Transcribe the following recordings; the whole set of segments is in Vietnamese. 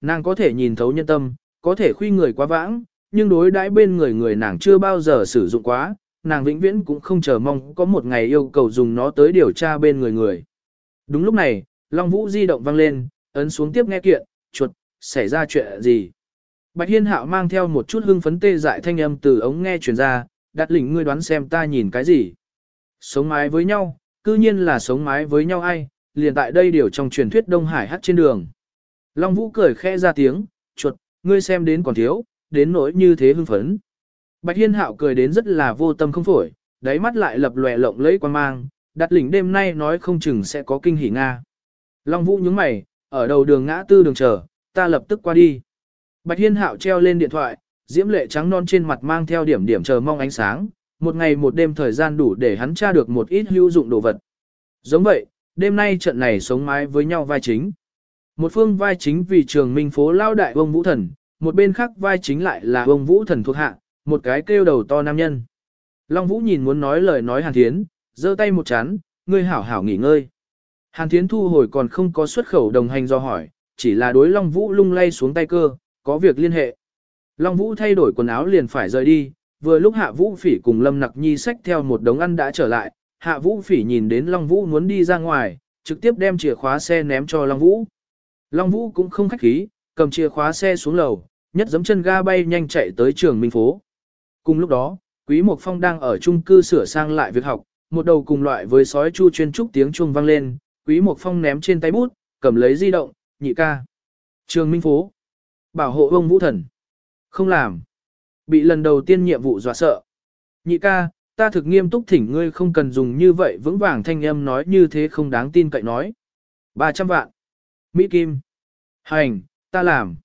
Nàng có thể nhìn thấu nhân tâm, có thể khuy người quá vãng, nhưng đối đãi bên người người nàng chưa bao giờ sử dụng quá, nàng vĩnh viễn cũng không chờ mong có một ngày yêu cầu dùng nó tới điều tra bên người người. Đúng lúc này, Long Vũ di động vang lên, ấn xuống tiếp nghe kiện, chuột, xảy ra chuyện gì? Bạch Hiên Hạo mang theo một chút hưng phấn tê dại thanh âm từ ống nghe truyền ra, đặt lĩnh ngươi đoán xem ta nhìn cái gì? Sống mái với nhau, cư nhiên là sống mái với nhau ai, liền tại đây điều trong truyền thuyết Đông Hải hát trên đường. Long Vũ cười khẽ ra tiếng, chuột, ngươi xem đến còn thiếu, đến nỗi như thế hưng phấn. Bạch Hiên Hạo cười đến rất là vô tâm không phổi, đáy mắt lại lập lòe lộng lẫy quan mang, đặt lĩnh đêm nay nói không chừng sẽ có kinh hỉ Nga. Long Vũ nhướng mày, ở đầu đường ngã tư đường chờ, ta lập tức qua đi. Bạch Hiên Hạo treo lên điện thoại, diễm lệ trắng non trên mặt mang theo điểm điểm chờ mong ánh sáng, một ngày một đêm thời gian đủ để hắn tra được một ít hữu dụng đồ vật. Giống vậy, đêm nay trận này sống mái với nhau vai chính. Một phương vai chính vì trường minh phố lao đại ông Vũ Thần, một bên khác vai chính lại là ông Vũ Thần thuộc hạ, một cái kêu đầu to nam nhân. Long Vũ nhìn muốn nói lời nói Hàn Thiến, giơ tay một chán, ngươi hảo hảo nghỉ ngơi. Hàn Thiến thu hồi còn không có xuất khẩu đồng hành do hỏi, chỉ là đối Long Vũ lung lay xuống tay cơ, có việc liên hệ. Long Vũ thay đổi quần áo liền phải rời đi, vừa lúc Hạ Vũ Phỉ cùng Lâm Nặc Nhi xách theo một đống ăn đã trở lại, Hạ Vũ Phỉ nhìn đến Long Vũ muốn đi ra ngoài, trực tiếp đem chìa khóa xe ném cho Long Vũ. Long Vũ cũng không khách khí, cầm chìa khóa xe xuống lầu, nhất giấm chân ga bay nhanh chạy tới trường Minh Phố. Cùng lúc đó, Quý Mộc Phong đang ở chung cư sửa sang lại việc học, một đầu cùng loại với sói chu chuyên trúc tiếng chuông vang lên, Quý Mộc Phong ném trên tay bút, cầm lấy di động, nhị ca. Trường Minh Phố. Bảo hộ ông Vũ Thần. Không làm. Bị lần đầu tiên nhiệm vụ dọa sợ. Nhị ca, ta thực nghiêm túc thỉnh ngươi không cần dùng như vậy vững vàng thanh âm nói như thế không đáng tin cậy nói. 300 vạn. Mỹ Kim. Hành, ta làm.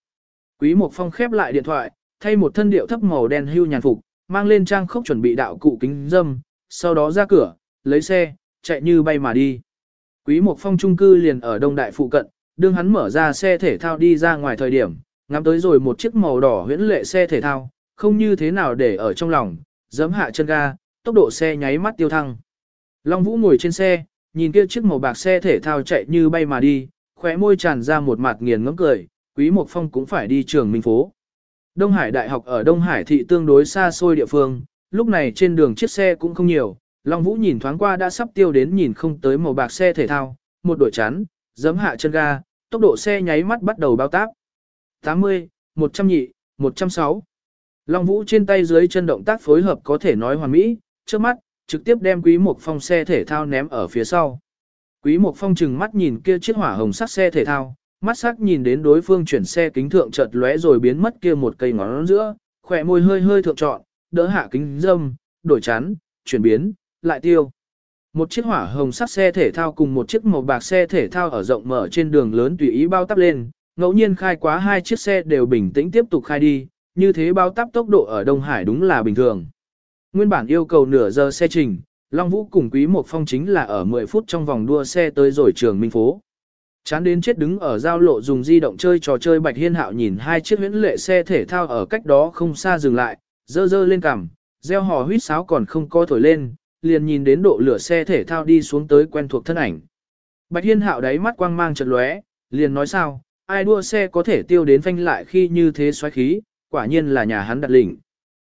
Quý Mộc Phong khép lại điện thoại, thay một thân điệu thấp màu đen hưu nhàn phục, mang lên trang khốc chuẩn bị đạo cụ kính dâm, sau đó ra cửa, lấy xe, chạy như bay mà đi. Quý Mộc Phong trung cư liền ở Đông Đại phụ cận, đương hắn mở ra xe thể thao đi ra ngoài thời điểm, ngắm tới rồi một chiếc màu đỏ huyễn lệ xe thể thao, không như thế nào để ở trong lòng, giẫm hạ chân ga, tốc độ xe nháy mắt tiêu thăng. Long Vũ ngồi trên xe, nhìn kia chiếc màu bạc xe thể thao chạy như bay mà đi, khóe môi tràn ra một mặt nghiền ngẫm cười, Quý Mộc Phong cũng phải đi trường Minh phố. Đông Hải Đại học ở Đông Hải thị tương đối xa xôi địa phương, lúc này trên đường chiếc xe cũng không nhiều, Long Vũ nhìn thoáng qua đã sắp tiêu đến nhìn không tới màu bạc xe thể thao, một đội chắn, giấm hạ chân ga, tốc độ xe nháy mắt bắt đầu bao táp. 80, 100 nhị, 106. Long Vũ trên tay dưới chân động tác phối hợp có thể nói hoàn mỹ, trước mắt, trực tiếp đem Quý Mộc Phong xe thể thao ném ở phía sau. Quý Mộc Phong chừng mắt nhìn kia chiếc hỏa hồng sắc xe thể thao, mắt sắc nhìn đến đối phương chuyển xe kính thượng chợt lóe rồi biến mất kia một cây ngón giữa, khỏe môi hơi hơi thượng trọn, đỡ hạ kính dâm, đổi chắn, chuyển biến, lại tiêu. Một chiếc hỏa hồng sắc xe thể thao cùng một chiếc màu bạc xe thể thao ở rộng mở trên đường lớn tùy ý bao tắp lên, ngẫu nhiên khai quá hai chiếc xe đều bình tĩnh tiếp tục khai đi, như thế bao tắp tốc độ ở Đông Hải đúng là bình thường. Nguyên bản yêu cầu nửa giờ xe trình, Long Vũ cùng Quý Một Phong chính là ở 10 phút trong vòng đua xe tới rồi trường Minh Phố. Chán đến chết đứng ở giao lộ dùng di động chơi trò chơi Bạch Hiên Hạo nhìn hai chiếc huyễn lệ xe thể thao ở cách đó không xa dừng lại, dơ dơ lên cằm, gieo hò huýt sáo còn không co thổi lên, liền nhìn đến độ lửa xe thể thao đi xuống tới quen thuộc thân ảnh. Bạch Hiên Hạo đáy mắt quang mang chợt lóe, liền nói sao, ai đua xe có thể tiêu đến phanh lại khi như thế xoáy khí, quả nhiên là nhà hắn đặt lĩnh.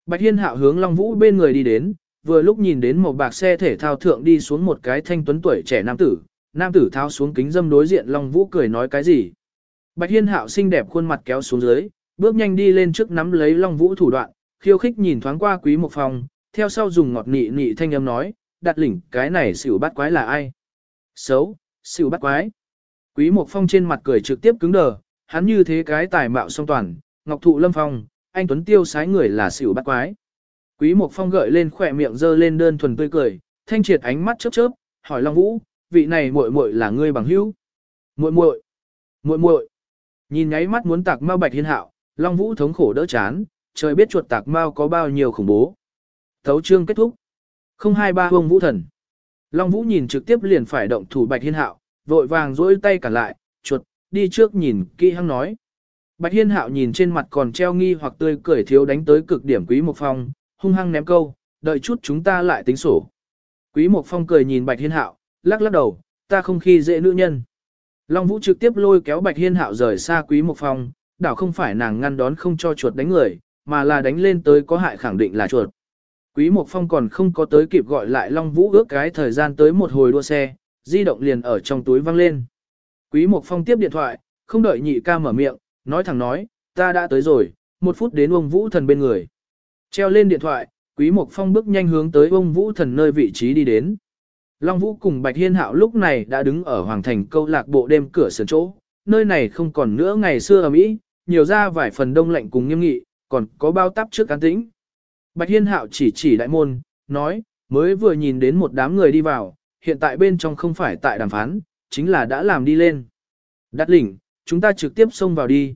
Bạch Hiên Hạo hướng Long Vũ bên người đi đến, vừa lúc nhìn đến một bạc xe thể thao thượng đi xuống một cái thanh tuấn tuổi trẻ nam tử, nam tử tháo xuống kính dâm đối diện Long Vũ cười nói cái gì. Bạch Hiên Hạo xinh đẹp khuôn mặt kéo xuống dưới, bước nhanh đi lên trước nắm lấy Long Vũ thủ đoạn, khiêu khích nhìn thoáng qua Quý Mộc Phong, theo sau dùng ngọt nị nị thanh âm nói, đặt lĩnh cái này xỉu bắt quái là ai? Xấu, xỉu bắt quái. Quý Mộc Phong trên mặt cười trực tiếp cứng đờ, hắn như thế cái tài mạo song toàn, ngọc thụ lâm phong, anh Tuấn Tiêu sái người là xỉu bắt quái. Quý Mộc Phong gợi lên khỏe miệng dơ lên đơn thuần tươi cười, thanh triệt ánh mắt chớp chớp, hỏi Long Vũ, vị này muội muội là ngươi bằng hữu? Muội muội, muội muội. Nhìn nháy mắt muốn tạc mao bạch hiên hạo, Long Vũ thống khổ đỡ chán, trời biết chuột tạc mao có bao nhiêu khủng bố. Thấu chương kết thúc. 023 Hung Vũ Thần. Long Vũ nhìn trực tiếp liền phải động thủ bạch hiên hạo, vội vàng duỗi tay cản lại, chuột, đi trước nhìn kỹ hăng nói. Bạch Hiên Hạo nhìn trên mặt còn treo nghi hoặc tươi cười thiếu đánh tới cực điểm Quý Mộc Phong, hung hăng ném câu, đợi chút chúng ta lại tính sổ. Quý Mộc Phong cười nhìn Bạch Hiên Hạo, lắc lắc đầu, ta không khi dễ nữ nhân. Long Vũ trực tiếp lôi kéo Bạch Hiên Hạo rời xa Quý Mộc Phong, đảo không phải nàng ngăn đón không cho chuột đánh người, mà là đánh lên tới có hại khẳng định là chuột. Quý Mộc Phong còn không có tới kịp gọi lại Long Vũ ước cái thời gian tới một hồi đua xe, di động liền ở trong túi văng lên. Quý Mộc Phong tiếp điện thoại, không đợi nhị ca mở miệng, nói thẳng nói, ta đã tới rồi, một phút đến ông Vũ Thần bên người. Treo lên điện thoại, Quý Mộc Phong bước nhanh hướng tới ông Vũ Thần nơi vị trí đi đến. Long Vũ cùng Bạch Hiên Hạo lúc này đã đứng ở Hoàng Thành câu lạc bộ đêm cửa sườn chỗ, nơi này không còn nữa ngày xưa ở Mỹ, nhiều ra vài phần đông lạnh cùng nghiêm nghị, còn có bao tắp trước cán tĩnh. Bạch Hiên Hạo chỉ chỉ đại môn, nói, mới vừa nhìn đến một đám người đi vào, hiện tại bên trong không phải tại đàm phán, chính là đã làm đi lên. Đắt lỉnh, chúng ta trực tiếp xông vào đi.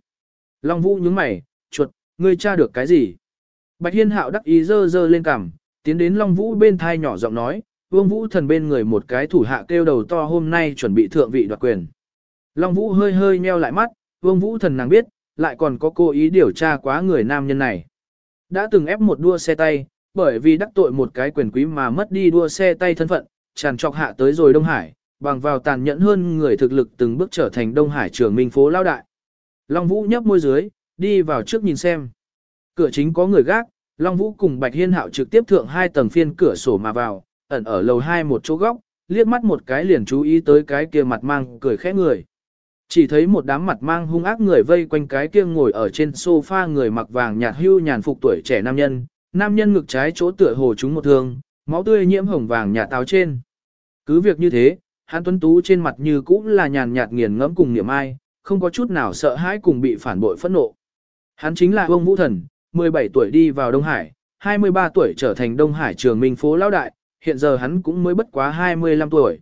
Long Vũ nhướng mày, chuột, ngươi tra được cái gì? Bạch Hiên Hạo đắc ý dơ dơ lên cằm, tiến đến Long Vũ bên thai nhỏ giọng nói, Vương Vũ thần bên người một cái thủ hạ kêu đầu to hôm nay chuẩn bị thượng vị đoạt quyền. Long Vũ hơi hơi nheo lại mắt, Vương Vũ thần nàng biết, lại còn có cố ý điều tra quá người nam nhân này. Đã từng ép một đua xe tay, bởi vì đắc tội một cái quyền quý mà mất đi đua xe tay thân phận, tràn trọc hạ tới rồi Đông Hải, bằng vào tàn nhẫn hơn người thực lực từng bước trở thành Đông Hải trưởng minh phố lao đại. Long Vũ nhấp môi dưới, đi vào trước nhìn xem. Cửa chính có người gác, Long Vũ cùng Bạch Hiên Hạo trực tiếp thượng hai tầng phiên cửa sổ mà vào, ẩn ở lầu hai một chỗ góc, liếc mắt một cái liền chú ý tới cái kia mặt mang cười khẽ người. Chỉ thấy một đám mặt mang hung ác người vây quanh cái kia ngồi ở trên sofa người mặc vàng nhạt hưu nhàn phục tuổi trẻ nam nhân, nam nhân ngực trái chỗ tựa hồ chúng một thương, máu tươi nhiễm hồng vàng nhạt táo trên. Cứ việc như thế, hắn tuấn tú trên mặt như cũng là nhàn nhạt nghiền ngẫm cùng niệm ai, không có chút nào sợ hãi cùng bị phản bội phẫn nộ. Hắn chính là Vương Vũ Thần, 17 tuổi đi vào Đông Hải, 23 tuổi trở thành Đông Hải trường minh phố lão đại, hiện giờ hắn cũng mới bất quá 25 tuổi.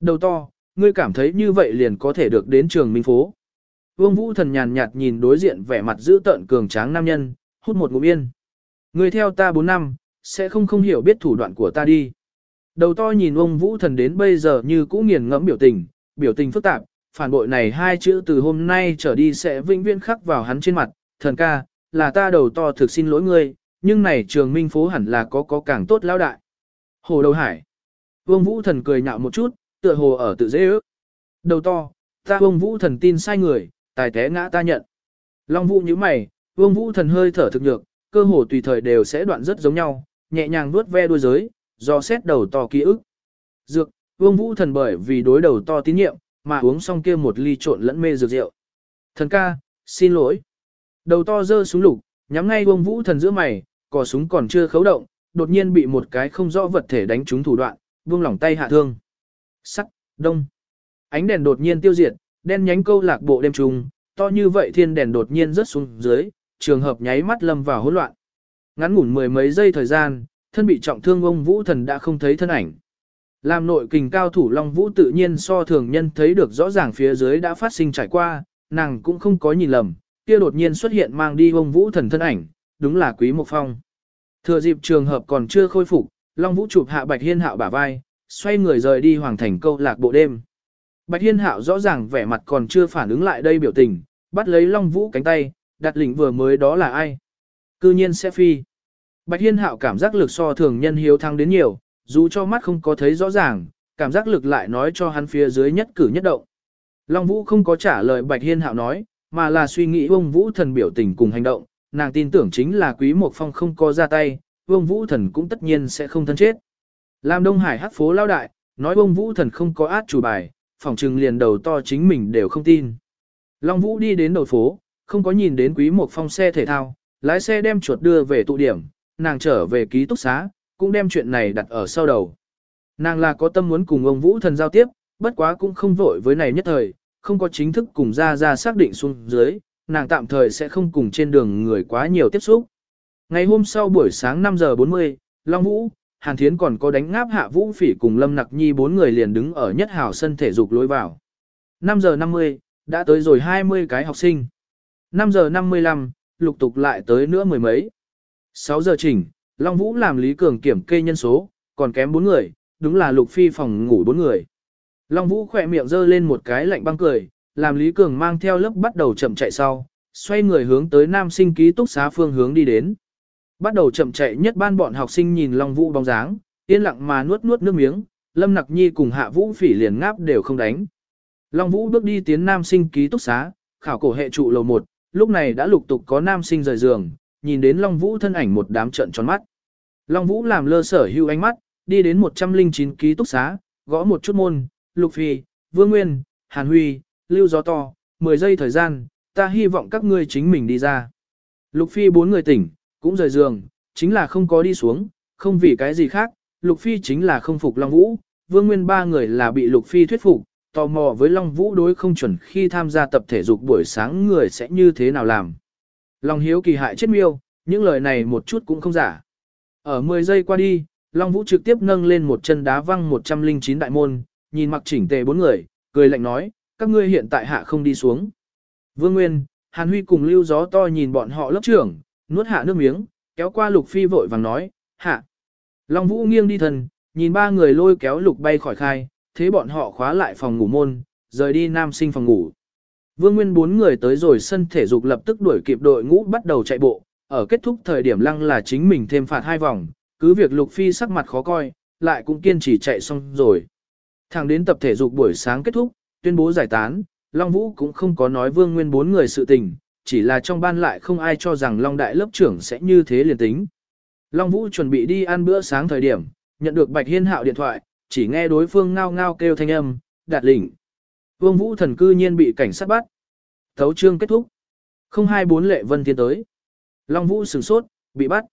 Đầu to, ngươi cảm thấy như vậy liền có thể được đến trường minh phố. Vương Vũ Thần nhàn nhạt nhìn đối diện vẻ mặt giữ tợn cường tráng nam nhân, hút một ngụm yên. Ngươi theo ta 4 năm, sẽ không không hiểu biết thủ đoạn của ta đi. Đầu to nhìn ông Vũ Thần đến bây giờ như cũ nghiền ngẫm biểu tình, biểu tình phức tạp, phản bội này hai chữ từ hôm nay trở đi sẽ vĩnh viễn khắc vào hắn trên mặt, thần ca, là ta đầu to thực xin lỗi ngươi, nhưng này trường minh phố hẳn là có có càng tốt lão đại. Hồ đầu hải. Vương Vũ Thần cười nhạo một chút, tựa hồ ở tự dễ ước. Đầu to, ta Vương Vũ Thần tin sai người, tài té ngã ta nhận. Long Vũ như mày, Vương Vũ Thần hơi thở thực nhược, cơ hồ tùy thời đều sẽ đoạn rất giống nhau, nhẹ nhàng vuốt ve đuôi giới, do xét đầu to ký ức. Dược, Vương Vũ Thần bởi vì đối đầu to tín nhiệm, mà uống xong kia một ly trộn lẫn mê dược rượu. Thần ca, xin lỗi. Đầu to dơ súng lục, nhắm ngay Vương Vũ Thần giữa mày, cò súng còn chưa khấu động, đột nhiên bị một cái không rõ vật thể đánh trúng thủ đoạn, vương lỏng tay hạ thương. Sắc, đông. Ánh đèn đột nhiên tiêu diệt, đen nhánh câu lạc bộ đêm trùng, to như vậy thiên đèn đột nhiên rớt xuống dưới, trường hợp nháy mắt lâm vào hỗn loạn. Ngắn ngủn mười mấy giây thời gian, thân bị trọng thương ông Vũ Thần đã không thấy thân ảnh. Làm nội kình cao thủ Long Vũ tự nhiên so thường nhân thấy được rõ ràng phía dưới đã phát sinh trải qua, nàng cũng không có nhìn lầm, kia đột nhiên xuất hiện mang đi ông Vũ Thần thân ảnh, đúng là Quý Mộc Phong. Thừa dịp trường hợp còn chưa khôi phục, Long Vũ chụp hạ Bạch Hiên Hạo bả vai, xoay người rời đi hoàng thành câu lạc bộ đêm. Bạch Hiên Hạo rõ ràng vẻ mặt còn chưa phản ứng lại đây biểu tình, bắt lấy Long Vũ cánh tay, đặt lĩnh vừa mới đó là ai? Cư nhiên sẽ phi. Bạch Hiên Hạo cảm giác lực so thường nhân hiếu thăng đến nhiều, dù cho mắt không có thấy rõ ràng, cảm giác lực lại nói cho hắn phía dưới nhất cử nhất động. Long Vũ không có trả lời Bạch Hiên Hạo nói, mà là suy nghĩ ông Vũ thần biểu tình cùng hành động, nàng tin tưởng chính là Quý Mộc Phong không có ra tay, ông Vũ thần cũng tất nhiên sẽ không thân chết. Làm Đông Hải hắc phố lao đại, nói ông Vũ thần không có át chủ bài, phòng trừng liền đầu to chính mình đều không tin. Long Vũ đi đến đầu phố, không có nhìn đến Quý Mộc Phong xe thể thao, lái xe đem chuột đưa về tụ điểm, nàng trở về ký túc xá, cũng đem chuyện này đặt ở sau đầu. Nàng là có tâm muốn cùng ông Vũ thần giao tiếp, bất quá cũng không vội với này nhất thời, không có chính thức cùng ra ra xác định xuống dưới, nàng tạm thời sẽ không cùng trên đường người quá nhiều tiếp xúc. Ngày hôm sau buổi sáng 5 giờ 40, Long Vũ, Hàn Thiến còn có đánh ngáp hạ Vũ Phỉ cùng Lâm Nặc Nhi bốn người liền đứng ở nhất hào sân thể dục lối vào. 5 giờ 50, đã tới rồi 20 cái học sinh. 5 giờ 55, lục tục lại tới nữa mười mấy. 6 giờ chỉnh, Long Vũ làm Lý Cường kiểm kê nhân số, còn kém bốn người, đúng là Lục Phi phòng ngủ bốn người. Long Vũ khỏe miệng giơ lên một cái lạnh băng cười, làm Lý Cường mang theo lớp bắt đầu chậm chạy sau, xoay người hướng tới nam sinh ký túc xá phương hướng đi đến. Bắt đầu chậm chạy nhất ban bọn học sinh nhìn Long Vũ bóng dáng, yên lặng mà nuốt nuốt nước miếng, Lâm Nặc Nhi cùng Hạ Vũ Phỉ liền ngáp đều không đánh. Long Vũ bước đi tiến nam sinh ký túc xá, khảo cổ hệ trụ lầu 1, lúc này đã lục tục có nam sinh rời giường, nhìn đến Long Vũ thân ảnh một đám trận tròn mắt. Long Vũ làm lơ sở hưu ánh mắt, đi đến 109 ký túc xá, gõ một chút môn, Lục Phi, Vương Nguyên, Hàn Huy, Lưu Gió To, 10 giây thời gian, ta hy vọng các ngươi chính mình đi ra. Lục Phi bốn người tỉnh, cũng rời giường, chính là không có đi xuống, không vì cái gì khác, Lục Phi chính là không phục Long Vũ, Vương Nguyên ba người là bị Lục Phi thuyết phục, tò mò với Long Vũ đối không chuẩn khi tham gia tập thể dục buổi sáng người sẽ như thế nào làm. Long Hiếu kỳ hại chết miêu, những lời này một chút cũng không giả. Ở 10 giây qua đi, Long Vũ trực tiếp nâng lên một chân đá văng 109 đại môn, nhìn mặc chỉnh tề bốn người, cười lạnh nói, các ngươi hiện tại hạ không đi xuống. Vương Nguyên, Hàn Huy cùng lưu gió to nhìn bọn họ lớp trưởng, nuốt hạ nước miếng, kéo qua Lục Phi vội vàng nói, hạ. Long Vũ nghiêng đi thần, nhìn ba người lôi kéo Lục bay khỏi khai, thế bọn họ khóa lại phòng ngủ môn, rời đi nam sinh phòng ngủ. Vương Nguyên bốn người tới rồi sân thể dục lập tức đuổi kịp đội ngũ bắt đầu chạy bộ, ở kết thúc thời điểm lăng là chính mình thêm phạt hai vòng, cứ việc Lục Phi sắc mặt khó coi, lại cũng kiên trì chạy xong rồi. Thẳng đến tập thể dục buổi sáng kết thúc, tuyên bố giải tán, Long Vũ cũng không có nói Vương Nguyên bốn người sự tình, chỉ là trong ban lại không ai cho rằng Long Đại lớp trưởng sẽ như thế liền tính. Long Vũ chuẩn bị đi ăn bữa sáng thời điểm, nhận được Bạch Hiên Hạo điện thoại, chỉ nghe đối phương ngao ngao kêu thanh âm, đạt lĩnh. Vương Vũ thần cư nhiên bị cảnh sát bắt. Thấu trương kết thúc. Không hai bốn lệ vân tiến tới. Long Vũ sửng sốt, bị bắt.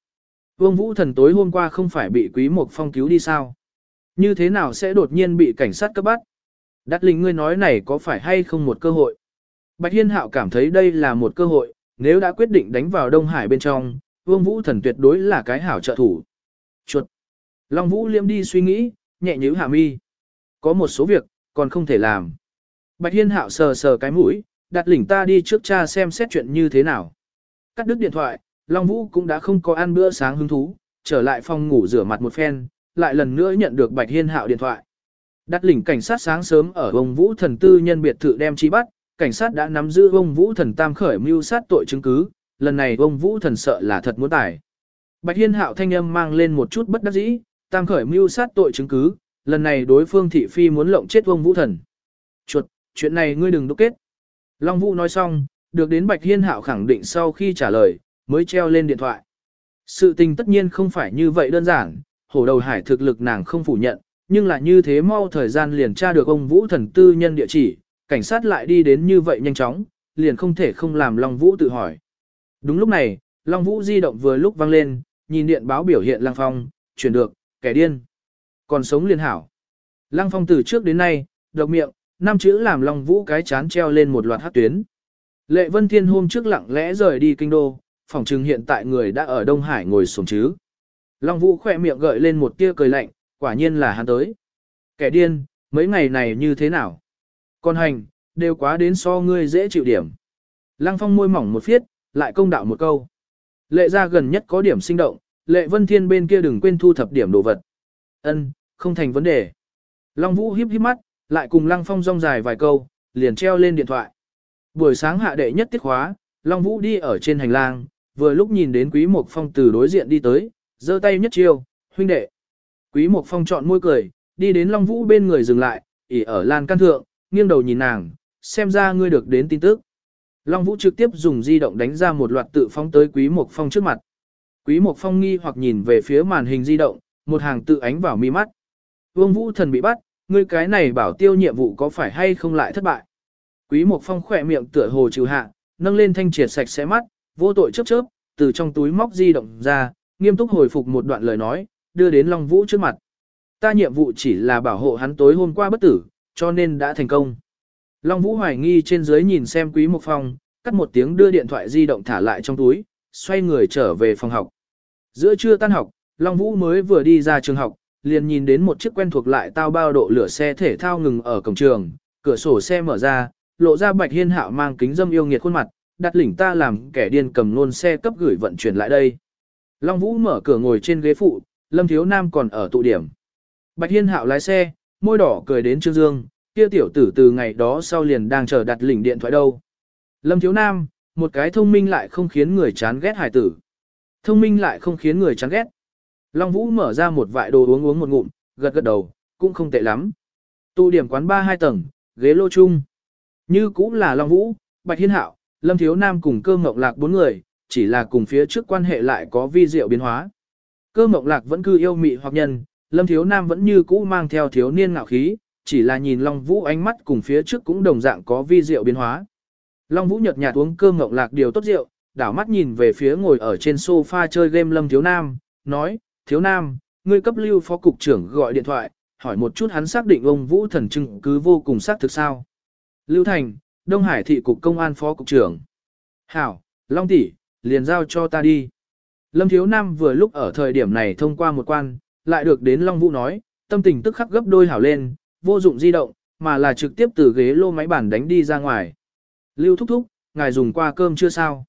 Vương Vũ thần tối hôm qua không phải bị Quý Mộc Phong cứu đi sao? Như thế nào sẽ đột nhiên bị cảnh sát cấp bắt? Đắt linh ngươi nói này có phải hay không một cơ hội? Bạch Hiên Hạo cảm thấy đây là một cơ hội, nếu đã quyết định đánh vào Đông Hải bên trong, Vương Vũ thần tuyệt đối là cái hảo trợ thủ. Chuột. Long Vũ liêm đi suy nghĩ, nhẹ nhíu hạ mi. Có một số việc, còn không thể làm. Bạch Hiên Hạo sờ sờ cái mũi, đặt lỉnh ta đi trước cha xem xét chuyện như thế nào. Cắt đứt điện thoại, Long Vũ cũng đã không có ăn bữa sáng hứng thú, trở lại phòng ngủ rửa mặt một phen, lại lần nữa nhận được Bạch Hiên Hạo điện thoại. Đặt lỉnh cảnh sát sáng sớm ở ông Vũ Thần Tư nhân biệt thự đem chi bắt, cảnh sát đã nắm giữ ông Vũ Thần Tam khởi mưu sát tội chứng cứ, lần này ông Vũ Thần sợ là thật muốn tải. Bạch Hiên Hạo thanh âm mang lên một chút bất đắc dĩ, Tam khởi mưu sát tội chứng cứ, lần này đối phương thị phi muốn lộng chết ông Vũ Thần. Chuột, chuyện này ngươi đừng đúc kết. Long Vũ nói xong, được đến Bạch Hiên Hạo khẳng định sau khi trả lời, mới treo lên điện thoại. Sự tình tất nhiên không phải như vậy đơn giản, hổ đầu hải thực lực nàng không phủ nhận, nhưng là như thế mau thời gian liền tra được ông Vũ thần tư nhân địa chỉ, cảnh sát lại đi đến như vậy nhanh chóng, liền không thể không làm Long Vũ tự hỏi. Đúng lúc này, Long Vũ di động vừa lúc vang lên, nhìn điện báo biểu hiện Lăng Phong, chuyển được, kẻ điên. Còn sống liền hảo. Lăng Phong từ trước đến nay, độc miệng, năm chữ làm Long Vũ cái chán treo lên một loạt hát tuyến. Lệ Vân Thiên hôm trước lặng lẽ rời đi kinh đô, phòng trừng hiện tại người đã ở Đông Hải ngồi sổng chứ. Long Vũ khỏe miệng gợi lên một tia cười lạnh, quả nhiên là hắn tới. Kẻ điên, mấy ngày này như thế nào? Con hành, đều quá đến so ngươi dễ chịu điểm. Lăng Phong môi mỏng một phiết, lại công đạo một câu. Lệ ra gần nhất có điểm sinh động, lệ vân thiên bên kia đừng quên thu thập điểm đồ vật. Ân, không thành vấn đề. Long Vũ híp híp mắt, lại cùng Lăng Phong rong dài vài câu, liền treo lên điện thoại. Buổi sáng hạ đệ nhất tiết khóa, Long Vũ đi ở trên hành lang, vừa lúc nhìn đến Quý Mộc Phong từ đối diện đi tới, giơ tay nhất chiêu, huynh đệ. Quý Mộc Phong chọn môi cười, đi đến Long Vũ bên người dừng lại, ỉ ở lan căn thượng, nghiêng đầu nhìn nàng, xem ra ngươi được đến tin tức. Long Vũ trực tiếp dùng di động đánh ra một loạt tự phóng tới Quý Mộc Phong trước mặt. Quý Mộc Phong nghi hoặc nhìn về phía màn hình di động, một hàng tự ánh vào mi mắt. Vương Vũ thần bị bắt, ngươi cái này bảo tiêu nhiệm vụ có phải hay không lại thất bại. Quý Mộc Phong khỏe miệng tựa hồ trừ hạ, nâng lên thanh triệt sạch sẽ mắt, vô tội chớp chớp, từ trong túi móc di động ra, nghiêm túc hồi phục một đoạn lời nói, đưa đến Long Vũ trước mặt. Ta nhiệm vụ chỉ là bảo hộ hắn tối hôm qua bất tử, cho nên đã thành công. Long Vũ hoài nghi trên dưới nhìn xem Quý Mộc Phong, cắt một tiếng đưa điện thoại di động thả lại trong túi, xoay người trở về phòng học. Giữa trưa tan học, Long Vũ mới vừa đi ra trường học, liền nhìn đến một chiếc quen thuộc lại tao bao độ lửa xe thể thao ngừng ở cổng trường, cửa sổ xe mở ra, lộ ra Bạch Hiên Hạo mang kính dâm yêu nghiệt khuôn mặt, đặt lỉnh ta làm kẻ điên cầm luôn xe cấp gửi vận chuyển lại đây. Long Vũ mở cửa ngồi trên ghế phụ, Lâm Thiếu Nam còn ở tụ điểm. Bạch Hiên Hạo lái xe, môi đỏ cười đến Trương Dương, kia tiểu tử từ ngày đó sau liền đang chờ đặt lỉnh điện thoại đâu. Lâm Thiếu Nam, một cái thông minh lại không khiến người chán ghét hải tử. Thông minh lại không khiến người chán ghét. Long Vũ mở ra một vại đồ uống uống một ngụm, gật gật đầu, cũng không tệ lắm. Tụ điểm quán ba hai tầng, ghế lô chung. Như cũng là Long Vũ, Bạch Hiên Hạo, Lâm Thiếu Nam cùng cơ ngọc lạc bốn người, chỉ là cùng phía trước quan hệ lại có vi diệu biến hóa. Cơ mộng lạc vẫn cứ yêu mị hoặc nhân, Lâm Thiếu Nam vẫn như cũ mang theo thiếu niên ngạo khí, chỉ là nhìn Long Vũ ánh mắt cùng phía trước cũng đồng dạng có vi diệu biến hóa. Long Vũ nhợt nhạt uống cơ mộng lạc điều tốt rượu, đảo mắt nhìn về phía ngồi ở trên sofa chơi game Lâm Thiếu Nam, nói, Thiếu Nam, ngươi cấp lưu phó cục trưởng gọi điện thoại, hỏi một chút hắn xác định ông Vũ thần chứng cứ vô cùng xác thực sao. Lưu Thành, Đông Hải thị cục công an phó cục trưởng. Hảo, Long tỷ, liền giao cho ta đi. Lâm Thiếu Nam vừa lúc ở thời điểm này thông qua một quan, lại được đến Long Vũ nói, tâm tình tức khắc gấp đôi hảo lên, vô dụng di động, mà là trực tiếp từ ghế lô máy bản đánh đi ra ngoài. Lưu thúc thúc, ngài dùng qua cơm chưa sao?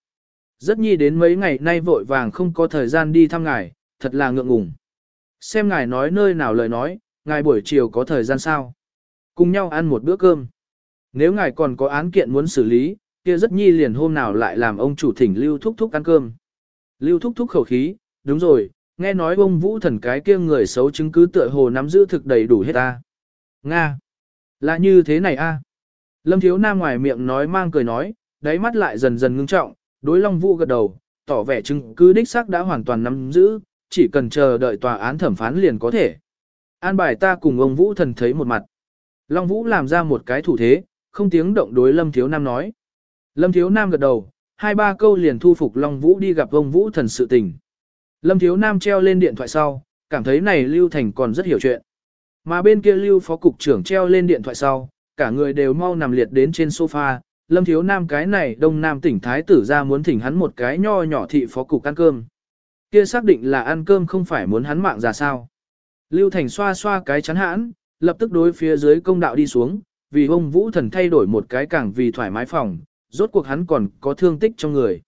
Rất nhi đến mấy ngày nay vội vàng không có thời gian đi thăm ngài, thật là ngượng ngùng. Xem ngài nói nơi nào lời nói, ngài buổi chiều có thời gian sao? Cùng nhau ăn một bữa cơm. Nếu ngài còn có án kiện muốn xử lý, kia rất nhi liền hôm nào lại làm ông chủ thỉnh Lưu thúc thúc ăn cơm. Lưu thúc thúc khẩu khí, đúng rồi, nghe nói ông vũ thần cái kia người xấu chứng cứ tựa hồ nắm giữ thực đầy đủ hết ta. Nga! Là như thế này a Lâm Thiếu Nam ngoài miệng nói mang cười nói, đáy mắt lại dần dần ngưng trọng, đối Long Vũ gật đầu, tỏ vẻ chứng cứ đích xác đã hoàn toàn nắm giữ, chỉ cần chờ đợi tòa án thẩm phán liền có thể. An bài ta cùng ông Vũ thần thấy một mặt. Long Vũ làm ra một cái thủ thế, không tiếng động đối Lâm Thiếu Nam nói. Lâm Thiếu Nam gật đầu, hai ba câu liền thu phục Long Vũ đi gặp ông Vũ thần sự tình. Lâm Thiếu Nam treo lên điện thoại sau, cảm thấy này Lưu Thành còn rất hiểu chuyện. Mà bên kia Lưu Phó Cục trưởng treo lên điện thoại sau, cả người đều mau nằm liệt đến trên sofa, Lâm Thiếu Nam cái này đông nam tỉnh Thái tử ra muốn thỉnh hắn một cái nho nhỏ thị phó cục ăn cơm. Kia xác định là ăn cơm không phải muốn hắn mạng ra sao. Lưu Thành xoa xoa cái chắn hãn, lập tức đối phía dưới công đạo đi xuống, vì ông Vũ Thần thay đổi một cái càng vì thoải mái phòng, rốt cuộc hắn còn có thương tích trong người.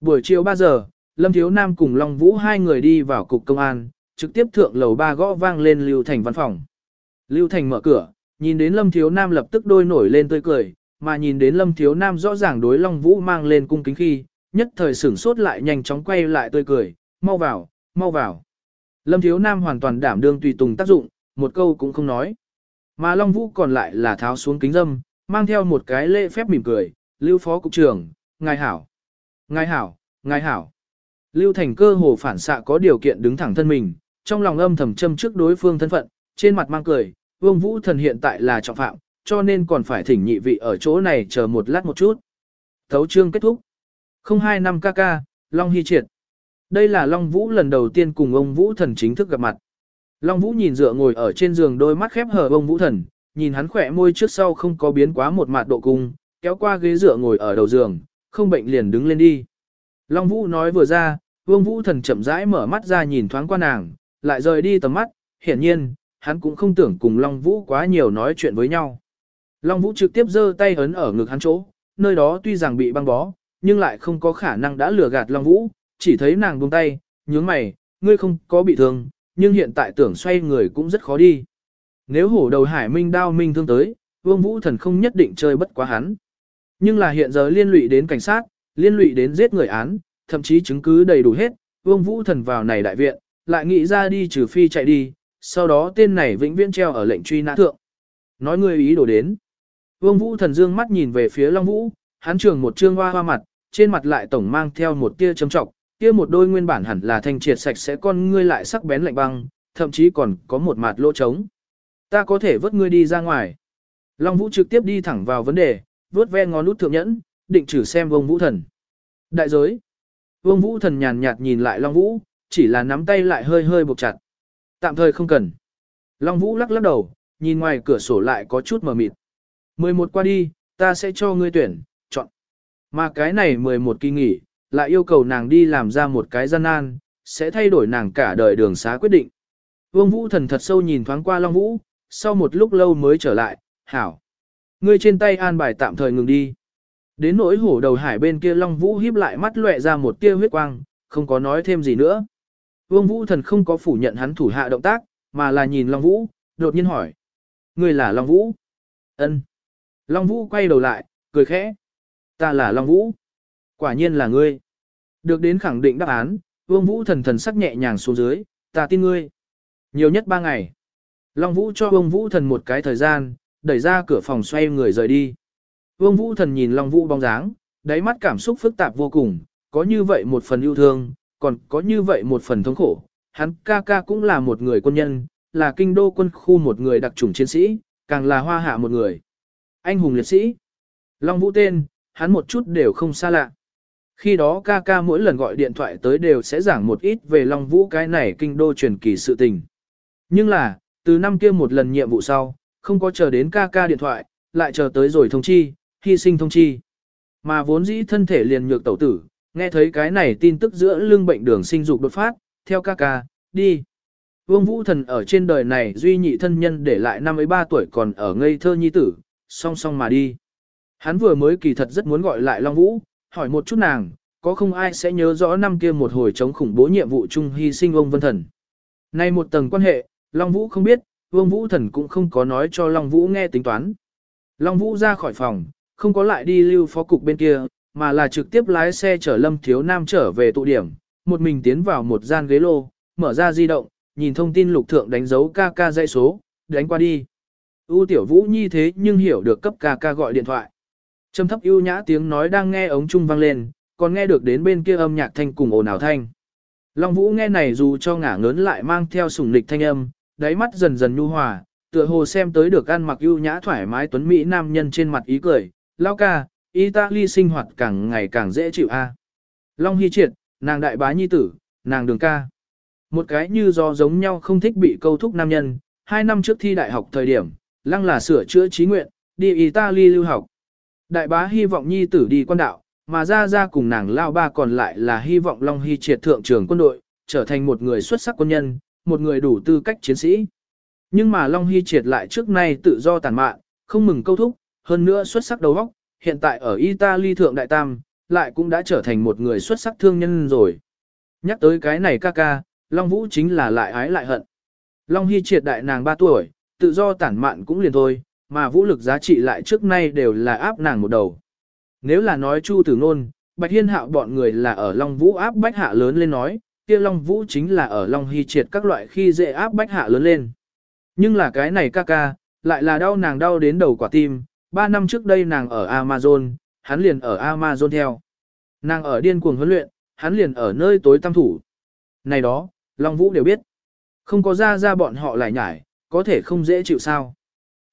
Buổi chiều 3 giờ, Lâm Thiếu Nam cùng Long Vũ hai người đi vào cục công an, trực tiếp thượng lầu ba gõ vang lên Lưu Thành văn phòng. Lưu Thành mở cửa, nhìn đến Lâm Thiếu Nam lập tức đôi nổi lên tươi cười, mà nhìn đến Lâm Thiếu Nam rõ ràng đối Long Vũ mang lên cung kính khi, nhất thời sửng sốt lại nhanh chóng quay lại tươi cười, mau vào, mau vào. Lâm Thiếu Nam hoàn toàn đảm đương tùy tùng tác dụng, một câu cũng không nói. Mà Long Vũ còn lại là tháo xuống kính dâm, mang theo một cái lễ phép mỉm cười, Lưu Phó Cục trưởng, ngài hảo, ngài hảo, ngài hảo. Lưu Thành cơ hồ phản xạ có điều kiện đứng thẳng thân mình, trong lòng âm thầm châm trước đối phương thân phận, trên mặt mang cười, Vương Vũ Thần hiện tại là trọng phạm, cho nên còn phải thỉnh nhị vị ở chỗ này chờ một lát một chút. Thấu chương kết thúc. 025 KK, Long Hy Triệt. Đây là Long Vũ lần đầu tiên cùng ông Vũ Thần chính thức gặp mặt. Long Vũ nhìn dựa ngồi ở trên giường đôi mắt khép hờ ông Vũ Thần, nhìn hắn khỏe môi trước sau không có biến quá một mặt độ cung, kéo qua ghế dựa ngồi ở đầu giường, không bệnh liền đứng lên đi. Long Vũ nói vừa ra, Vương Vũ Thần chậm rãi mở mắt ra nhìn thoáng qua nàng, lại rời đi tầm mắt, hiển nhiên, hắn cũng không tưởng cùng Long Vũ quá nhiều nói chuyện với nhau. Long Vũ trực tiếp giơ tay ấn ở ngực hắn chỗ, nơi đó tuy rằng bị băng bó, nhưng lại không có khả năng đã lừa gạt Long Vũ, chỉ thấy nàng buông tay, nhướng mày, ngươi không có bị thương, nhưng hiện tại tưởng xoay người cũng rất khó đi. Nếu hổ đầu hải minh đao minh thương tới, Vương Vũ thần không nhất định chơi bất quá hắn. Nhưng là hiện giờ liên lụy đến cảnh sát, liên lụy đến giết người án, thậm chí chứng cứ đầy đủ hết, Vương Vũ thần vào này đại viện, lại nghĩ ra đi trừ phi chạy đi, sau đó tên này vĩnh viễn treo ở lệnh truy nã thượng. Nói ngươi ý đồ đến. Vương Vũ thần dương mắt nhìn về phía Long Vũ, hắn trường một trương hoa hoa mặt, trên mặt lại tổng mang theo một tia châm trọng, kia một đôi nguyên bản hẳn là thanh triệt sạch sẽ con ngươi lại sắc bén lạnh băng, thậm chí còn có một mặt lỗ trống. Ta có thể vớt ngươi đi ra ngoài. Long Vũ trực tiếp đi thẳng vào vấn đề, vuốt ve ngón út thượng nhẫn, định trừ xem Vương Vũ thần. Đại giới. Vương Vũ thần nhàn nhạt nhìn lại Long Vũ, chỉ là nắm tay lại hơi hơi buộc chặt. Tạm thời không cần. Long Vũ lắc lắc đầu, nhìn ngoài cửa sổ lại có chút mờ mịt. 11 qua đi, ta sẽ cho ngươi tuyển, chọn. Mà cái này 11 kỳ nghỉ, lại yêu cầu nàng đi làm ra một cái gian nan, sẽ thay đổi nàng cả đời đường xá quyết định. Vương Vũ thần thật sâu nhìn thoáng qua Long Vũ, sau một lúc lâu mới trở lại, hảo. Ngươi trên tay an bài tạm thời ngừng đi. Đến nỗi hổ đầu hải bên kia Long Vũ híp lại mắt lệ ra một tia huyết quang, không có nói thêm gì nữa. Vương Vũ thần không có phủ nhận hắn thủ hạ động tác, mà là nhìn Long Vũ, đột nhiên hỏi. Ngươi là Long Vũ? Ân. Long Vũ quay đầu lại, cười khẽ. Ta là Long Vũ. Quả nhiên là ngươi. Được đến khẳng định đáp án, Vương Vũ thần thần sắc nhẹ nhàng xuống dưới, ta tin ngươi. Nhiều nhất ba ngày. Long Vũ cho Vương Vũ thần một cái thời gian, đẩy ra cửa phòng xoay người rời đi. Vương Vũ thần nhìn Long Vũ bóng dáng, đáy mắt cảm xúc phức tạp vô cùng, có như vậy một phần yêu thương, còn có như vậy một phần thống khổ. Hắn ca ca cũng là một người quân nhân, là kinh đô quân khu một người đặc chủng chiến sĩ, càng là hoa hạ một người. Anh hùng liệt sĩ. Long Vũ tên, hắn một chút đều không xa lạ. Khi đó ca ca mỗi lần gọi điện thoại tới đều sẽ giảng một ít về Long Vũ cái này kinh đô truyền kỳ sự tình. Nhưng là, từ năm kia một lần nhiệm vụ sau, không có chờ đến ca ca điện thoại, lại chờ tới rồi thông chi, hy sinh thông chi. Mà vốn dĩ thân thể liền nhược tẩu tử, nghe thấy cái này tin tức giữa lưng bệnh đường sinh dục đột phát, theo ca ca, đi. Vương Vũ Thần ở trên đời này duy nhị thân nhân để lại năm ấy ba tuổi còn ở ngây thơ nhi tử, song song mà đi. Hắn vừa mới kỳ thật rất muốn gọi lại Long Vũ, hỏi một chút nàng, có không ai sẽ nhớ rõ năm kia một hồi chống khủng bố nhiệm vụ chung hy sinh ông Vân Thần. Nay một tầng quan hệ, Long Vũ không biết, Vương Vũ Thần cũng không có nói cho Long Vũ nghe tính toán. Long Vũ ra khỏi phòng, không có lại đi lưu phó cục bên kia, mà là trực tiếp lái xe chở Lâm Thiếu Nam trở về tụ điểm, một mình tiến vào một gian ghế lô, mở ra di động, nhìn thông tin lục thượng đánh dấu ca ca dãy số, đánh qua đi. U tiểu Vũ Nhi thế nhưng hiểu được cấp ca ca gọi điện thoại. Trầm thấp ưu nhã tiếng nói đang nghe ống trung vang lên, còn nghe được đến bên kia âm nhạc thanh cùng ồn ào thanh. Long Vũ nghe này dù cho ngả ngớn lại mang theo sủng lịch thanh âm, đáy mắt dần dần nhu hòa, tựa hồ xem tới được ăn mặc ưu nhã thoải mái tuấn mỹ nam nhân trên mặt ý cười, lao ca, Italy sinh hoạt càng ngày càng dễ chịu a. Long Hy Triệt, nàng đại bá nhi tử, nàng đường ca. Một cái như do giống nhau không thích bị câu thúc nam nhân, hai năm trước thi đại học thời điểm, lăng là sửa chữa trí nguyện, đi Italy lưu học. Đại bá hy vọng nhi tử đi quan đạo, mà ra ra cùng nàng lao ba còn lại là hy vọng Long Hy triệt thượng trưởng quân đội, trở thành một người xuất sắc quân nhân, một người đủ tư cách chiến sĩ. Nhưng mà Long Hy triệt lại trước nay tự do tàn mạn, không mừng câu thúc, hơn nữa xuất sắc đầu óc, hiện tại ở Italy thượng đại tam, lại cũng đã trở thành một người xuất sắc thương nhân rồi. Nhắc tới cái này ca ca, Long Vũ chính là lại ái lại hận. Long Hy triệt đại nàng 3 tuổi, tự do tản mạn cũng liền thôi, mà vũ lực giá trị lại trước nay đều là áp nàng một đầu. Nếu là nói Chu Tử Nôn, Bạch Hiên Hạo bọn người là ở Long Vũ áp bách hạ lớn lên nói, kia Long Vũ chính là ở Long Hy triệt các loại khi dễ áp bách hạ lớn lên. Nhưng là cái này ca ca, lại là đau nàng đau đến đầu quả tim, 3 năm trước đây nàng ở Amazon, hắn liền ở Amazon theo. Nàng ở điên cuồng huấn luyện, hắn liền ở nơi tối tam thủ. Này đó, Long Vũ đều biết. Không có ra ra bọn họ lại nhải, có thể không dễ chịu sao.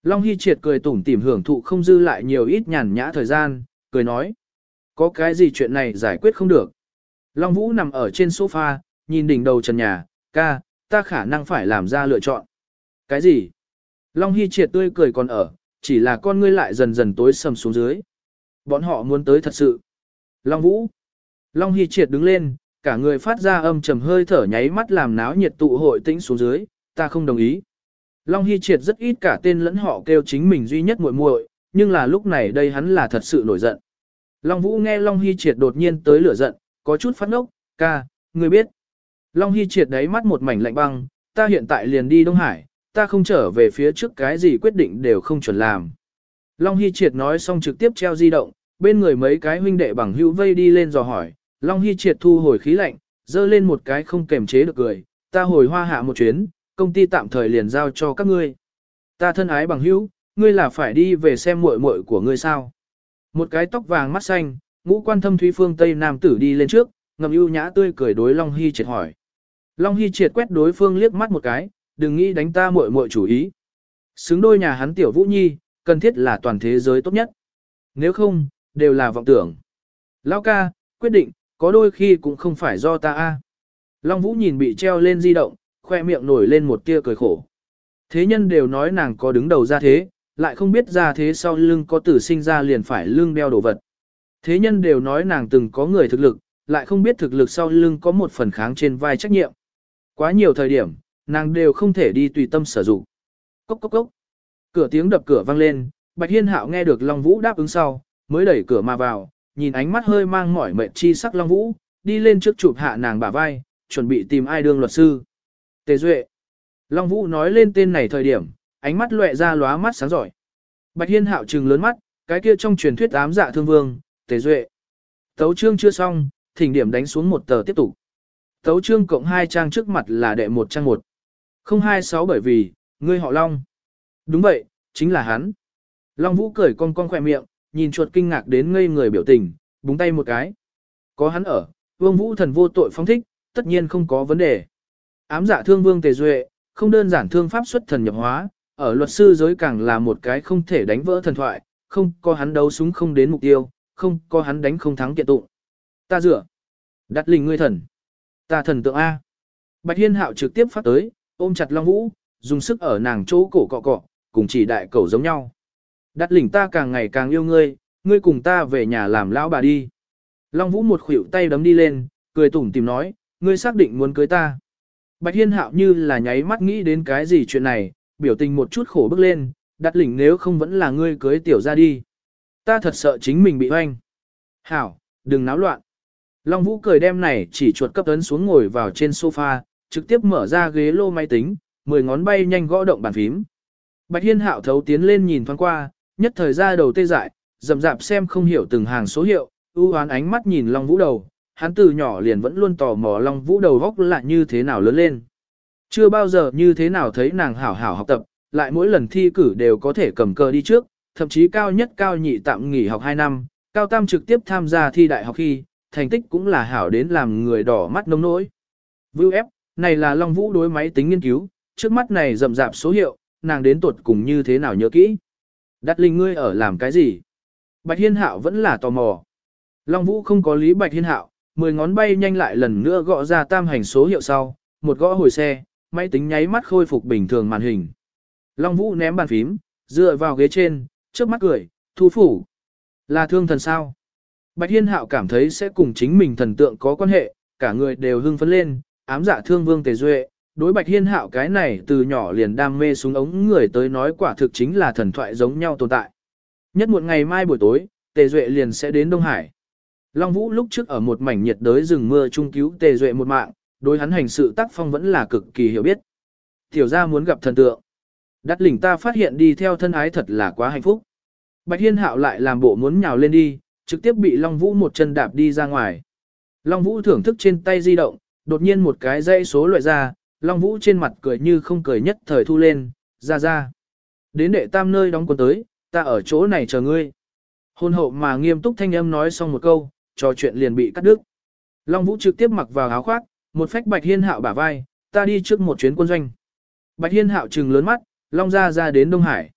Long Hy triệt cười tủm tỉm hưởng thụ không dư lại nhiều ít nhàn nhã thời gian, cười nói. Có cái gì chuyện này giải quyết không được. Long Vũ nằm ở trên sofa, nhìn đỉnh đầu trần nhà, ca, ta khả năng phải làm ra lựa chọn. Cái gì? Long Hy triệt tươi cười còn ở, chỉ là con ngươi lại dần dần tối sầm xuống dưới. Bọn họ muốn tới thật sự. Long Vũ. Long Hy triệt đứng lên, cả người phát ra âm trầm hơi thở nháy mắt làm náo nhiệt tụ hội tĩnh xuống dưới, ta không đồng ý. Long Hy Triệt rất ít cả tên lẫn họ kêu chính mình duy nhất muội muội, nhưng là lúc này đây hắn là thật sự nổi giận. Long Vũ nghe Long Hy Triệt đột nhiên tới lửa giận, có chút phát ngốc, ca, ngươi biết. Long Hy Triệt đáy mắt một mảnh lạnh băng, ta hiện tại liền đi Đông Hải, ta không trở về phía trước cái gì quyết định đều không chuẩn làm. Long Hy Triệt nói xong trực tiếp treo di động, bên người mấy cái huynh đệ bằng hữu vây đi lên dò hỏi, Long Hy Triệt thu hồi khí lạnh, dơ lên một cái không kềm chế được cười, ta hồi hoa hạ một chuyến, công ty tạm thời liền giao cho các ngươi. Ta thân ái bằng hữu, ngươi là phải đi về xem muội muội của ngươi sao. Một cái tóc vàng mắt xanh, ngũ quan thâm thúy phương Tây Nam tử đi lên trước, ngầm ưu nhã tươi cười đối Long Hy triệt hỏi. Long Hy triệt quét đối phương liếc mắt một cái, đừng nghĩ đánh ta muội muội chủ ý. Xứng đôi nhà hắn tiểu Vũ Nhi, cần thiết là toàn thế giới tốt nhất. Nếu không, đều là vọng tưởng. Lao ca, quyết định, có đôi khi cũng không phải do ta a. Long Vũ nhìn bị treo lên di động, khoe miệng nổi lên một tia cười khổ. Thế nhân đều nói nàng có đứng đầu ra thế, lại không biết ra thế sau lưng có tử sinh ra liền phải lưng đeo đồ vật. Thế nhân đều nói nàng từng có người thực lực, lại không biết thực lực sau lưng có một phần kháng trên vai trách nhiệm. Quá nhiều thời điểm, nàng đều không thể đi tùy tâm sử dụng. Cốc cốc cốc. Cửa tiếng đập cửa vang lên, Bạch Hiên Hạo nghe được Long Vũ đáp ứng sau, mới đẩy cửa mà vào, nhìn ánh mắt hơi mang mỏi mệt chi sắc Long Vũ, đi lên trước chụp hạ nàng bả vai, chuẩn bị tìm ai đương luật sư. Tề Duệ. Long Vũ nói lên tên này thời điểm, ánh mắt lóe ra lóa mắt sáng giỏi. Bạch Hiên hạo trừng lớn mắt, cái kia trong truyền thuyết ám dạ thương vương, Tề Duệ. Tấu chương chưa xong, thỉnh điểm đánh xuống một tờ tiếp tục. Tấu chương cộng hai trang trước mặt là đệ một trang một. Không hai sáu bởi vì, ngươi họ Long. Đúng vậy, chính là hắn. Long Vũ cười con cong khỏe miệng, nhìn chuột kinh ngạc đến ngây người biểu tình, búng tay một cái. Có hắn ở, vương vũ thần vô tội phong thích, tất nhiên không có vấn đề. Ám giả thương vương tề duệ, không đơn giản thương pháp xuất thần nhập hóa, ở luật sư giới càng là một cái không thể đánh vỡ thần thoại, không có hắn đấu súng không đến mục tiêu, không có hắn đánh không thắng kiện tụng. Ta dựa. Đặt lình ngươi thần. Ta thần tượng A. Bạch Hiên Hạo trực tiếp phát tới, ôm chặt Long Vũ, dùng sức ở nàng chỗ cổ cọ cọ, cùng chỉ đại cầu giống nhau. Đặt lình ta càng ngày càng yêu ngươi, ngươi cùng ta về nhà làm lão bà đi. Long Vũ một khuỷu tay đấm đi lên, cười tủm tìm nói, ngươi xác định muốn cưới ta. Bạch Hiên Hạo như là nháy mắt nghĩ đến cái gì chuyện này, biểu tình một chút khổ bước lên, đặt lỉnh nếu không vẫn là ngươi cưới tiểu ra đi. Ta thật sợ chính mình bị hoanh. Hảo, đừng náo loạn. Long Vũ cười đem này chỉ chuột cấp ấn xuống ngồi vào trên sofa, trực tiếp mở ra ghế lô máy tính, mười ngón bay nhanh gõ động bàn phím. Bạch Hiên Hạo thấu tiến lên nhìn thoáng qua, nhất thời ra đầu tê dại, dầm dạp xem không hiểu từng hàng số hiệu, ưu hoán ánh mắt nhìn Long Vũ đầu, hắn từ nhỏ liền vẫn luôn tò mò Long Vũ đầu góc lại như thế nào lớn lên. Chưa bao giờ như thế nào thấy nàng hảo hảo học tập, lại mỗi lần thi cử đều có thể cầm cờ đi trước, thậm chí cao nhất cao nhị tạm nghỉ học 2 năm, cao tam trực tiếp tham gia thi đại học khi, thành tích cũng là hảo đến làm người đỏ mắt nông nỗi. Vưu ép, này là Long Vũ đối máy tính nghiên cứu, trước mắt này rậm rạp số hiệu, nàng đến tuột cùng như thế nào nhớ kỹ. Đặt linh ngươi ở làm cái gì? Bạch Hiên Hạo vẫn là tò mò. Long Vũ không có lý Bạch Hiên Hạo, mười ngón bay nhanh lại lần nữa gõ ra tam hành số hiệu sau, một gõ hồi xe, máy tính nháy mắt khôi phục bình thường màn hình. Long Vũ ném bàn phím, dựa vào ghế trên, trước mắt cười, thu phủ. Là thương thần sao? Bạch Hiên Hạo cảm thấy sẽ cùng chính mình thần tượng có quan hệ, cả người đều hưng phấn lên, ám dạ thương vương tề duệ. Đối Bạch Hiên Hạo cái này từ nhỏ liền đam mê súng ống người tới nói quả thực chính là thần thoại giống nhau tồn tại. Nhất một ngày mai buổi tối, Tề Duệ liền sẽ đến Đông Hải. Long Vũ lúc trước ở một mảnh nhiệt đới rừng mưa trung cứu Tề Duệ một mạng, đối hắn hành sự tác phong vẫn là cực kỳ hiểu biết. Tiểu gia muốn gặp thần tượng. Đắt lỉnh ta phát hiện đi theo thân ái thật là quá hạnh phúc. Bạch Hiên Hạo lại làm bộ muốn nhào lên đi, trực tiếp bị Long Vũ một chân đạp đi ra ngoài. Long Vũ thưởng thức trên tay di động, đột nhiên một cái dây số loại ra, Long Vũ trên mặt cười như không cười nhất thời thu lên, ra ra. Đến đệ tam nơi đóng quân tới, ta ở chỗ này chờ ngươi. Hôn hậu mà nghiêm túc thanh âm nói xong một câu, trò chuyện liền bị cắt đứt. Long Vũ trực tiếp mặc vào áo khoác, một phách Bạch Hiên Hạo bả vai, ta đi trước một chuyến quân doanh. Bạch Hiên Hạo trừng lớn mắt, Long Gia ra đến Đông Hải.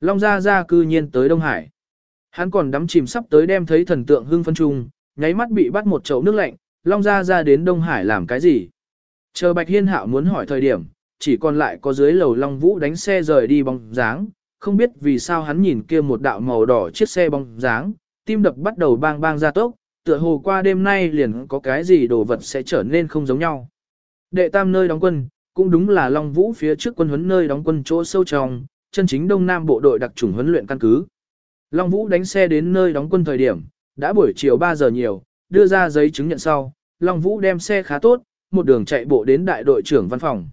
Long Gia Gia cư nhiên tới Đông Hải. Hắn còn đắm chìm sắp tới đem thấy thần tượng hưng phân trung, nháy mắt bị bắt một chậu nước lạnh, Long Gia Gia đến Đông Hải làm cái gì? Chờ Bạch Hiên Hạo muốn hỏi thời điểm, chỉ còn lại có dưới lầu Long Vũ đánh xe rời đi bóng dáng, không biết vì sao hắn nhìn kia một đạo màu đỏ chiếc xe bóng dáng, tim đập bắt đầu bang bang ra tốc, tựa hồ qua đêm nay liền có cái gì đồ vật sẽ trở nên không giống nhau. Đệ tam nơi đóng quân, cũng đúng là Long Vũ phía trước quân huấn nơi đóng quân chỗ sâu trong, chân chính Đông Nam bộ đội đặc chủng huấn luyện căn cứ. Long Vũ đánh xe đến nơi đóng quân thời điểm, đã buổi chiều 3 giờ nhiều, đưa ra giấy chứng nhận sau, Long Vũ đem xe khá tốt, một đường chạy bộ đến đại đội trưởng văn phòng.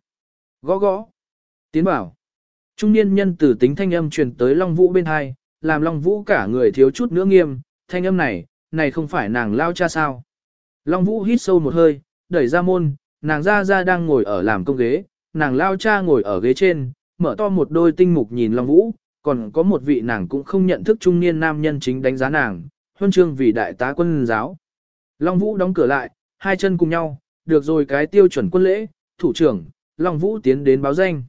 Gõ gõ. Tiến bảo. Trung niên nhân từ tính thanh âm truyền tới Long Vũ bên hai, làm Long Vũ cả người thiếu chút nữa nghiêm, thanh âm này, này không phải nàng lao cha sao. Long Vũ hít sâu một hơi, đẩy ra môn, nàng ra ra đang ngồi ở làm công ghế, nàng lao cha ngồi ở ghế trên, mở to một đôi tinh mục nhìn Long Vũ, còn có một vị nàng cũng không nhận thức trung niên nam nhân chính đánh giá nàng, huân chương vì đại tá quân giáo. Long Vũ đóng cửa lại, hai chân cùng nhau, được rồi cái tiêu chuẩn quân lễ, thủ trưởng, Long Vũ tiến đến báo danh.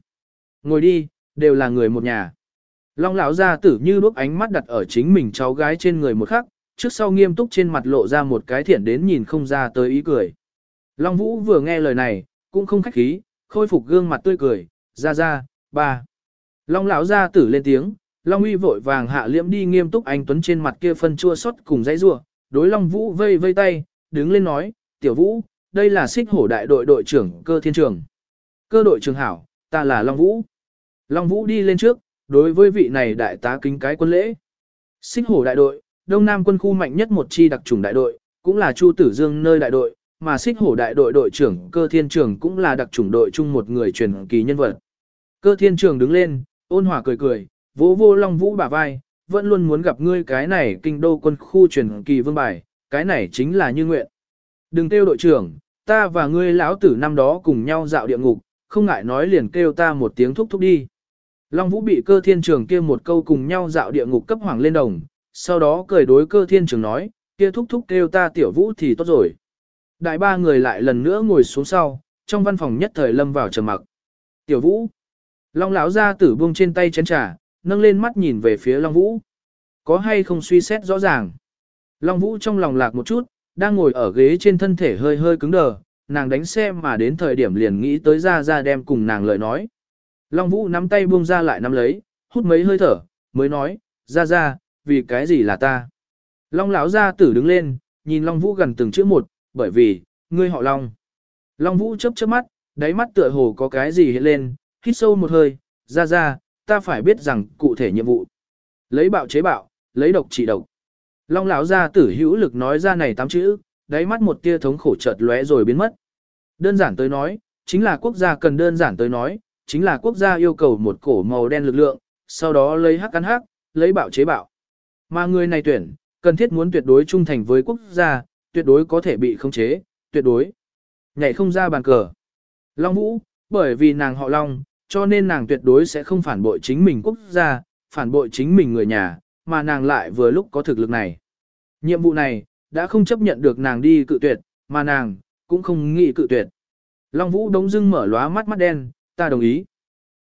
Ngồi đi, đều là người một nhà. Long lão gia tử như đuốc ánh mắt đặt ở chính mình cháu gái trên người một khắc, trước sau nghiêm túc trên mặt lộ ra một cái thiện đến nhìn không ra tới ý cười. Long Vũ vừa nghe lời này, cũng không khách khí, khôi phục gương mặt tươi cười, ra ra, ba. Long lão gia tử lên tiếng, Long uy vội vàng hạ liễm đi nghiêm túc anh Tuấn trên mặt kia phân chua xót cùng dãy rủa. đối Long Vũ vây vây tay, đứng lên nói, tiểu Vũ, đây là xích hổ đại đội đội trưởng cơ thiên trường. Cơ đội trưởng hảo, ta là Long Vũ. Long Vũ đi lên trước, đối với vị này đại tá kính cái quân lễ. Xích hổ đại đội, Đông Nam quân khu mạnh nhất một chi đặc chủng đại đội, cũng là Chu Tử Dương nơi đại đội, mà xích hổ đại đội đội trưởng cơ thiên trường cũng là đặc chủng đội chung một người truyền kỳ nhân vật. Cơ thiên trường đứng lên, ôn hòa cười cười, vỗ vô Long Vũ bả vai, vẫn luôn muốn gặp ngươi cái này kinh đô quân khu truyền kỳ vương bài, cái này chính là như nguyện. Đừng kêu đội trưởng, ta và ngươi lão tử năm đó cùng nhau dạo địa ngục, không ngại nói liền kêu ta một tiếng thúc thúc đi. Long Vũ bị cơ thiên trường kia một câu cùng nhau dạo địa ngục cấp hoàng lên đồng, sau đó cười đối cơ thiên trường nói, kia thúc thúc kêu ta tiểu vũ thì tốt rồi. Đại ba người lại lần nữa ngồi xuống sau, trong văn phòng nhất thời lâm vào trầm mặc. Tiểu vũ. Long lão ra tử buông trên tay chén trà, nâng lên mắt nhìn về phía Long Vũ. Có hay không suy xét rõ ràng. Long Vũ trong lòng lạc một chút, đang ngồi ở ghế trên thân thể hơi hơi cứng đờ, nàng đánh xe mà đến thời điểm liền nghĩ tới ra ra đem cùng nàng lời nói. Long Vũ nắm tay buông ra lại nắm lấy, hút mấy hơi thở, mới nói, ra ra, vì cái gì là ta. Long lão gia tử đứng lên, nhìn Long Vũ gần từng chữ một, bởi vì, ngươi họ Long. Long Vũ chớp chớp mắt, đáy mắt tựa hồ có cái gì hiện lên, hít sâu một hơi, ra ra, ta phải biết rằng cụ thể nhiệm vụ. Lấy bạo chế bạo, lấy độc trị độc. Long lão gia tử hữu lực nói ra này tám chữ, đáy mắt một tia thống khổ chợt lóe rồi biến mất. Đơn giản tới nói, chính là quốc gia cần đơn giản tới nói, chính là quốc gia yêu cầu một cổ màu đen lực lượng, sau đó lấy hắc cắn hắc, lấy bạo chế bạo. Mà người này tuyển, cần thiết muốn tuyệt đối trung thành với quốc gia, tuyệt đối có thể bị khống chế, tuyệt đối. Nhảy không ra bàn cờ. Long Vũ, bởi vì nàng họ Long, cho nên nàng tuyệt đối sẽ không phản bội chính mình quốc gia, phản bội chính mình người nhà, mà nàng lại vừa lúc có thực lực này. Nhiệm vụ này, đã không chấp nhận được nàng đi cự tuyệt, mà nàng, cũng không nghĩ cự tuyệt. Long Vũ đống dưng mở lóa mắt mắt đen, ta đồng ý.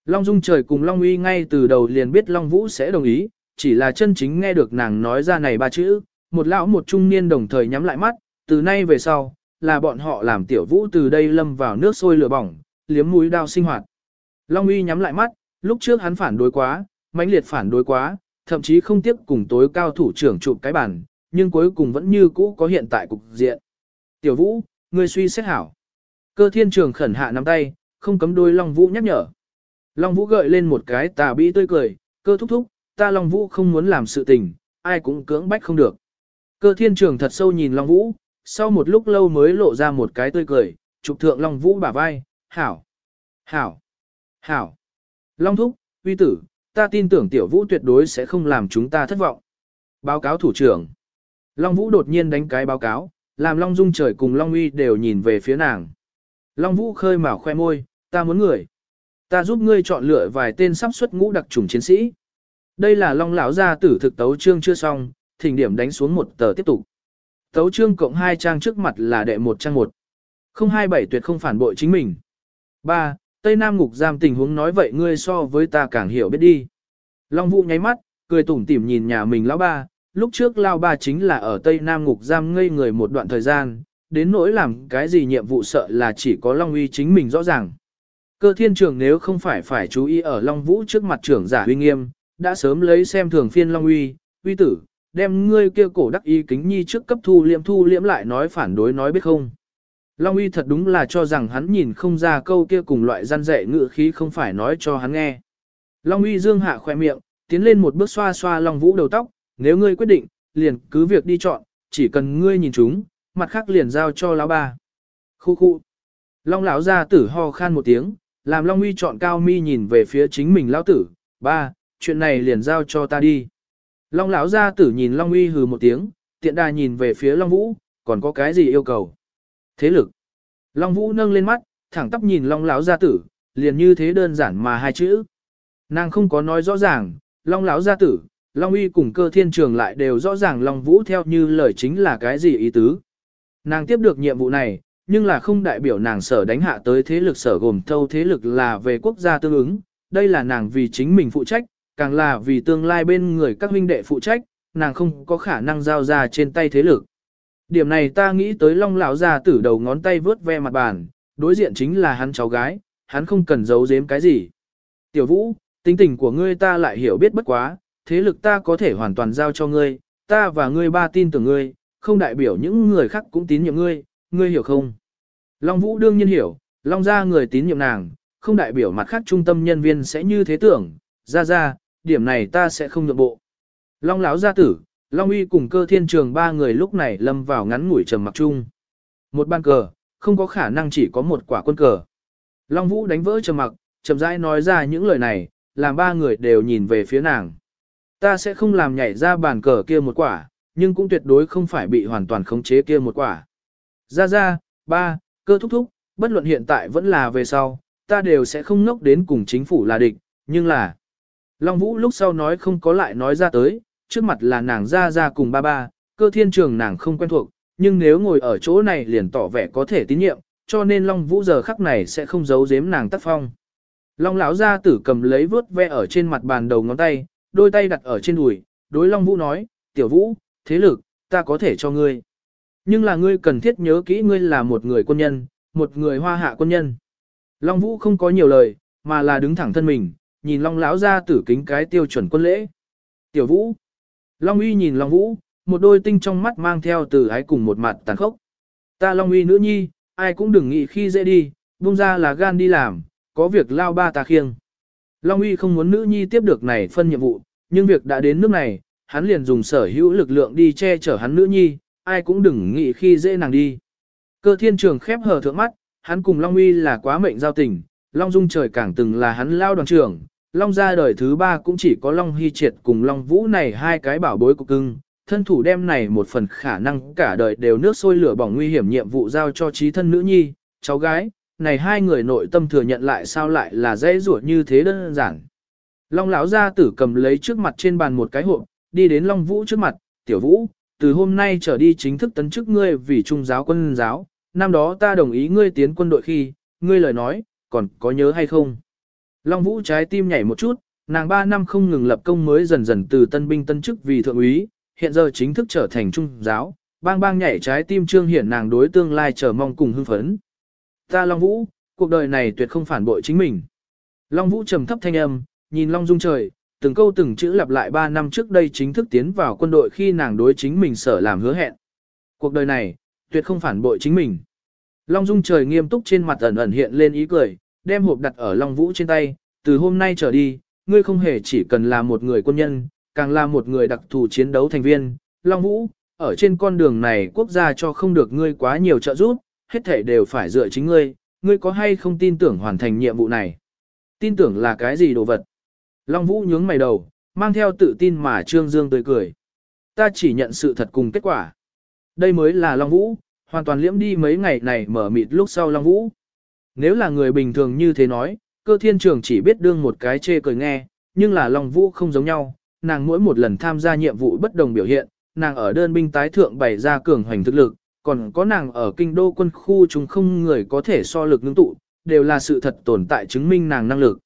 Long Dung trời cùng Long Uy ngay từ đầu liền biết Long Vũ sẽ đồng ý, chỉ là chân chính nghe được nàng nói ra này ba chữ, một lão một trung niên đồng thời nhắm lại mắt, từ nay về sau, là bọn họ làm tiểu vũ từ đây lâm vào nước sôi lửa bỏng, liếm mũi đao sinh hoạt. Long Uy nhắm lại mắt, lúc trước hắn phản đối quá, mãnh liệt phản đối quá, thậm chí không tiếp cùng tối cao thủ trưởng chụp cái bàn, nhưng cuối cùng vẫn như cũ có hiện tại cục diện. Tiểu Vũ, ngươi suy xét hảo. Cơ thiên trường khẩn hạ nắm tay, không cấm đôi Long Vũ nhắc nhở. Long Vũ gợi lên một cái tà bi tươi cười, cơ thúc thúc, ta Long Vũ không muốn làm sự tình, ai cũng cưỡng bách không được. Cơ thiên trường thật sâu nhìn Long Vũ, sau một lúc lâu mới lộ ra một cái tươi cười, trục thượng Long Vũ bả vai, hảo, hảo, hảo. Long thúc, uy tử, ta tin tưởng tiểu vũ tuyệt đối sẽ không làm chúng ta thất vọng. Báo cáo thủ trưởng. Long Vũ đột nhiên đánh cái báo cáo, làm Long Dung trời cùng Long Uy đều nhìn về phía nàng. Long Vũ khơi mào khoe môi, ta muốn người. Ta giúp ngươi chọn lựa vài tên sắp xuất ngũ đặc chủng chiến sĩ. Đây là Long lão gia tử thực tấu chương chưa xong, thỉnh điểm đánh xuống một tờ tiếp tục. Tấu chương cộng hai trang trước mặt là đệ một trang một. 027 tuyệt không phản bội chính mình. 3. Tây Nam ngục giam tình huống nói vậy ngươi so với ta càng hiểu biết đi. Long Vũ nháy mắt, cười tủm tỉm nhìn nhà mình lão ba, lúc trước lão ba chính là ở Tây Nam ngục giam ngây người một đoạn thời gian, đến nỗi làm cái gì nhiệm vụ sợ là chỉ có Long Uy chính mình rõ ràng. Cơ thiên trưởng nếu không phải phải chú ý ở Long Vũ trước mặt trưởng giả uy nghiêm, đã sớm lấy xem thường phiên Long Uy, uy tử, đem ngươi kia cổ đắc ý kính nhi trước cấp thu liễm thu liễm lại nói phản đối nói biết không. Long uy thật đúng là cho rằng hắn nhìn không ra câu kia cùng loại gian dạy ngự khí không phải nói cho hắn nghe. Long uy dương hạ khoe miệng, tiến lên một bước xoa xoa Long vũ đầu tóc, nếu ngươi quyết định, liền cứ việc đi chọn, chỉ cần ngươi nhìn chúng, mặt khác liền giao cho lão ba. Khu khu. Long lão ra tử ho khan một tiếng, làm Long uy chọn cao mi nhìn về phía chính mình lão tử, ba, chuyện này liền giao cho ta đi. Long lão gia tử nhìn Long uy hừ một tiếng, tiện đà nhìn về phía Long vũ, còn có cái gì yêu cầu. Thế lực. Long Vũ nâng lên mắt, thẳng tắp nhìn Long lão gia tử, liền như thế đơn giản mà hai chữ. Nàng không có nói rõ ràng, Long lão gia tử, Long uy cùng cơ thiên trường lại đều rõ ràng Long Vũ theo như lời chính là cái gì ý tứ. Nàng tiếp được nhiệm vụ này, nhưng là không đại biểu nàng sở đánh hạ tới thế lực sở gồm thâu thế lực là về quốc gia tương ứng, đây là nàng vì chính mình phụ trách, càng là vì tương lai bên người các huynh đệ phụ trách, nàng không có khả năng giao ra trên tay thế lực. Điểm này ta nghĩ tới long lão già tử đầu ngón tay vớt ve mặt bàn, đối diện chính là hắn cháu gái, hắn không cần giấu giếm cái gì. Tiểu vũ, tính tình của ngươi ta lại hiểu biết bất quá, thế lực ta có thể hoàn toàn giao cho ngươi, ta và ngươi ba tin tưởng ngươi, không đại biểu những người khác cũng tín nhiệm ngươi, ngươi hiểu không? Long vũ đương nhiên hiểu, long gia người tín nhiệm nàng, không đại biểu mặt khác trung tâm nhân viên sẽ như thế tưởng, ra ra, điểm này ta sẽ không nhượng bộ. Long lão gia tử, Long uy cùng cơ thiên trường ba người lúc này lâm vào ngắn ngủi trầm mặc chung. Một ban cờ, không có khả năng chỉ có một quả quân cờ. Long vũ đánh vỡ trầm mặc, chậm rãi nói ra những lời này, làm ba người đều nhìn về phía nàng. Ta sẽ không làm nhảy ra bàn cờ kia một quả, nhưng cũng tuyệt đối không phải bị hoàn toàn khống chế kia một quả. Ra ra, ba, cơ thúc thúc, bất luận hiện tại vẫn là về sau, ta đều sẽ không ngốc đến cùng chính phủ là địch, nhưng là... Long Vũ lúc sau nói không có lại nói ra tới, trước mặt là nàng ra ra cùng ba ba, cơ thiên trường nàng không quen thuộc, nhưng nếu ngồi ở chỗ này liền tỏ vẻ có thể tín nhiệm, cho nên Long Vũ giờ khắc này sẽ không giấu giếm nàng tác phong. Long lão gia tử cầm lấy vớt ve ở trên mặt bàn đầu ngón tay, đôi tay đặt ở trên đùi, đối Long Vũ nói, tiểu Vũ, thế lực, ta có thể cho ngươi. Nhưng là ngươi cần thiết nhớ kỹ ngươi là một người quân nhân, một người hoa hạ quân nhân. Long Vũ không có nhiều lời, mà là đứng thẳng thân mình, nhìn Long lão gia tử kính cái tiêu chuẩn quân lễ. Tiểu Vũ. Long Uy nhìn Long Vũ, một đôi tinh trong mắt mang theo từ ái cùng một mặt tàn khốc. Ta Long Uy nữ nhi, ai cũng đừng nghĩ khi dễ đi, buông ra là gan đi làm, có việc lao ba ta khiêng. Long Uy không muốn nữ nhi tiếp được này phân nhiệm vụ, nhưng việc đã đến nước này, hắn liền dùng sở hữu lực lượng đi che chở hắn nữ nhi, ai cũng đừng nghĩ khi dễ nàng đi. Cơ thiên trường khép hờ thượng mắt, hắn cùng Long Uy là quá mệnh giao tình, Long Dung trời càng từng là hắn lao đoàn trưởng, Long gia đời thứ ba cũng chỉ có Long Hy Triệt cùng Long Vũ này hai cái bảo bối của cưng, thân thủ đem này một phần khả năng cả đời đều nước sôi lửa bỏng nguy hiểm nhiệm vụ giao cho trí thân nữ nhi, cháu gái, này hai người nội tâm thừa nhận lại sao lại là dễ ruột như thế đơn giản. Long lão gia tử cầm lấy trước mặt trên bàn một cái hộp, đi đến Long Vũ trước mặt, tiểu Vũ, từ hôm nay trở đi chính thức tấn chức ngươi vì trung giáo quân giáo, năm đó ta đồng ý ngươi tiến quân đội khi, ngươi lời nói, còn có nhớ hay không? Long Vũ trái tim nhảy một chút, nàng 3 năm không ngừng lập công mới dần dần từ tân binh tân chức vì thượng úy, hiện giờ chính thức trở thành trung giáo, bang bang nhảy trái tim trương hiển nàng đối tương lai chờ mong cùng hưng phấn. Ta Long Vũ, cuộc đời này tuyệt không phản bội chính mình. Long Vũ trầm thấp thanh âm, nhìn Long Dung trời, từng câu từng chữ lặp lại 3 năm trước đây chính thức tiến vào quân đội khi nàng đối chính mình sở làm hứa hẹn. Cuộc đời này, tuyệt không phản bội chính mình. Long Dung trời nghiêm túc trên mặt ẩn ẩn hiện lên ý cười, đem hộp đặt ở Long Vũ trên tay, từ hôm nay trở đi, ngươi không hề chỉ cần là một người quân nhân, càng là một người đặc thù chiến đấu thành viên. Long Vũ, ở trên con đường này quốc gia cho không được ngươi quá nhiều trợ giúp, hết thể đều phải dựa chính ngươi, ngươi có hay không tin tưởng hoàn thành nhiệm vụ này? Tin tưởng là cái gì đồ vật? Long Vũ nhướng mày đầu, mang theo tự tin mà Trương Dương tươi cười. Ta chỉ nhận sự thật cùng kết quả. Đây mới là Long Vũ, hoàn toàn liễm đi mấy ngày này mở mịt lúc sau Long Vũ. Nếu là người bình thường như thế nói, cơ thiên trường chỉ biết đương một cái chê cười nghe, nhưng là Long Vũ không giống nhau, nàng mỗi một lần tham gia nhiệm vụ bất đồng biểu hiện, nàng ở đơn binh tái thượng bày ra cường hoành thực lực, còn có nàng ở kinh đô quân khu chúng không người có thể so lực ngưng tụ, đều là sự thật tồn tại chứng minh nàng năng lực.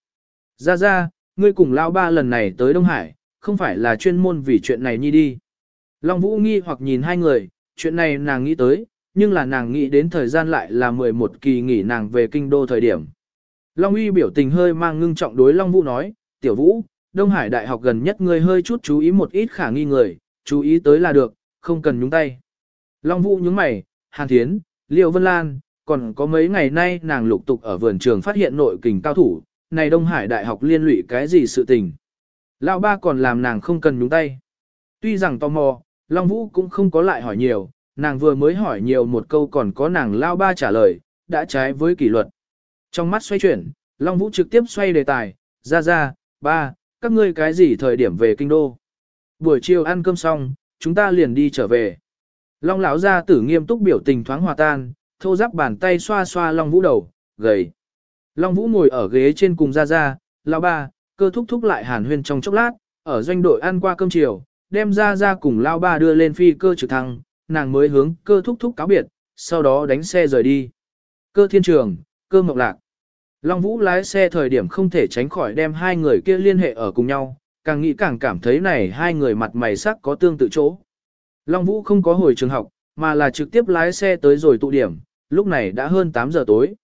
Ra ra, ngươi cùng lao ba lần này tới Đông Hải, không phải là chuyên môn vì chuyện này nhi đi. Long Vũ nghi hoặc nhìn hai người, chuyện này nàng nghĩ tới, nhưng là nàng nghĩ đến thời gian lại là 11 kỳ nghỉ nàng về kinh đô thời điểm. Long Uy biểu tình hơi mang ngưng trọng đối Long Vũ nói, Tiểu Vũ, Đông Hải Đại học gần nhất ngươi hơi chút chú ý một ít khả nghi người, chú ý tới là được, không cần nhúng tay. Long Vũ nhướng mày, Hàn Thiến, Liêu Vân Lan, còn có mấy ngày nay nàng lục tục ở vườn trường phát hiện nội kình cao thủ, này Đông Hải Đại học liên lụy cái gì sự tình. Lão ba còn làm nàng không cần nhúng tay. Tuy rằng tò mò, Long Vũ cũng không có lại hỏi nhiều, nàng vừa mới hỏi nhiều một câu còn có nàng lao ba trả lời, đã trái với kỷ luật. Trong mắt xoay chuyển, Long Vũ trực tiếp xoay đề tài, ra ra, ba, các ngươi cái gì thời điểm về kinh đô. Buổi chiều ăn cơm xong, chúng ta liền đi trở về. Long lão gia tử nghiêm túc biểu tình thoáng hòa tan, thô giáp bàn tay xoa xoa Long Vũ đầu, gầy. Long Vũ ngồi ở ghế trên cùng ra ra, lão ba, cơ thúc thúc lại hàn huyên trong chốc lát, ở doanh đội ăn qua cơm chiều, đem ra ra cùng lão ba đưa lên phi cơ trực thăng, nàng mới hướng cơ thúc thúc cáo biệt, sau đó đánh xe rời đi. Cơ thiên trường, cơ mộng lạc. Long Vũ lái xe thời điểm không thể tránh khỏi đem hai người kia liên hệ ở cùng nhau, càng nghĩ càng cảm thấy này hai người mặt mày sắc có tương tự chỗ. Long Vũ không có hồi trường học, mà là trực tiếp lái xe tới rồi tụ điểm, lúc này đã hơn 8 giờ tối.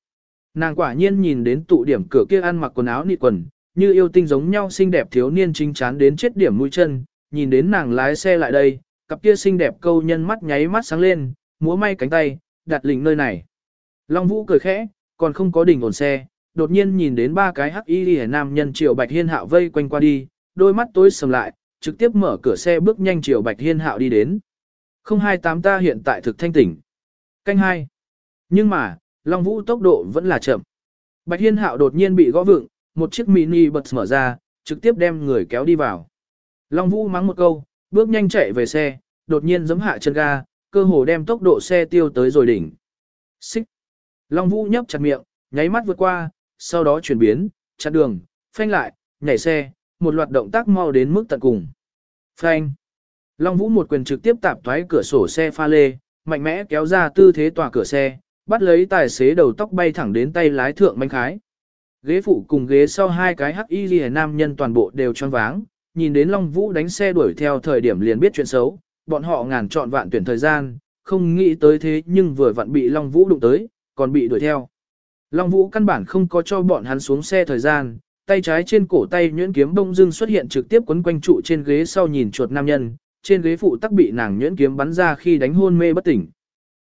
Nàng quả nhiên nhìn đến tụ điểm cửa kia ăn mặc quần áo nị quần, như yêu tinh giống nhau xinh đẹp thiếu niên chính chán đến chết điểm mũi chân, nhìn đến nàng lái xe lại đây, cặp kia xinh đẹp câu nhân mắt nháy mắt sáng lên, múa may cánh tay, đặt lỉnh nơi này. Long Vũ cười khẽ, còn không có đỉnh ổn xe, đột nhiên nhìn đến ba cái hắc y liễu nam nhân triệu Bạch Hiên Hạo vây quanh qua đi, đôi mắt tối sầm lại, trực tiếp mở cửa xe bước nhanh triệu Bạch Hiên Hạo đi đến. 028 ta hiện tại thực thanh tỉnh. Canh hai. Nhưng mà, Long Vũ tốc độ vẫn là chậm. Bạch Hiên Hạo đột nhiên bị gõ vựng, một chiếc mini bật mở ra, trực tiếp đem người kéo đi vào. Long Vũ mắng một câu, bước nhanh chạy về xe, đột nhiên giẫm hạ chân ga, cơ hồ đem tốc độ xe tiêu tới rồi đỉnh. Xích. Long Vũ nhấp chặt miệng, nháy mắt vượt qua, sau đó chuyển biến, chặn đường, phanh lại, nhảy xe, một loạt động tác mau đến mức tận cùng. Phanh. Long Vũ một quyền trực tiếp tạp thoái cửa sổ xe pha lê, mạnh mẽ kéo ra tư thế tòa cửa xe, bắt lấy tài xế đầu tóc bay thẳng đến tay lái thượng manh khái. Ghế phụ cùng ghế sau hai cái hắc y ghi nam nhân toàn bộ đều choáng váng, nhìn đến Long Vũ đánh xe đuổi theo thời điểm liền biết chuyện xấu, bọn họ ngàn chọn vạn tuyển thời gian, không nghĩ tới thế nhưng vừa vặn bị Long Vũ đụng tới, còn bị đuổi theo. Long Vũ căn bản không có cho bọn hắn xuống xe thời gian, tay trái trên cổ tay nhuyễn kiếm bông dưng xuất hiện trực tiếp quấn quanh trụ trên ghế sau nhìn chuột nam nhân, trên ghế phụ tắc bị nàng nhuyễn kiếm bắn ra khi đánh hôn mê bất tỉnh.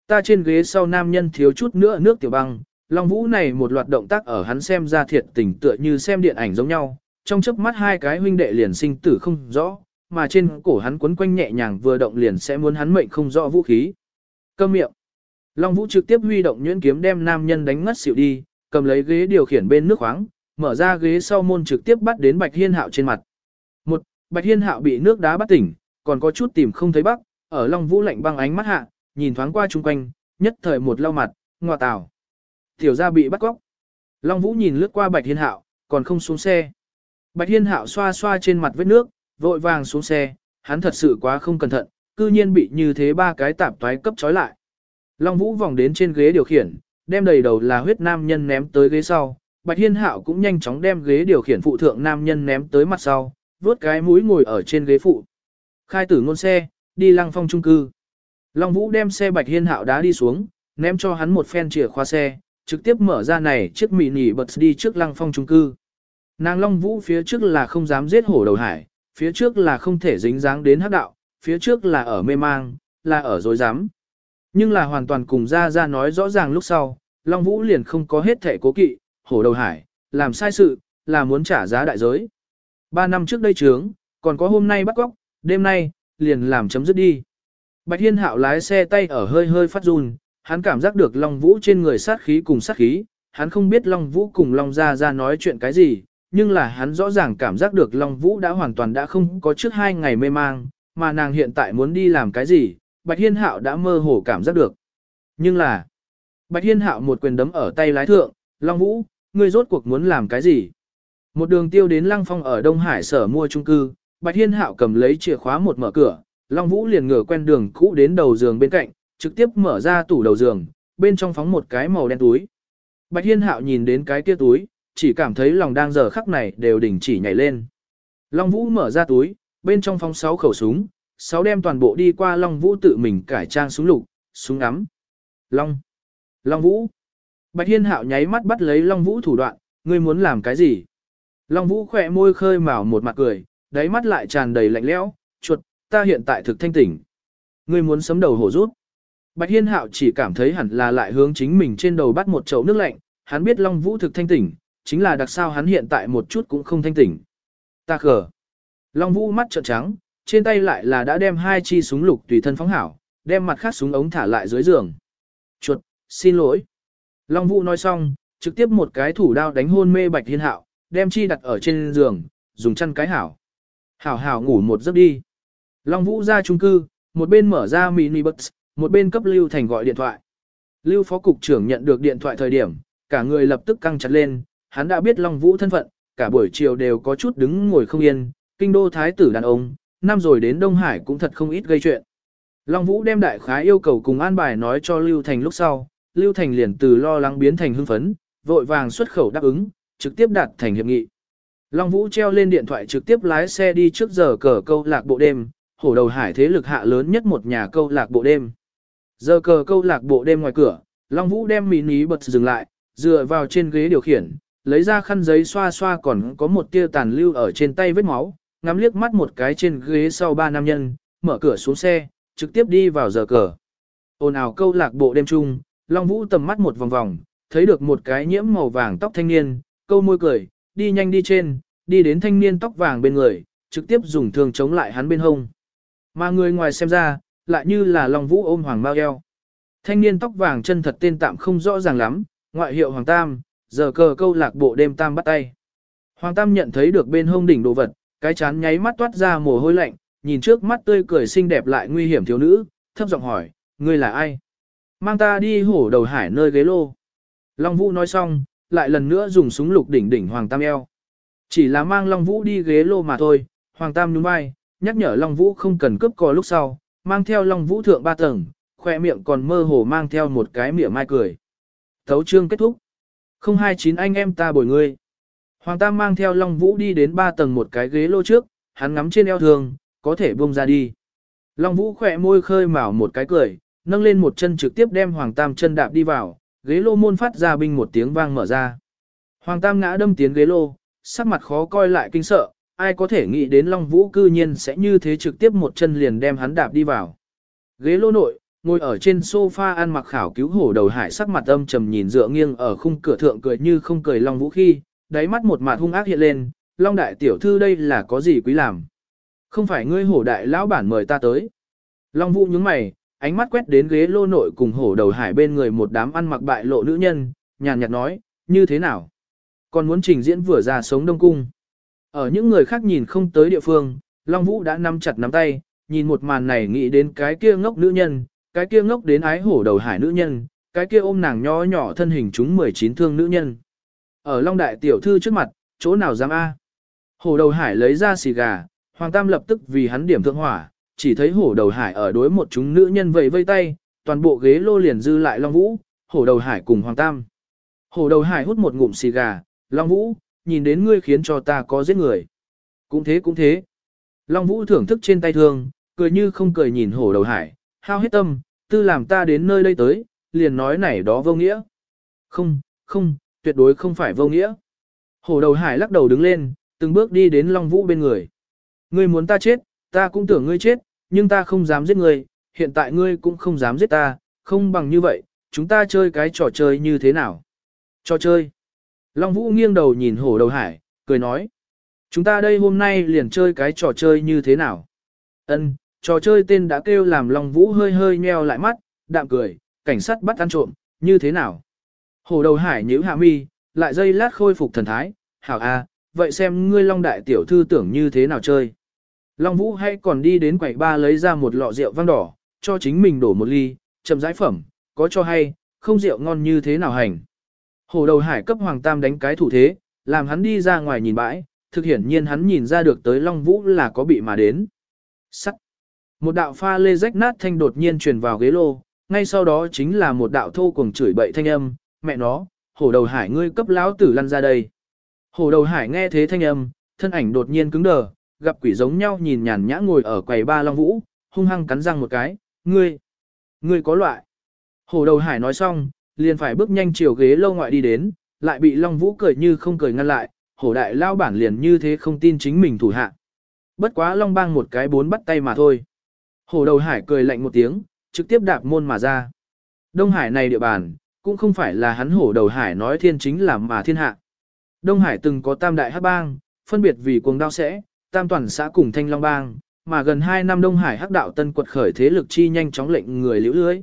Ta trên ghế sau nam nhân thiếu chút nữa nước tiểu băng, Long Vũ này một loạt động tác ở hắn xem ra thiệt tình tựa như xem điện ảnh giống nhau, trong chớp mắt hai cái huynh đệ liền sinh tử không rõ, mà trên cổ hắn quấn quanh nhẹ nhàng vừa động liền sẽ muốn hắn mệnh không rõ vũ khí. Câm miệng. Long Vũ trực tiếp huy động nhuyễn kiếm đem nam nhân đánh ngất xỉu đi, cầm lấy ghế điều khiển bên nước khoáng, mở ra ghế sau môn trực tiếp bắt đến Bạch Hiên Hạo trên mặt. Một, Bạch Hiên Hạo bị nước đá bắt tỉnh, còn có chút tìm không thấy bắc, ở Long Vũ lạnh băng ánh mắt hạ, nhìn thoáng qua chung quanh, nhất thời một lau mặt, ngọa tào. Tiểu gia bị bắt cóc. Long Vũ nhìn lướt qua Bạch Hiên Hạo, còn không xuống xe. Bạch Hiên Hạo xoa xoa trên mặt vết nước, vội vàng xuống xe, hắn thật sự quá không cẩn thận, cư nhiên bị như thế ba cái tạp toái cấp trói lại. Long Vũ vòng đến trên ghế điều khiển, đem đầy đầu là huyết nam nhân ném tới ghế sau. Bạch Hiên Hạo cũng nhanh chóng đem ghế điều khiển phụ thượng nam nhân ném tới mặt sau, vuốt cái mũi ngồi ở trên ghế phụ. Khai tử ngôn xe, đi lăng phong trung cư. Long Vũ đem xe Bạch Hiên Hạo đá đi xuống, ném cho hắn một phen chìa khóa xe, trực tiếp mở ra này chiếc mini bật đi trước lăng phong trung cư. Nàng Long Vũ phía trước là không dám giết hổ đầu hải, phía trước là không thể dính dáng đến hắc đạo, phía trước là ở mê mang, là ở dối dám. Nhưng là hoàn toàn cùng ra ra nói rõ ràng lúc sau, Long Vũ liền không có hết thể cố kỵ, hổ đầu hải, làm sai sự, là muốn trả giá đại giới. Ba năm trước đây trướng, còn có hôm nay bắt góc, đêm nay, liền làm chấm dứt đi. Bạch Hiên Hạo lái xe tay ở hơi hơi phát run, hắn cảm giác được Long Vũ trên người sát khí cùng sát khí, hắn không biết Long Vũ cùng Long Gia Gia nói chuyện cái gì, nhưng là hắn rõ ràng cảm giác được Long Vũ đã hoàn toàn đã không có trước hai ngày mê mang, mà nàng hiện tại muốn đi làm cái gì, Bạch Hiên Hạo đã mơ hồ cảm giác được. Nhưng là, Bạch Hiên Hạo một quyền đấm ở tay lái thượng, Long Vũ, ngươi rốt cuộc muốn làm cái gì? Một đường tiêu đến Lăng Phong ở Đông Hải sở mua chung cư, Bạch Hiên Hạo cầm lấy chìa khóa một mở cửa, Long Vũ liền ngửa quen đường cũ đến đầu giường bên cạnh, trực tiếp mở ra tủ đầu giường, bên trong phóng một cái màu đen túi. Bạch Hiên Hạo nhìn đến cái kia túi, chỉ cảm thấy lòng đang giờ khắc này đều đình chỉ nhảy lên. Long Vũ mở ra túi, bên trong phóng 6 khẩu súng, 6 đem toàn bộ đi qua Long Vũ tự mình cải trang súng lục, súng ngắm. Long. Long Vũ. Bạch Hiên Hạo nháy mắt bắt lấy Long Vũ thủ đoạn, ngươi muốn làm cái gì? Long Vũ khỏe môi khơi mào một mặt cười, đáy mắt lại tràn đầy lạnh lẽo, chuột, ta hiện tại thực thanh tỉnh. Ngươi muốn sấm đầu hổ rút. Bạch Hiên Hạo chỉ cảm thấy hẳn là lại hướng chính mình trên đầu bắt một chậu nước lạnh, hắn biết Long Vũ thực thanh tỉnh, chính là đặc sao hắn hiện tại một chút cũng không thanh tỉnh. Ta khờ. Long Vũ mắt trợn trắng, trên tay lại là đã đem hai chi súng lục tùy thân phóng hảo, đem mặt khác súng ống thả lại dưới giường. Chuột, xin lỗi. Long Vũ nói xong, trực tiếp một cái thủ đao đánh hôn mê Bạch thiên Hạo, đem chi đặt ở trên giường, dùng chăn cái hảo. Hảo hảo ngủ một giấc đi. Long Vũ ra trung cư, một bên mở ra mini bus, một bên cấp Lưu Thành gọi điện thoại. Lưu Phó Cục trưởng nhận được điện thoại thời điểm, cả người lập tức căng chặt lên, hắn đã biết Long Vũ thân phận, cả buổi chiều đều có chút đứng ngồi không yên, kinh đô thái tử đàn ông, năm rồi đến Đông Hải cũng thật không ít gây chuyện. Long Vũ đem đại khái yêu cầu cùng an bài nói cho Lưu Thành lúc sau, Lưu Thành liền từ lo lắng biến thành hưng phấn, vội vàng xuất khẩu đáp ứng, trực tiếp đạt thành hiệp nghị. Long Vũ treo lên điện thoại trực tiếp lái xe đi trước giờ cờ câu lạc bộ đêm, hổ đầu hải thế lực hạ lớn nhất một nhà câu lạc bộ đêm. Giờ cờ câu lạc bộ đêm ngoài cửa, Long Vũ đem mini bật dừng lại, dựa vào trên ghế điều khiển, lấy ra khăn giấy xoa xoa còn có một tia tàn lưu ở trên tay vết máu, ngắm liếc mắt một cái trên ghế sau ba nam nhân, mở cửa xuống xe, trực tiếp đi vào giờ cờ. Ồn ào câu lạc bộ đêm chung, Long Vũ tầm mắt một vòng vòng, thấy được một cái nhiễm màu vàng tóc thanh niên, câu môi cười, đi nhanh đi trên, đi đến thanh niên tóc vàng bên người, trực tiếp dùng thương chống lại hắn bên hông. Mà người ngoài xem ra, lại như là Long Vũ ôm Hoàng Mao eo. Thanh niên tóc vàng chân thật tên tạm không rõ ràng lắm, ngoại hiệu Hoàng Tam, giờ cờ câu lạc bộ đêm Tam bắt tay. Hoàng Tam nhận thấy được bên hông đỉnh đồ vật, cái chán nháy mắt toát ra mồ hôi lạnh, nhìn trước mắt tươi cười xinh đẹp lại nguy hiểm thiếu nữ, thấp giọng hỏi, ngươi là ai? Mang ta đi hổ đầu hải nơi ghế lô. Long Vũ nói xong, lại lần nữa dùng súng lục đỉnh đỉnh Hoàng Tam eo. Chỉ là mang Long Vũ đi ghế lô mà thôi, Hoàng Tam nhún vai, nhắc nhở Long Vũ không cần cướp cò lúc sau, mang theo Long Vũ thượng ba tầng, khoe miệng còn mơ hồ mang theo một cái miệng mai cười. Thấu chương kết thúc. 029 anh em ta bồi ngươi. Hoàng Tam mang theo Long Vũ đi đến ba tầng một cái ghế lô trước, hắn ngắm trên eo thường, có thể buông ra đi. Long Vũ khỏe môi khơi mào một cái cười, nâng lên một chân trực tiếp đem Hoàng Tam chân đạp đi vào, ghế lô môn phát ra binh một tiếng vang mở ra. Hoàng Tam ngã đâm tiến ghế lô, sắc mặt khó coi lại kinh sợ, ai có thể nghĩ đến Long Vũ cư nhiên sẽ như thế trực tiếp một chân liền đem hắn đạp đi vào. Ghế lô nội, ngồi ở trên sofa ăn mặc khảo cứu hổ đầu hải sắc mặt âm trầm nhìn dựa nghiêng ở khung cửa thượng cười như không cười Long Vũ khi, đáy mắt một mặt hung ác hiện lên, Long đại tiểu thư đây là có gì quý làm. Không phải ngươi hổ đại lão bản mời ta tới. Long Vũ nhướng mày, ánh mắt quét đến ghế lô nội cùng hổ đầu hải bên người một đám ăn mặc bại lộ nữ nhân, nhàn nhạt nói, như thế nào? Còn muốn trình diễn vừa ra sống đông cung. Ở những người khác nhìn không tới địa phương, Long Vũ đã nắm chặt nắm tay, nhìn một màn này nghĩ đến cái kia ngốc nữ nhân, cái kia ngốc đến ái hổ đầu hải nữ nhân, cái kia ôm nàng nho nhỏ thân hình chúng 19 thương nữ nhân. Ở Long Đại tiểu thư trước mặt, chỗ nào dám A. Hổ đầu hải lấy ra xì gà, Hoàng Tam lập tức vì hắn điểm thượng hỏa, chỉ thấy hổ đầu hải ở đối một chúng nữ nhân vẫy vây tay, toàn bộ ghế lô liền dư lại Long Vũ, hổ đầu hải cùng Hoàng Tam. Hổ đầu hải hút một ngụm xì gà, Long Vũ, nhìn đến ngươi khiến cho ta có giết người. Cũng thế cũng thế. Long Vũ thưởng thức trên tay thương, cười như không cười nhìn hổ đầu hải, hao hết tâm, tư làm ta đến nơi đây tới, liền nói này đó vô nghĩa. Không, không, tuyệt đối không phải vô nghĩa. Hổ đầu hải lắc đầu đứng lên, từng bước đi đến Long Vũ bên người. Ngươi muốn ta chết, ta cũng tưởng ngươi chết, nhưng ta không dám giết ngươi, hiện tại ngươi cũng không dám giết ta, không bằng như vậy, chúng ta chơi cái trò chơi như thế nào? Trò chơi. Long Vũ nghiêng đầu nhìn hổ đầu hải, cười nói. Chúng ta đây hôm nay liền chơi cái trò chơi như thế nào? Ân, trò chơi tên đã kêu làm Long Vũ hơi hơi nheo lại mắt, đạm cười, cảnh sát bắt ăn trộm, như thế nào? Hồ đầu hải nhíu hạ mi, lại dây lát khôi phục thần thái, hảo a, vậy xem ngươi Long Đại Tiểu Thư tưởng như thế nào chơi. Long Vũ hay còn đi đến quầy ba lấy ra một lọ rượu vang đỏ, cho chính mình đổ một ly, chậm rãi phẩm, có cho hay, không rượu ngon như thế nào hành. Hồ đầu hải cấp Hoàng Tam đánh cái thủ thế, làm hắn đi ra ngoài nhìn bãi, thực hiển nhiên hắn nhìn ra được tới Long Vũ là có bị mà đến. Sắt. Một đạo pha lê rách nát thanh đột nhiên truyền vào ghế lô, ngay sau đó chính là một đạo thô cùng chửi bậy thanh âm, mẹ nó, hổ đầu hải ngươi cấp lão tử lăn ra đây. Hổ đầu hải nghe thế thanh âm, thân ảnh đột nhiên cứng đờ, gặp quỷ giống nhau nhìn nhàn nhã ngồi ở quầy ba Long Vũ, hung hăng cắn răng một cái, ngươi, ngươi có loại. Hổ đầu hải nói xong, liền phải bước nhanh chiều ghế lâu ngoại đi đến, lại bị Long Vũ cười như không cười ngăn lại, hổ đại lao bản liền như thế không tin chính mình thủ hạ. Bất quá Long bang một cái bốn bắt tay mà thôi. Hổ đầu hải cười lạnh một tiếng, trực tiếp đạp môn mà ra. Đông Hải này địa bàn, cũng không phải là hắn hổ đầu hải nói thiên chính là mà thiên hạ. Đông Hải từng có tam đại hát bang, phân biệt vì cuồng đao sẽ, tam toàn xã cùng thanh long bang, mà gần 2 năm Đông Hải hắc đạo tân quật khởi thế lực chi nhanh chóng lệnh người liễu lưới.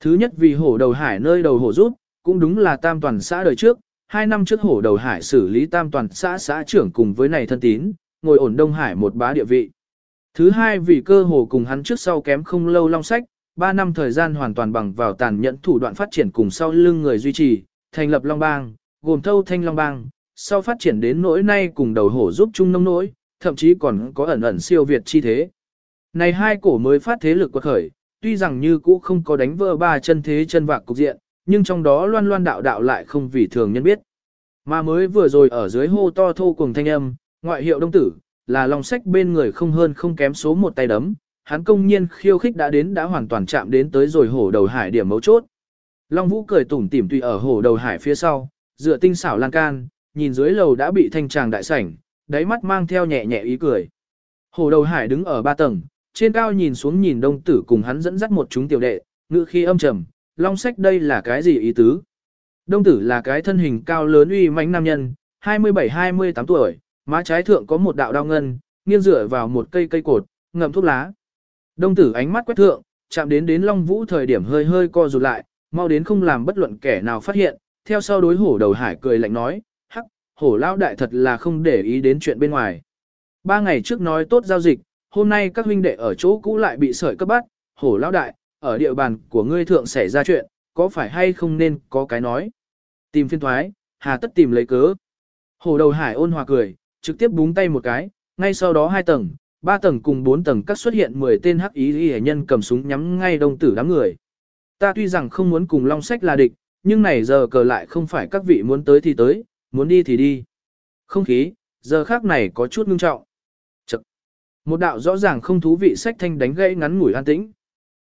Thứ nhất vì hổ đầu hải nơi đầu hổ rút, cũng đúng là tam toàn xã đời trước, hai năm trước hổ đầu hải xử lý tam toàn xã xã trưởng cùng với này thân tín, ngồi ổn Đông Hải một bá địa vị. Thứ hai vì cơ hồ cùng hắn trước sau kém không lâu long sách, ba năm thời gian hoàn toàn bằng vào tàn nhẫn thủ đoạn phát triển cùng sau lưng người duy trì, thành lập Long Bang, gồm thâu thanh Long Bang, sau phát triển đến nỗi nay cùng đầu hổ giúp chung nông nỗi, thậm chí còn có ẩn ẩn siêu việt chi thế. Này hai cổ mới phát thế lực quật khởi, tuy rằng như cũ không có đánh vỡ ba chân thế chân vạc cục diện, nhưng trong đó loan loan đạo đạo lại không vì thường nhân biết. Mà mới vừa rồi ở dưới hô to thô cùng thanh âm, ngoại hiệu đông tử, là lòng sách bên người không hơn không kém số một tay đấm, hắn công nhiên khiêu khích đã đến đã hoàn toàn chạm đến tới rồi hổ đầu hải điểm mấu chốt. Long Vũ cười tủm tỉm tùy ở hổ đầu hải phía sau, dựa tinh xảo lan can, nhìn dưới lầu đã bị thanh tràng đại sảnh, đáy mắt mang theo nhẹ nhẹ ý cười. Hổ đầu hải đứng ở ba tầng, trên cao nhìn xuống nhìn đông tử cùng hắn dẫn dắt một chúng tiểu đệ, ngự khi âm trầm, long sách đây là cái gì ý tứ? Đông tử là cái thân hình cao lớn uy mãnh nam nhân, 27-28 tuổi, má trái thượng có một đạo đao ngân, nghiêng dựa vào một cây cây cột, ngậm thuốc lá. Đông tử ánh mắt quét thượng, chạm đến đến long vũ thời điểm hơi hơi co rụt lại, mau đến không làm bất luận kẻ nào phát hiện, theo sau đối hổ đầu hải cười lạnh nói, hắc, hổ lao đại thật là không để ý đến chuyện bên ngoài. Ba ngày trước nói tốt giao dịch, hôm nay các huynh đệ ở chỗ cũ lại bị sợi cấp bắt, hổ lão đại, ở địa bàn của ngươi thượng xảy ra chuyện, có phải hay không nên có cái nói. Tìm phiên thoái, hà tất tìm lấy cớ. Hổ đầu hải ôn hòa cười, trực tiếp búng tay một cái, ngay sau đó hai tầng, ba tầng cùng bốn tầng các xuất hiện 10 tên hắc ý hệ nhân cầm súng nhắm ngay đông tử đám người. Ta tuy rằng không muốn cùng Long Sách là địch, nhưng này giờ cờ lại không phải các vị muốn tới thì tới, muốn đi thì đi. Không khí, giờ khác này có chút ngưng trọng. Chật. Một đạo rõ ràng không thú vị sách thanh đánh gãy ngắn ngủi an tĩnh.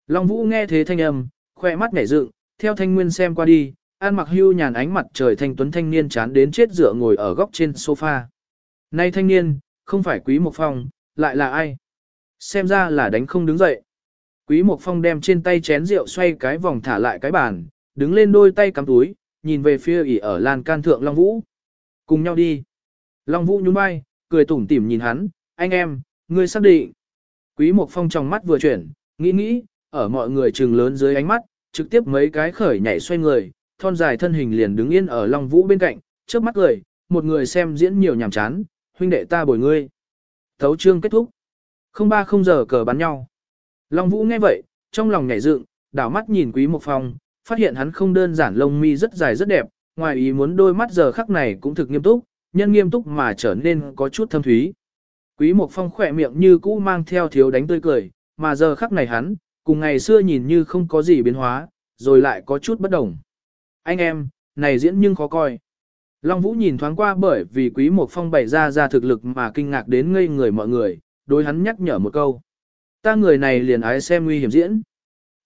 Long Vũ nghe thế thanh âm, khoe mắt nhảy dựng, theo thanh nguyên xem qua đi, an mặc hưu nhàn ánh mặt trời thanh tuấn thanh niên chán đến chết dựa ngồi ở góc trên sofa. Nay thanh niên, không phải Quý Mộc Phong, lại là ai? Xem ra là đánh không đứng dậy. Quý Mộc Phong đem trên tay chén rượu xoay cái vòng thả lại cái bàn, đứng lên đôi tay cắm túi, nhìn về phía ỉ ở lan can thượng Long Vũ. Cùng nhau đi. Long Vũ nhún vai, cười tủm tỉm nhìn hắn, anh em, ngươi xác định. Quý Mộc Phong trong mắt vừa chuyển, nghĩ nghĩ, ở mọi người trừng lớn dưới ánh mắt, trực tiếp mấy cái khởi nhảy xoay người, thon dài thân hình liền đứng yên ở Long Vũ bên cạnh, trước mắt cười, một người xem diễn nhiều nhảm chán, huynh đệ ta bồi ngươi. Thấu chương kết thúc. Không ba không giờ cờ bắn nhau. Long Vũ nghe vậy, trong lòng nhảy dựng, đảo mắt nhìn Quý Mộc Phong, phát hiện hắn không đơn giản lông mi rất dài rất đẹp, ngoài ý muốn đôi mắt giờ khắc này cũng thực nghiêm túc, nhân nghiêm túc mà trở nên có chút thâm thúy. Quý Mộc Phong khỏe miệng như cũ mang theo thiếu đánh tươi cười, mà giờ khắc này hắn, cùng ngày xưa nhìn như không có gì biến hóa, rồi lại có chút bất đồng. Anh em, này diễn nhưng khó coi. Long Vũ nhìn thoáng qua bởi vì Quý Mộc Phong bày ra ra thực lực mà kinh ngạc đến ngây người mọi người, đối hắn nhắc nhở một câu. Ta người này liền ái xem nguy hiểm diễn.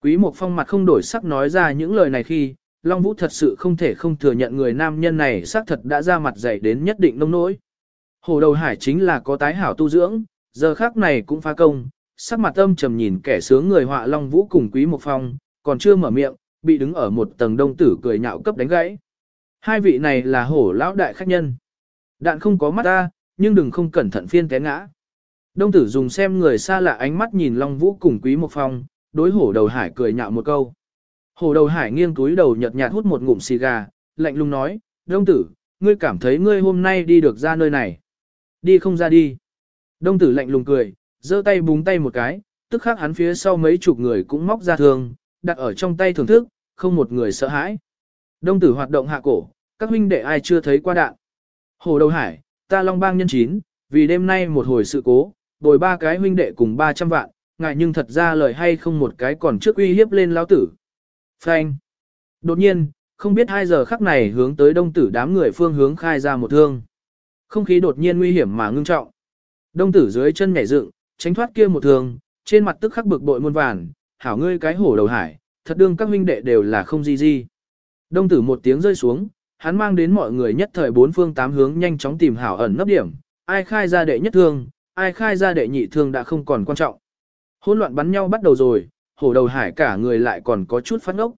Quý Mộc Phong mặt không đổi sắc nói ra những lời này khi, Long Vũ thật sự không thể không thừa nhận người nam nhân này xác thật đã ra mặt dày đến nhất định nông nỗi. Hồ đầu hải chính là có tái hảo tu dưỡng, giờ khác này cũng phá công, sắc mặt âm trầm nhìn kẻ sướng người họa Long Vũ cùng Quý Mộc Phong, còn chưa mở miệng, bị đứng ở một tầng đông tử cười nhạo cấp đánh gãy. Hai vị này là hổ lão đại khách nhân. Đạn không có mắt ta, nhưng đừng không cẩn thận phiên té ngã. Đông tử dùng xem người xa lạ ánh mắt nhìn Long Vũ cùng Quý Mộc Phong, đối hổ đầu hải cười nhạo một câu. Hổ đầu hải nghiêng túi đầu nhợt nhạt hút một ngụm xì gà, lạnh lùng nói, Đông tử, ngươi cảm thấy ngươi hôm nay đi được ra nơi này. Đi không ra đi. Đông tử lạnh lùng cười, giơ tay búng tay một cái, tức khắc hắn phía sau mấy chục người cũng móc ra thường, đặt ở trong tay thưởng thức, không một người sợ hãi. Đông tử hoạt động hạ cổ, các huynh đệ ai chưa thấy qua đạn. Hồ đầu hải, ta long bang nhân chín, vì đêm nay một hồi sự cố, bồi ba cái huynh đệ cùng 300 vạn, ngại nhưng thật ra lời hay không một cái còn trước uy hiếp lên lão tử. Phanh. Đột nhiên, không biết hai giờ khắc này hướng tới đông tử đám người phương hướng khai ra một thương. Không khí đột nhiên nguy hiểm mà ngưng trọng. Đông tử dưới chân nhảy dựng, tránh thoát kia một thương, trên mặt tức khắc bực bội muôn vàn, hảo ngươi cái hổ đầu hải, thật đương các huynh đệ đều là không gì gì. Đông tử một tiếng rơi xuống, hắn mang đến mọi người nhất thời bốn phương tám hướng nhanh chóng tìm hảo ẩn nấp điểm, ai khai ra đệ nhất thương, ai khai ra đệ nhị thương đã không còn quan trọng. Hỗn loạn bắn nhau bắt đầu rồi, hổ đầu hải cả người lại còn có chút phát ngốc.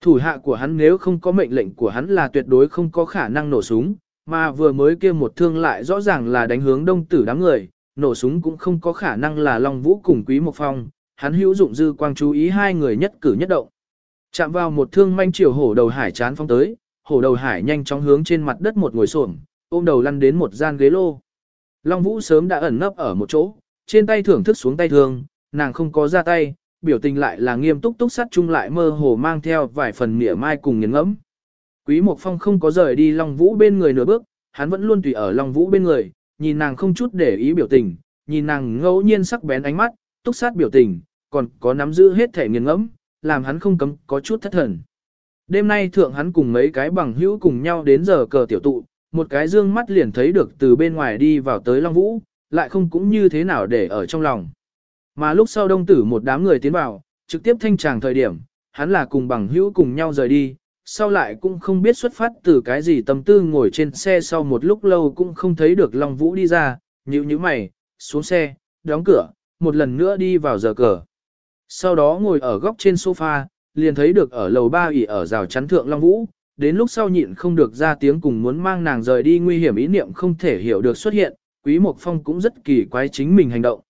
Thủ hạ của hắn nếu không có mệnh lệnh của hắn là tuyệt đối không có khả năng nổ súng, mà vừa mới kia một thương lại rõ ràng là đánh hướng đông tử đám người, nổ súng cũng không có khả năng là Long Vũ cùng Quý Mộc Phong, hắn hữu dụng dư quang chú ý hai người nhất cử nhất động. Chạm vào một thương manh chiều hổ đầu hải chán phong tới, hổ đầu hải nhanh chóng hướng trên mặt đất một ngồi xổm, ôm đầu lăn đến một gian ghế lô. Long Vũ sớm đã ẩn nấp ở một chỗ, trên tay thưởng thức xuống tay thương, nàng không có ra tay, biểu tình lại là nghiêm túc túc sắt chung lại mơ hồ mang theo vài phần mỉa mai cùng nghiền ngẫm. Quý Mộc Phong không có rời đi Long Vũ bên người nửa bước, hắn vẫn luôn tùy ở Long Vũ bên người, nhìn nàng không chút để ý biểu tình, nhìn nàng ngẫu nhiên sắc bén ánh mắt, túc sát biểu tình, còn có nắm giữ hết thể nghiền ngẫm, làm hắn không cấm có chút thất thần. Đêm nay thượng hắn cùng mấy cái bằng hữu cùng nhau đến giờ cờ tiểu tụ, một cái dương mắt liền thấy được từ bên ngoài đi vào tới Long Vũ, lại không cũng như thế nào để ở trong lòng. Mà lúc sau đông tử một đám người tiến vào, trực tiếp thanh tràng thời điểm, hắn là cùng bằng hữu cùng nhau rời đi, sau lại cũng không biết xuất phát từ cái gì tâm tư ngồi trên xe sau một lúc lâu cũng không thấy được Long Vũ đi ra, nhíu như mày, xuống xe, đóng cửa, một lần nữa đi vào giờ cờ. Sau đó ngồi ở góc trên sofa, liền thấy được ở lầu ba ỉ ở rào chắn thượng Long Vũ, đến lúc sau nhịn không được ra tiếng cùng muốn mang nàng rời đi nguy hiểm ý niệm không thể hiểu được xuất hiện, Quý Mộc Phong cũng rất kỳ quái chính mình hành động.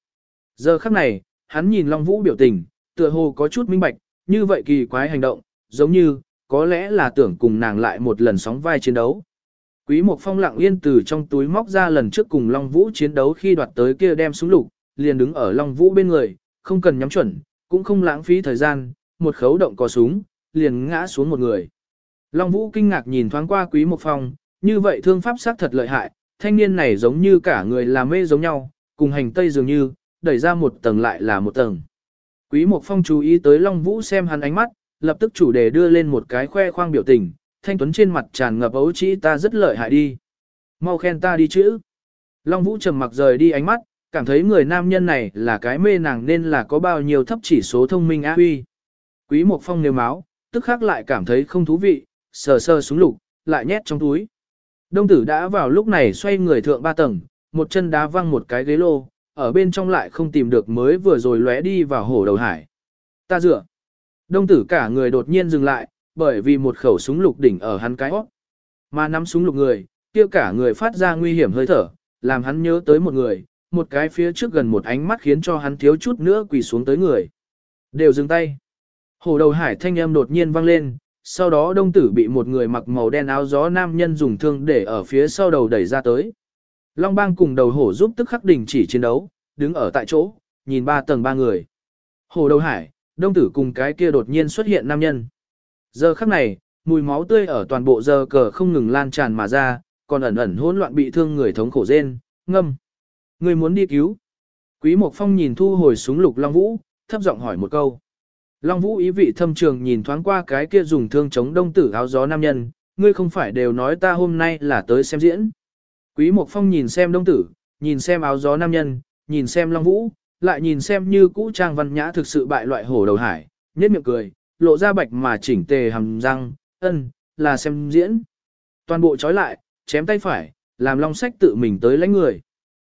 Giờ khắc này, hắn nhìn Long Vũ biểu tình, tựa hồ có chút minh bạch, như vậy kỳ quái hành động, giống như, có lẽ là tưởng cùng nàng lại một lần sóng vai chiến đấu. Quý Mộc Phong lặng yên từ trong túi móc ra lần trước cùng Long Vũ chiến đấu khi đoạt tới kia đem súng lục, liền đứng ở Long Vũ bên người, không cần nhắm chuẩn, cũng không lãng phí thời gian, một khấu động có súng, liền ngã xuống một người. Long Vũ kinh ngạc nhìn thoáng qua Quý Mộc Phong, như vậy thương pháp sát thật lợi hại, thanh niên này giống như cả người là mê giống nhau, cùng hành tây dường như, đẩy ra một tầng lại là một tầng. Quý Mộc Phong chú ý tới Long Vũ xem hắn ánh mắt, lập tức chủ đề đưa lên một cái khoe khoang biểu tình, thanh tuấn trên mặt tràn ngập ấu trĩ ta rất lợi hại đi. Mau khen ta đi chữ. Long Vũ trầm mặc rời đi ánh mắt, cảm thấy người nam nhân này là cái mê nàng nên là có bao nhiêu thấp chỉ số thông minh á huy. Quý Mộc Phong nêu máu, tức khác lại cảm thấy không thú vị, sờ sờ xuống lục, lại nhét trong túi. Đông tử đã vào lúc này xoay người thượng ba tầng, một chân đá văng một cái ghế lô, ở bên trong lại không tìm được mới vừa rồi lóe đi vào hổ đầu hải. Ta dựa. Đông tử cả người đột nhiên dừng lại, bởi vì một khẩu súng lục đỉnh ở hắn cái hót. Mà nắm súng lục người, kia cả người phát ra nguy hiểm hơi thở, làm hắn nhớ tới một người, một cái phía trước gần một ánh mắt khiến cho hắn thiếu chút nữa quỳ xuống tới người. Đều dừng tay. hồ đầu hải thanh âm đột nhiên vang lên, sau đó đông tử bị một người mặc màu đen áo gió nam nhân dùng thương để ở phía sau đầu đẩy ra tới. Long bang cùng đầu hổ giúp tức khắc đình chỉ chiến đấu, đứng ở tại chỗ, nhìn ba tầng ba người. hồ đầu hải, đông tử cùng cái kia đột nhiên xuất hiện nam nhân. Giờ khắc này, mùi máu tươi ở toàn bộ giờ cờ không ngừng lan tràn mà ra, còn ẩn ẩn hỗn loạn bị thương người thống khổ rên, ngâm. Người muốn đi cứu. Quý Mộc Phong nhìn thu hồi súng lục Long Vũ, thấp giọng hỏi một câu. Long Vũ ý vị thâm trường nhìn thoáng qua cái kia dùng thương chống đông tử áo gió nam nhân, ngươi không phải đều nói ta hôm nay là tới xem diễn. Quý Mộc Phong nhìn xem đông tử, nhìn xem áo gió nam nhân, nhìn xem Long Vũ, lại nhìn xem như cũ trang văn nhã thực sự bại loại hổ đầu hải, nhất miệng cười, lộ ra bạch mà chỉnh tề hầm răng, ân, là xem diễn. Toàn bộ trói lại, chém tay phải, làm long sách tự mình tới lãnh người.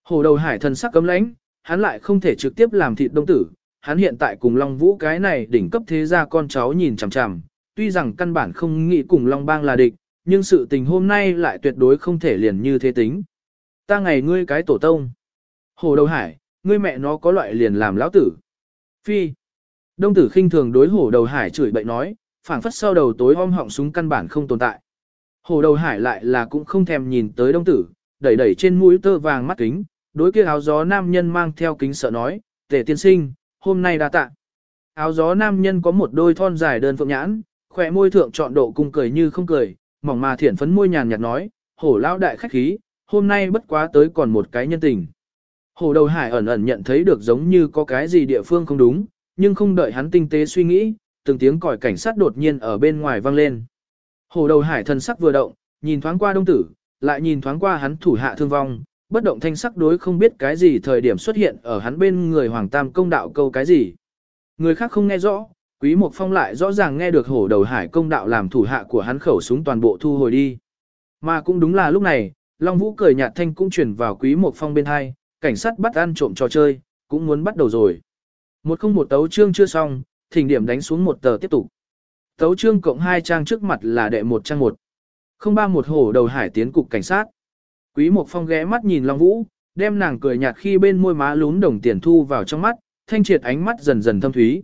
Hổ đầu hải thần sắc cấm lãnh, hắn lại không thể trực tiếp làm thịt đông tử, hắn hiện tại cùng Long Vũ cái này đỉnh cấp thế gia con cháu nhìn chằm chằm, tuy rằng căn bản không nghĩ cùng Long Bang là địch, nhưng sự tình hôm nay lại tuyệt đối không thể liền như thế tính. Ta ngày ngươi cái tổ tông. Hồ đầu hải, ngươi mẹ nó có loại liền làm lão tử. Phi. Đông tử khinh thường đối hổ đầu hải chửi bậy nói, phảng phất sau đầu tối om họng súng căn bản không tồn tại. Hổ đầu hải lại là cũng không thèm nhìn tới đông tử, đẩy đẩy trên mũi tơ vàng mắt kính, đối kia áo gió nam nhân mang theo kính sợ nói, tể tiên sinh, hôm nay đa tạ. Áo gió nam nhân có một đôi thon dài đơn phượng nhãn, khỏe môi thượng chọn độ cung cười như không cười, mỏng mà thiển phấn môi nhàn nhạt nói, hổ lão đại khách khí, hôm nay bất quá tới còn một cái nhân tình. Hổ đầu hải ẩn ẩn nhận thấy được giống như có cái gì địa phương không đúng, nhưng không đợi hắn tinh tế suy nghĩ, từng tiếng còi cảnh sát đột nhiên ở bên ngoài vang lên. Hổ đầu hải thân sắc vừa động, nhìn thoáng qua đông tử, lại nhìn thoáng qua hắn thủ hạ thương vong, bất động thanh sắc đối không biết cái gì thời điểm xuất hiện ở hắn bên người Hoàng Tam công đạo câu cái gì. Người khác không nghe rõ, Quý Mộc Phong lại rõ ràng nghe được hổ đầu hải công đạo làm thủ hạ của hắn khẩu súng toàn bộ thu hồi đi. Mà cũng đúng là lúc này, Long Vũ cười nhạt thanh cũng chuyển vào Quý Mộc Phong bên hai, cảnh sát bắt ăn trộm trò chơi, cũng muốn bắt đầu rồi. Một không một tấu chương chưa xong, thỉnh điểm đánh xuống một tờ tiếp tục. Tấu chương cộng hai trang trước mặt là đệ một trang một. Không ba một hổ đầu hải tiến cục cảnh sát. Quý Mộc Phong ghé mắt nhìn Long Vũ, đem nàng cười nhạt khi bên môi má lún đồng tiền thu vào trong mắt, thanh triệt ánh mắt dần dần thâm thúy.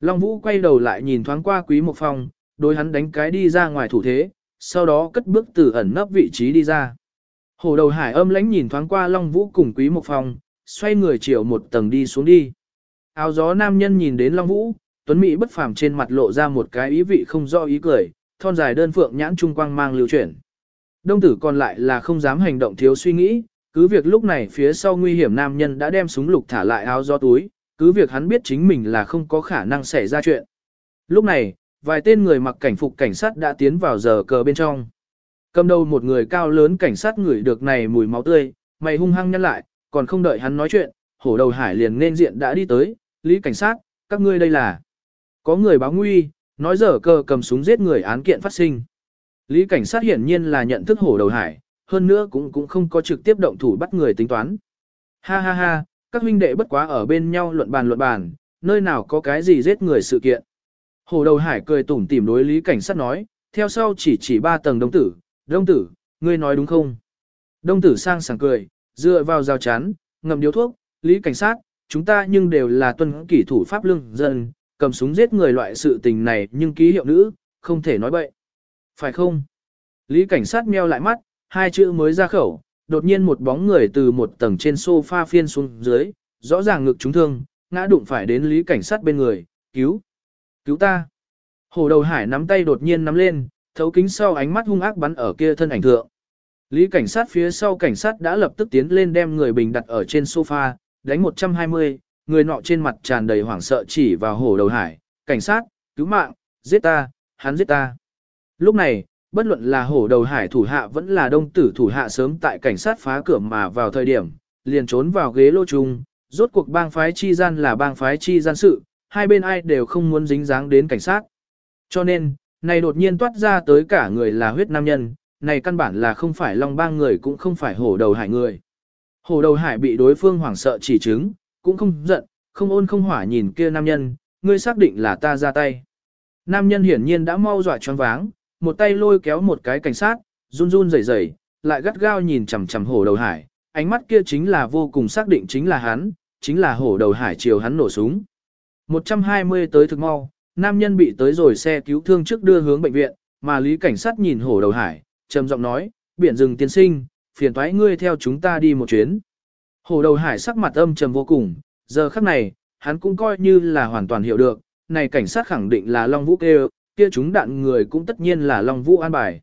Long Vũ quay đầu lại nhìn thoáng qua Quý Mộc Phong, đối hắn đánh cái đi ra ngoài thủ thế, sau đó cất bước từ ẩn nấp vị trí đi ra. Hồ đầu hải âm lãnh nhìn thoáng qua Long Vũ cùng Quý Mộc Phong, xoay người chiều một tầng đi xuống đi. Áo gió nam nhân nhìn đến Long Vũ, Tuấn Mỹ bất phàm trên mặt lộ ra một cái ý vị không do ý cười, thon dài đơn phượng nhãn trung quang mang lưu chuyển. Đông tử còn lại là không dám hành động thiếu suy nghĩ, cứ việc lúc này phía sau nguy hiểm nam nhân đã đem súng lục thả lại áo gió túi, cứ việc hắn biết chính mình là không có khả năng xảy ra chuyện. Lúc này, vài tên người mặc cảnh phục cảnh sát đã tiến vào giờ cờ bên trong. Cầm đầu một người cao lớn cảnh sát ngửi được này mùi máu tươi, mày hung hăng nhăn lại, còn không đợi hắn nói chuyện, hổ đầu hải liền nên diện đã đi tới, lý cảnh sát, các ngươi đây là. Có người báo nguy, nói giờ cờ cầm súng giết người án kiện phát sinh. Lý cảnh sát hiển nhiên là nhận thức hổ đầu hải, hơn nữa cũng cũng không có trực tiếp động thủ bắt người tính toán. Ha ha ha, các huynh đệ bất quá ở bên nhau luận bàn luận bàn, nơi nào có cái gì giết người sự kiện. Hổ đầu hải cười tủm tỉm đối lý cảnh sát nói, theo sau chỉ chỉ ba tầng đông tử, đông tử, ngươi nói đúng không? Đông tử sang sảng cười, dựa vào rào chắn, ngậm điếu thuốc, lý cảnh sát, chúng ta nhưng đều là tuân kỷ thủ pháp lương dân, cầm súng giết người loại sự tình này nhưng ký hiệu nữ, không thể nói bậy. Phải không? Lý cảnh sát meo lại mắt, hai chữ mới ra khẩu, đột nhiên một bóng người từ một tầng trên sofa phiên xuống dưới, rõ ràng ngực trúng thương, ngã đụng phải đến lý cảnh sát bên người, cứu, cứu ta. Hồ đầu hải nắm tay đột nhiên nắm lên, thấu kính sau ánh mắt hung ác bắn ở kia thân ảnh thượng. Lý cảnh sát phía sau cảnh sát đã lập tức tiến lên đem người bình đặt ở trên sofa, đánh 120, người nọ trên mặt tràn đầy hoảng sợ chỉ vào hổ đầu hải, cảnh sát, cứu mạng, giết ta, hắn giết ta. Lúc này, bất luận là hổ đầu hải thủ hạ vẫn là đông tử thủ hạ sớm tại cảnh sát phá cửa mà vào thời điểm, liền trốn vào ghế lô chung, rốt cuộc bang phái chi gian là bang phái chi gian sự, hai bên ai đều không muốn dính dáng đến cảnh sát. Cho nên, này đột nhiên toát ra tới cả người là huyết nam nhân, này căn bản là không phải long bang người cũng không phải hổ đầu hải người. Hổ đầu hải bị đối phương hoảng sợ chỉ chứng, cũng không giận, không ôn không hỏa nhìn kia nam nhân, ngươi xác định là ta ra tay. Nam nhân hiển nhiên đã mau dọa choáng váng, một tay lôi kéo một cái cảnh sát, run run rẩy rẩy, lại gắt gao nhìn chằm chằm hổ đầu hải, ánh mắt kia chính là vô cùng xác định chính là hắn, chính là hổ đầu hải chiều hắn nổ súng. 120 tới thực mau, nam nhân bị tới rồi xe cứu thương trước đưa hướng bệnh viện, mà lý cảnh sát nhìn hổ đầu hải, trầm giọng nói, biển rừng tiên sinh, phiền toái ngươi theo chúng ta đi một chuyến. Hổ đầu hải sắc mặt âm trầm vô cùng, giờ khắc này, hắn cũng coi như là hoàn toàn hiểu được, này cảnh sát khẳng định là Long Vũ kêu, kia chúng đạn người cũng tất nhiên là Long Vũ an bài.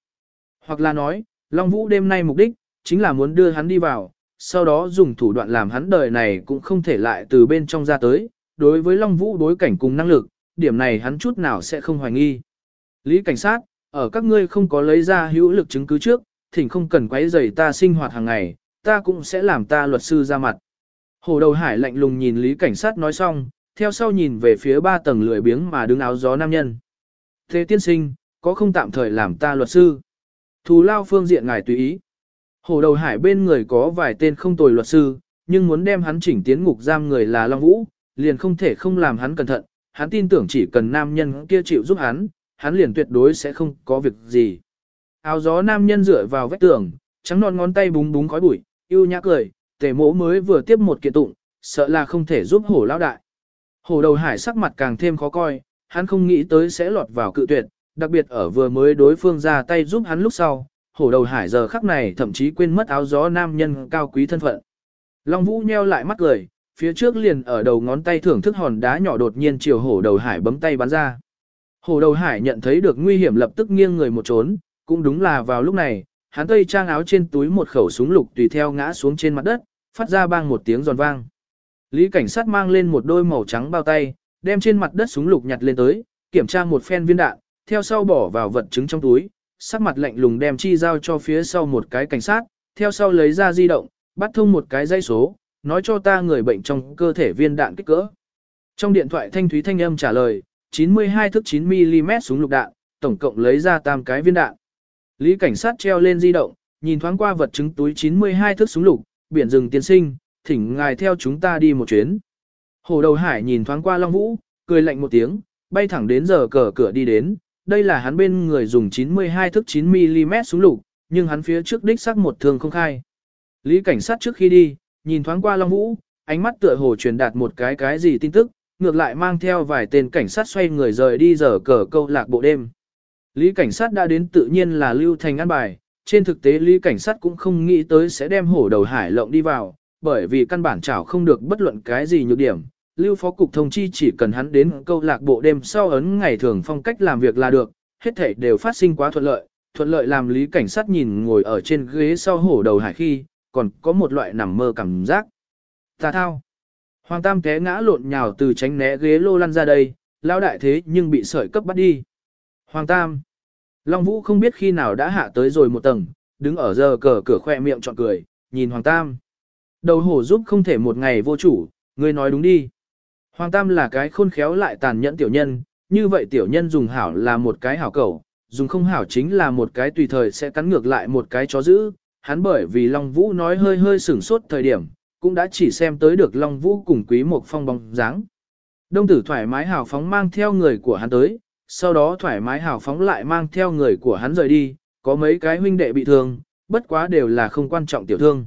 Hoặc là nói, Long Vũ đêm nay mục đích, chính là muốn đưa hắn đi vào, sau đó dùng thủ đoạn làm hắn đời này cũng không thể lại từ bên trong ra tới. Đối với Long Vũ đối cảnh cùng năng lực, điểm này hắn chút nào sẽ không hoài nghi. Lý cảnh sát, ở các ngươi không có lấy ra hữu lực chứng cứ trước, thỉnh không cần quấy rầy ta sinh hoạt hàng ngày, ta cũng sẽ làm ta luật sư ra mặt. Hồ đầu hải lạnh lùng nhìn Lý cảnh sát nói xong, theo sau nhìn về phía ba tầng lười biếng mà đứng áo gió nam nhân. Thế tiên sinh, có không tạm thời làm ta luật sư? Thù lao phương diện ngài tùy ý. Hồ đầu hải bên người có vài tên không tồi luật sư, nhưng muốn đem hắn chỉnh tiến ngục giam người là Long Vũ, liền không thể không làm hắn cẩn thận, hắn tin tưởng chỉ cần nam nhân kia chịu giúp hắn, hắn liền tuyệt đối sẽ không có việc gì. Áo gió nam nhân dựa vào vách tường, trắng non ngón tay búng búng khói bụi, yêu nhã cười, tề mỗ mới vừa tiếp một kiện tụng, sợ là không thể giúp hổ lao đại. Hổ đầu hải sắc mặt càng thêm khó coi, hắn không nghĩ tới sẽ lọt vào cự tuyệt, đặc biệt ở vừa mới đối phương ra tay giúp hắn lúc sau, hổ đầu hải giờ khắc này thậm chí quên mất áo gió nam nhân cao quý thân phận. Long Vũ nheo lại mắt cười, phía trước liền ở đầu ngón tay thưởng thức hòn đá nhỏ đột nhiên chiều hổ đầu hải bấm tay bắn ra. Hổ đầu hải nhận thấy được nguy hiểm lập tức nghiêng người một trốn, cũng đúng là vào lúc này, hắn tây trang áo trên túi một khẩu súng lục tùy theo ngã xuống trên mặt đất, phát ra bang một tiếng giòn vang. Lý cảnh sát mang lên một đôi màu trắng bao tay, đem trên mặt đất súng lục nhặt lên tới, kiểm tra một phen viên đạn, theo sau bỏ vào vật chứng trong túi, sắc mặt lạnh lùng đem chi giao cho phía sau một cái cảnh sát, theo sau lấy ra di động, bắt thông một cái dây số, nói cho ta người bệnh trong cơ thể viên đạn kích cỡ. Trong điện thoại thanh thúy thanh âm trả lời, 92 thước 9mm súng lục đạn, tổng cộng lấy ra tam cái viên đạn. Lý cảnh sát treo lên di động, nhìn thoáng qua vật chứng túi 92 thước súng lục, biển rừng tiên sinh, thỉnh ngài theo chúng ta đi một chuyến. Hồ đầu hải nhìn thoáng qua Long Vũ, cười lạnh một tiếng, bay thẳng đến giờ cờ cửa đi đến, đây là hắn bên người dùng 92 thước 9mm súng lục, nhưng hắn phía trước đích xác một thương không khai. Lý cảnh sát trước khi đi, nhìn thoáng qua Long Vũ, ánh mắt tựa hồ truyền đạt một cái cái gì tin tức, ngược lại mang theo vài tên cảnh sát xoay người rời đi giờ cờ câu lạc bộ đêm. Lý cảnh sát đã đến tự nhiên là lưu thành ăn bài, trên thực tế Lý cảnh sát cũng không nghĩ tới sẽ đem hổ đầu hải lộng đi vào, bởi vì căn bản chảo không được bất luận cái gì nhược điểm. Lưu phó cục thông chi chỉ cần hắn đến câu lạc bộ đêm sau ấn ngày thường phong cách làm việc là được, hết thảy đều phát sinh quá thuận lợi, thuận lợi làm lý cảnh sát nhìn ngồi ở trên ghế sau hổ đầu hải khi, còn có một loại nằm mơ cảm giác. Tà thao. Hoàng Tam té ngã lộn nhào từ tránh né ghế lô lăn ra đây, lão đại thế nhưng bị sợi cấp bắt đi. Hoàng Tam. Long Vũ không biết khi nào đã hạ tới rồi một tầng, đứng ở giờ cờ cửa khoe miệng trọn cười, nhìn Hoàng Tam. Đầu hổ giúp không thể một ngày vô chủ, ngươi nói đúng đi. Hoàng Tam là cái khôn khéo lại tàn nhẫn tiểu nhân, như vậy tiểu nhân dùng hảo là một cái hảo cầu, dùng không hảo chính là một cái tùy thời sẽ cắn ngược lại một cái chó dữ. Hắn bởi vì Long Vũ nói hơi hơi sửng sốt thời điểm, cũng đã chỉ xem tới được Long Vũ cùng Quý Mộc Phong bóng dáng. Đông tử thoải mái hào phóng mang theo người của hắn tới, sau đó thoải mái hào phóng lại mang theo người của hắn rời đi, có mấy cái huynh đệ bị thương, bất quá đều là không quan trọng tiểu thương.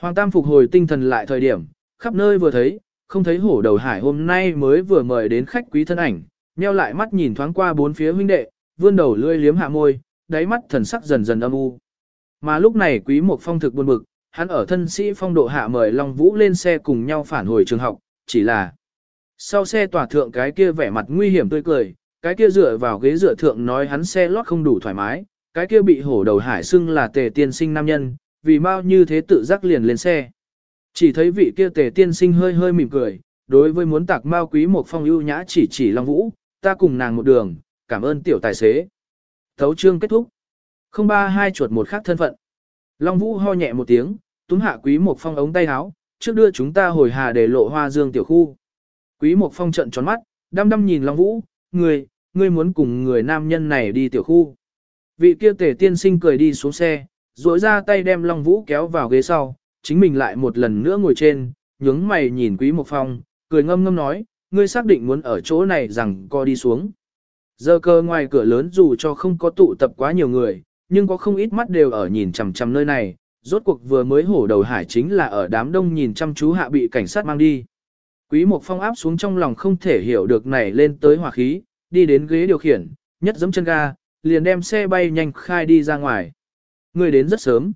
Hoàng Tam phục hồi tinh thần lại thời điểm, khắp nơi vừa thấy, không thấy hổ đầu hải hôm nay mới vừa mời đến khách quý thân ảnh, nheo lại mắt nhìn thoáng qua bốn phía huynh đệ, vươn đầu lưỡi liếm hạ môi, đáy mắt thần sắc dần dần âm u. Mà lúc này quý một phong thực buồn bực, hắn ở thân sĩ phong độ hạ mời Long Vũ lên xe cùng nhau phản hồi trường học, chỉ là sau xe tỏa thượng cái kia vẻ mặt nguy hiểm tươi cười, cái kia dựa vào ghế dựa thượng nói hắn xe lót không đủ thoải mái, cái kia bị hổ đầu hải xưng là tề tiên sinh nam nhân, vì bao như thế tự giác liền lên xe. Chỉ thấy vị kia tề tiên sinh hơi hơi mỉm cười, đối với muốn tạc mao quý một phong ưu nhã chỉ chỉ Long Vũ, ta cùng nàng một đường, cảm ơn tiểu tài xế. Thấu chương kết thúc. 032 chuột một khác thân phận. Long Vũ ho nhẹ một tiếng, túm hạ quý một phong ống tay áo, trước đưa chúng ta hồi hà để lộ hoa dương tiểu khu. Quý một phong trận tròn mắt, đăm đăm nhìn Long Vũ, người, ngươi muốn cùng người nam nhân này đi tiểu khu. Vị kia tề tiên sinh cười đi xuống xe, duỗi ra tay đem Long Vũ kéo vào ghế sau, chính mình lại một lần nữa ngồi trên, nhướng mày nhìn Quý Mộc Phong, cười ngâm ngâm nói, ngươi xác định muốn ở chỗ này rằng co đi xuống. Giờ cơ ngoài cửa lớn dù cho không có tụ tập quá nhiều người, nhưng có không ít mắt đều ở nhìn chằm chằm nơi này, rốt cuộc vừa mới hổ đầu hải chính là ở đám đông nhìn chăm chú hạ bị cảnh sát mang đi. Quý Mộc Phong áp xuống trong lòng không thể hiểu được này lên tới hỏa khí, đi đến ghế điều khiển, nhất giẫm chân ga, liền đem xe bay nhanh khai đi ra ngoài. Người đến rất sớm.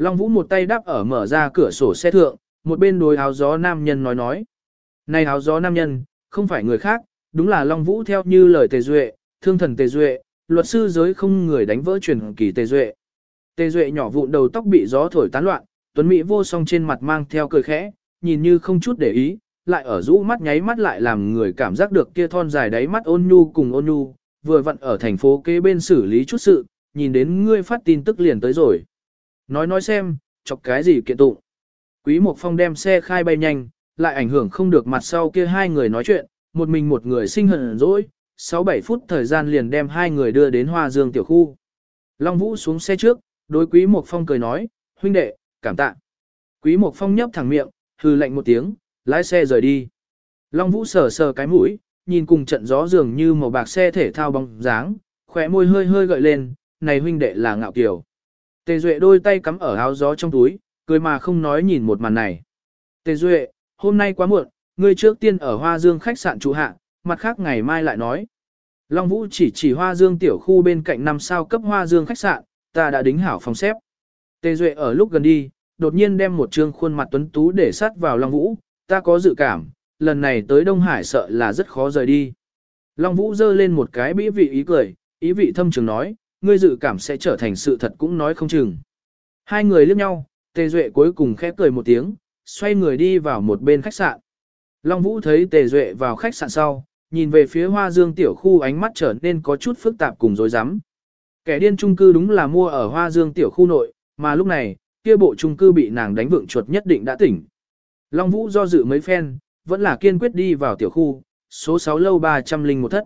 Long Vũ một tay đáp ở mở ra cửa sổ xe thượng, một bên đối áo gió nam nhân nói nói. Này áo gió nam nhân, không phải người khác, đúng là Long Vũ theo như lời Tề Duệ, thương thần Tề Duệ, luật sư giới không người đánh vỡ truyền kỳ Tề Duệ. Tề Duệ nhỏ vụn đầu tóc bị gió thổi tán loạn, Tuấn Mỹ vô song trên mặt mang theo cười khẽ, nhìn như không chút để ý, lại ở rũ mắt nháy mắt lại làm người cảm giác được kia thon dài đáy mắt ôn nhu cùng ôn nhu, vừa vặn ở thành phố kế bên xử lý chút sự, nhìn đến ngươi phát tin tức liền tới rồi. Nói nói xem, chọc cái gì kiện tụng. Quý Mộc Phong đem xe khai bay nhanh, lại ảnh hưởng không được mặt sau kia hai người nói chuyện, một mình một người sinh hận dỗi, 6-7 phút thời gian liền đem hai người đưa đến Hoa Dương tiểu khu. Long Vũ xuống xe trước, đối Quý Mộc Phong cười nói, huynh đệ, cảm tạ. Quý Mộc Phong nhấp thẳng miệng, hư lạnh một tiếng, lái xe rời đi. Long Vũ sờ sờ cái mũi, nhìn cùng trận gió dường như màu bạc xe thể thao bóng dáng, khỏe môi hơi hơi gợi lên, này huynh đệ là ngạo kiều. Tề Duệ đôi tay cắm ở áo gió trong túi, cười mà không nói nhìn một màn này. Tề Duệ, hôm nay quá muộn, ngươi trước tiên ở Hoa Dương khách sạn trụ hạ, mặt khác ngày mai lại nói. Long Vũ chỉ chỉ Hoa Dương tiểu khu bên cạnh năm sao cấp Hoa Dương khách sạn, ta đã đính hảo phòng xếp. Tề Duệ ở lúc gần đi, đột nhiên đem một trương khuôn mặt tuấn tú để sát vào Long Vũ, ta có dự cảm, lần này tới Đông Hải sợ là rất khó rời đi. Long Vũ giơ lên một cái bĩ vị ý cười, ý vị thâm trường nói, ngươi dự cảm sẽ trở thành sự thật cũng nói không chừng. Hai người liếc nhau, Tề Duệ cuối cùng khép cười một tiếng, xoay người đi vào một bên khách sạn. Long Vũ thấy Tề Duệ vào khách sạn sau, nhìn về phía Hoa Dương tiểu khu ánh mắt trở nên có chút phức tạp cùng rối rắm. Kẻ điên trung cư đúng là mua ở Hoa Dương tiểu khu nội, mà lúc này, kia bộ trung cư bị nàng đánh vượng chuột nhất định đã tỉnh. Long Vũ do dự mấy phen, vẫn là kiên quyết đi vào tiểu khu, số 6 lâu 300 linh một thất.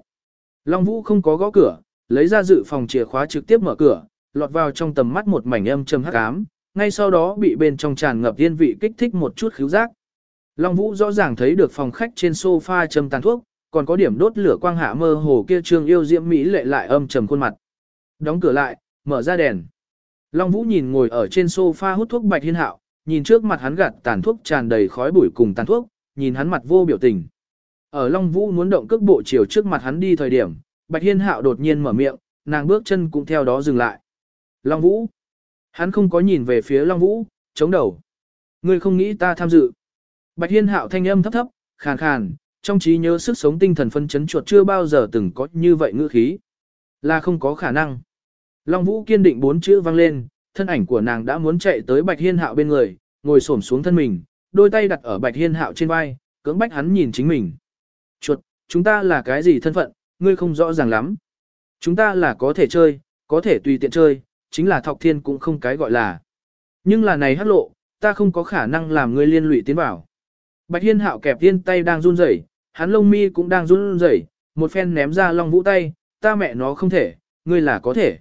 Long Vũ không có gõ cửa, lấy ra dự phòng chìa khóa trực tiếp mở cửa, lọt vào trong tầm mắt một mảnh âm trầm hắc ám, ngay sau đó bị bên trong tràn ngập yên vị kích thích một chút khứu giác. Long Vũ rõ ràng thấy được phòng khách trên sofa châm tàn thuốc, còn có điểm đốt lửa quang hạ mơ hồ kia trương yêu diễm mỹ lệ lại âm trầm khuôn mặt. Đóng cửa lại, mở ra đèn. Long Vũ nhìn ngồi ở trên sofa hút thuốc Bạch Hiên Hạo, nhìn trước mặt hắn gạt tàn thuốc tràn đầy khói bụi cùng tàn thuốc, nhìn hắn mặt vô biểu tình. Ở Long Vũ muốn động cước bộ chiều trước mặt hắn đi thời điểm, Bạch Hiên Hạo đột nhiên mở miệng, nàng bước chân cũng theo đó dừng lại. Long Vũ. Hắn không có nhìn về phía Long Vũ, chống đầu. Ngươi không nghĩ ta tham dự. Bạch Hiên Hạo thanh âm thấp thấp, khàn khàn, trong trí nhớ sức sống tinh thần phân chấn chuột chưa bao giờ từng có như vậy ngữ khí. Là không có khả năng. Long Vũ kiên định bốn chữ vang lên, thân ảnh của nàng đã muốn chạy tới Bạch Hiên Hạo bên người, ngồi xổm xuống thân mình, đôi tay đặt ở Bạch Hiên Hạo trên vai, cưỡng bách hắn nhìn chính mình. Chuột, chúng ta là cái gì thân phận, ngươi không rõ ràng lắm. Chúng ta là có thể chơi, có thể tùy tiện chơi, chính là thọc thiên cũng không cái gọi là. Nhưng là này hắc lộ, ta không có khả năng làm ngươi liên lụy tiến vào. Bạch Hiên Hạo kẹp tiên tay đang run rẩy, hắn lông mi cũng đang run rẩy, một phen ném ra Long Vũ tay, ta mẹ nó không thể, ngươi là có thể.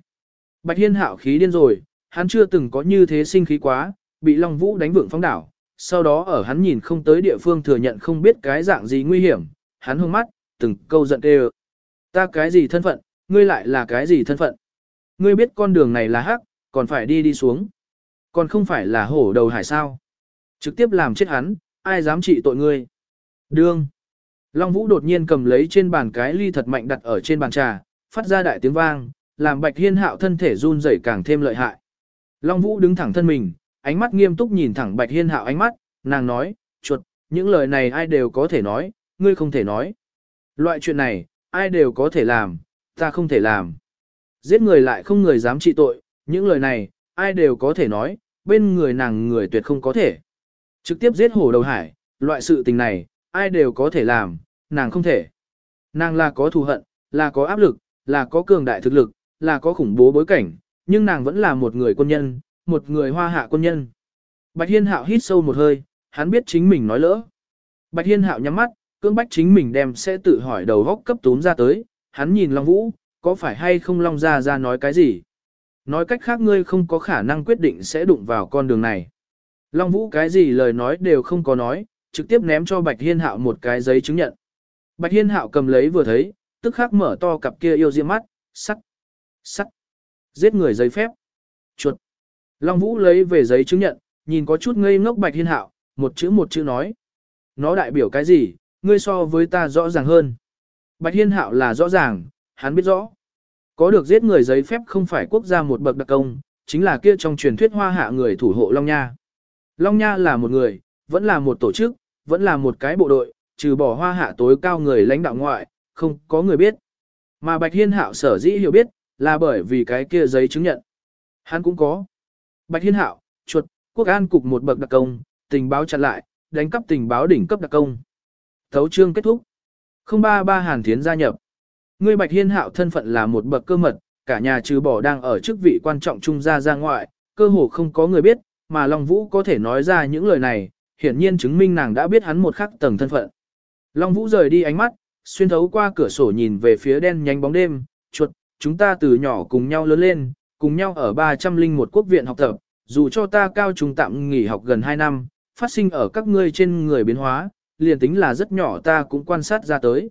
Bạch Hiên Hạo khí điên rồi, hắn chưa từng có như thế sinh khí quá, bị Long Vũ đánh vượng phóng đảo, sau đó ở hắn nhìn không tới địa phương thừa nhận không biết cái dạng gì nguy hiểm, hắn hung mắt, từng câu giận đều. Ta cái gì thân phận, ngươi lại là cái gì thân phận? Ngươi biết con đường này là hắc, còn phải đi đi xuống. Còn không phải là hổ đầu hải sao. Trực tiếp làm chết hắn, ai dám trị tội ngươi? Đương. Long Vũ đột nhiên cầm lấy trên bàn cái ly thật mạnh đặt ở trên bàn trà, phát ra đại tiếng vang, làm Bạch Hiên Hạo thân thể run rẩy càng thêm lợi hại. Long Vũ đứng thẳng thân mình, ánh mắt nghiêm túc nhìn thẳng Bạch Hiên Hạo ánh mắt, nàng nói, chuột, những lời này ai đều có thể nói, ngươi không thể nói. Loại chuyện này, ai đều có thể làm, ta không thể làm. Giết người lại không người dám trị tội, những lời này, ai đều có thể nói, bên người nàng người tuyệt không có thể. Trực tiếp giết hổ đầu hải, loại sự tình này, ai đều có thể làm, nàng không thể. Nàng là có thù hận, là có áp lực, là có cường đại thực lực, là có khủng bố bối cảnh, nhưng nàng vẫn là một người quân nhân, một người hoa hạ quân nhân. Bạch Hiên Hạo hít sâu một hơi, hắn biết chính mình nói lỡ. Bạch Hiên Hạo nhắm mắt, cưỡng bách chính mình đem sẽ tự hỏi đầu góc cấp tốn ra tới, hắn nhìn Long Vũ, có phải hay không Long gia gia nói cái gì? Nói cách khác ngươi không có khả năng quyết định sẽ đụng vào con đường này. Long Vũ cái gì lời nói đều không có nói, trực tiếp ném cho Bạch Hiên Hạo một cái giấy chứng nhận. Bạch Hiên Hạo cầm lấy vừa thấy, tức khắc mở to cặp kia yêu diễm mắt, sắt, sắt, giết người giấy phép, chuột. Long Vũ lấy về giấy chứng nhận, nhìn có chút ngây ngốc Bạch Hiên Hạo, một chữ một chữ nói. Nó đại biểu cái gì, ngươi so với ta rõ ràng hơn. Bạch Hiên Hạo là rõ ràng, hắn biết rõ. Có được giết người giấy phép không phải quốc gia một bậc đặc công, chính là kia trong truyền thuyết hoa hạ người thủ hộ Long Nha. Long Nha là một người, vẫn là một tổ chức, vẫn là một cái bộ đội, trừ bỏ hoa hạ tối cao người lãnh đạo ngoại, không có người biết. Mà Bạch Hiên Hạo sở dĩ hiểu biết, là bởi vì cái kia giấy chứng nhận. Hắn cũng có. Bạch Hiên Hạo, chuột, quốc an cục một bậc đặc công, tình báo chặn lại, đánh cắp tình báo đỉnh cấp đặc công. Thấu chương kết thúc. 033 Hàn Thiến gia nhập. Ngươi Bạch Hiên Hạo thân phận là một bậc cơ mật, cả nhà trừ bỏ đang ở chức vị quan trọng trung gia ra ngoại, cơ hồ không có người biết, mà Long Vũ có thể nói ra những lời này, hiển nhiên chứng minh nàng đã biết hắn một khắc tầng thân phận. Long Vũ rời đi ánh mắt, xuyên thấu qua cửa sổ nhìn về phía đen nhánh bóng đêm, chuột, chúng ta từ nhỏ cùng nhau lớn lên, cùng nhau ở 301 quốc viện học tập, dù cho ta cao trung tạm nghỉ học gần 2 năm, phát sinh ở các ngươi trên người biến hóa, liền tính là rất nhỏ ta cũng quan sát ra tới.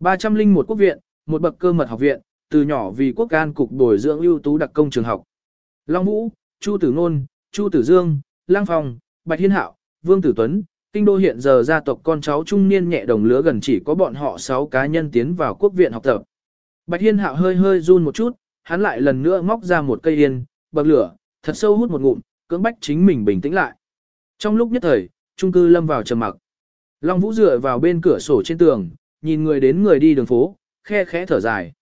301 quốc viện, một bậc cơ mật học viện, từ nhỏ vì quốc can cục bồi dưỡng ưu tú đặc công trường học. Long Vũ, Chu Tử Nôn, Chu Tử Dương, Lang Phong, Bạch Hiên Hạo, Vương Tử Tuấn, kinh đô hiện giờ gia tộc con cháu trung niên nhẹ đồng lứa gần chỉ có bọn họ 6 cá nhân tiến vào quốc viện học tập. Bạch Hiên Hạo hơi hơi run một chút, hắn lại lần nữa móc ra một cây yên, bậc lửa, thật sâu hút một ngụm, cưỡng bách chính mình bình tĩnh lại. Trong lúc nhất thời, trung cư lâm vào trầm mặc. Long Vũ dựa vào bên cửa sổ trên tường, nhìn người đến người đi đường phố, khe khẽ thở dài.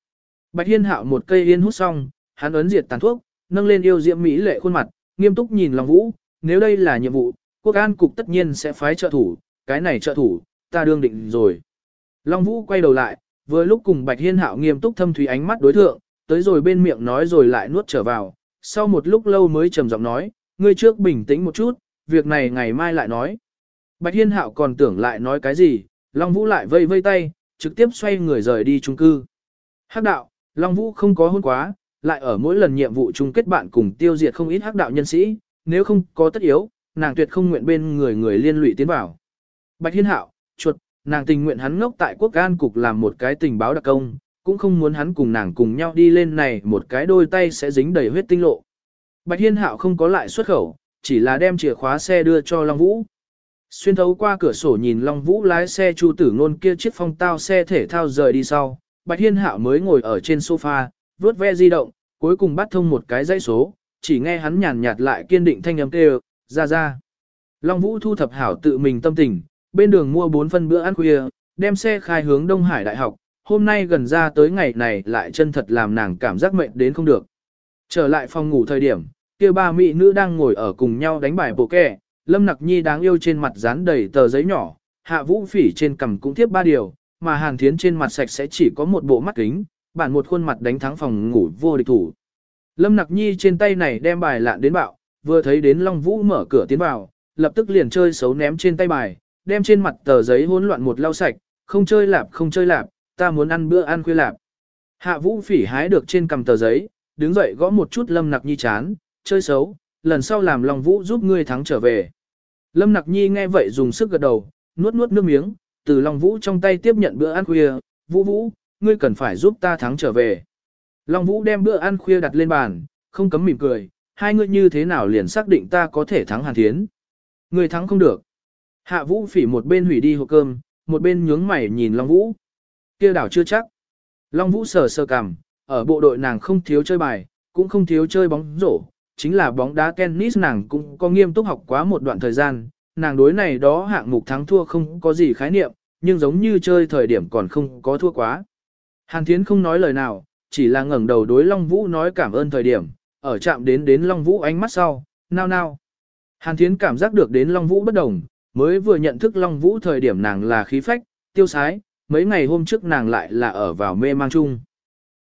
Bạch Hiên Hạo một cây yên hút xong, hắn ấn diệt tàn thuốc, nâng lên yêu diễm mỹ lệ khuôn mặt, nghiêm túc nhìn Long Vũ, nếu đây là nhiệm vụ, quốc an cục tất nhiên sẽ phái trợ thủ, cái này trợ thủ, ta đương định rồi. Long Vũ quay đầu lại, vừa lúc cùng Bạch Hiên Hạo nghiêm túc thâm thủy ánh mắt đối thượng, tới rồi bên miệng nói rồi lại nuốt trở vào, sau một lúc lâu mới trầm giọng nói, ngươi trước bình tĩnh một chút, việc này ngày mai lại nói. Bạch Hiên Hạo còn tưởng lại nói cái gì, Long Vũ lại vây vây tay, trực tiếp xoay người rời đi trung cư. Hắc đạo, Long Vũ không có hôn quá, lại ở mỗi lần nhiệm vụ chung kết bạn cùng tiêu diệt không ít hắc đạo nhân sĩ, nếu không có tất yếu, nàng tuyệt không nguyện bên người người liên lụy tiến vào. Bạch Hiên Hạo, chuột, nàng tình nguyện hắn ngốc tại quốc an cục làm một cái tình báo đặc công, cũng không muốn hắn cùng nàng cùng nhau đi lên này một cái đôi tay sẽ dính đầy huyết tinh lộ. Bạch Hiên Hạo không có lại xuất khẩu, chỉ là đem chìa khóa xe đưa cho Long Vũ. Xuyên thấu qua cửa sổ nhìn Long Vũ lái xe Chu Tử Nôn kia chiếc phong tao xe thể thao rời đi sau, Bạch Hiên Hạo mới ngồi ở trên sofa, vuốt ve di động, cuối cùng bắt thông một cái dãy số, chỉ nghe hắn nhàn nhạt lại kiên định thanh âm kêu, ra ra. Long Vũ thu thập hảo tự mình tâm tình, bên đường mua bốn phân bữa ăn khuya, đem xe khai hướng Đông Hải Đại học, hôm nay gần ra tới ngày này lại chân thật làm nàng cảm giác mệt đến không được. Trở lại phòng ngủ thời điểm, kia ba mỹ nữ đang ngồi ở cùng nhau đánh bài bộ kè Lâm Nặc Nhi đáng yêu trên mặt dán đầy tờ giấy nhỏ, Hạ Vũ Phỉ trên cằm cũng tiếp ba điều, mà Hàn Thiến trên mặt sạch sẽ chỉ có một bộ mắt kính, bản một khuôn mặt đánh thắng phòng ngủ vô địch thủ. Lâm Nặc Nhi trên tay này đem bài lạn đến bạo, vừa thấy đến Long Vũ mở cửa tiến vào, lập tức liền chơi xấu ném trên tay bài, đem trên mặt tờ giấy hỗn loạn một lau sạch, không chơi lạp không chơi lạp, ta muốn ăn bữa ăn khuya lạp. Hạ Vũ Phỉ hái được trên cầm tờ giấy, đứng dậy gõ một chút Lâm Nặc Nhi chán, chơi xấu, lần sau làm Long Vũ giúp ngươi thắng trở về. Lâm Nặc Nhi nghe vậy dùng sức gật đầu, nuốt nuốt nước miếng, từ Long Vũ trong tay tiếp nhận bữa ăn khuya, Vũ Vũ, ngươi cần phải giúp ta thắng trở về. Long Vũ đem bữa ăn khuya đặt lên bàn, không cấm mỉm cười, hai ngươi như thế nào liền xác định ta có thể thắng Hàn Thiến. Ngươi thắng không được. Hạ Vũ phỉ một bên hủy đi hộp cơm, một bên nhướng mày nhìn Long Vũ. kia đảo chưa chắc. Long Vũ sờ sờ cằm, ở bộ đội nàng không thiếu chơi bài, cũng không thiếu chơi bóng rổ, chính là bóng đá tennis nàng cũng có nghiêm túc học quá một đoạn thời gian, nàng đối này đó hạng mục thắng thua không có gì khái niệm, nhưng giống như chơi thời điểm còn không có thua quá. Hàn Thiến không nói lời nào, chỉ là ngẩng đầu đối Long Vũ nói cảm ơn thời điểm, ở chạm đến đến Long Vũ ánh mắt sau, nao nao. Hàn Thiến cảm giác được đến Long Vũ bất đồng, mới vừa nhận thức Long Vũ thời điểm nàng là khí phách, tiêu sái, mấy ngày hôm trước nàng lại là ở vào mê mang chung.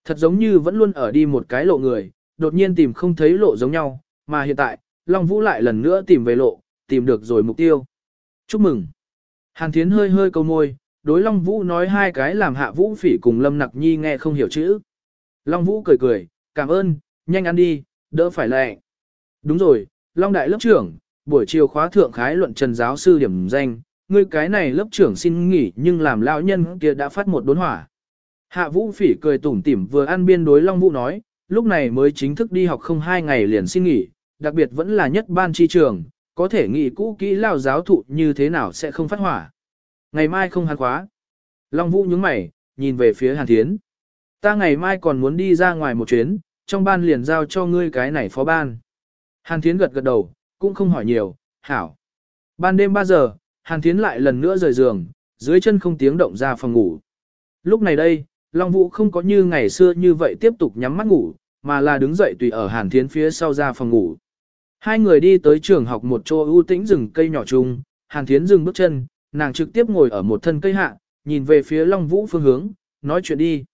Thật giống như vẫn luôn ở đi một cái lộ người, đột nhiên tìm không thấy lộ giống nhau, mà hiện tại, Long Vũ lại lần nữa tìm về lộ, tìm được rồi mục tiêu. Chúc mừng. Hàn Thiến hơi hơi câu môi, đối Long Vũ nói hai cái làm hạ Vũ phỉ cùng Lâm Nặc Nhi nghe không hiểu chữ. Long Vũ cười cười, cảm ơn, nhanh ăn đi, đỡ phải lẹ. Đúng rồi, Long Đại lớp trưởng, buổi chiều khóa thượng khái luận trần giáo sư điểm danh, ngươi cái này lớp trưởng xin nghỉ nhưng làm lão nhân kia đã phát một đốn hỏa. Hạ Vũ phỉ cười tủm tỉm vừa ăn biên đối Long Vũ nói, lúc này mới chính thức đi học không hai ngày liền xin nghỉ, đặc biệt vẫn là nhất ban chi trường, có thể nghị cũ kỹ lao giáo thụ như thế nào sẽ không phát hỏa. Ngày mai không hàn khóa. Long Vũ nhướng mày, nhìn về phía Hàn Thiến. Ta ngày mai còn muốn đi ra ngoài một chuyến, trong ban liền giao cho ngươi cái này phó ban. Hàn Thiến gật gật đầu, cũng không hỏi nhiều, hảo. Ban đêm 3 giờ, Hàn Thiến lại lần nữa rời giường, dưới chân không tiếng động ra phòng ngủ. Lúc này đây, Long Vũ không có như ngày xưa như vậy tiếp tục nhắm mắt ngủ, mà là đứng dậy tùy ở Hàn Thiến phía sau ra phòng ngủ. Hai người đi tới trường học một chỗ ưu tĩnh rừng cây nhỏ chung, Hàn Thiến dừng bước chân, nàng trực tiếp ngồi ở một thân cây hạ, nhìn về phía Long Vũ phương hướng, nói chuyện đi.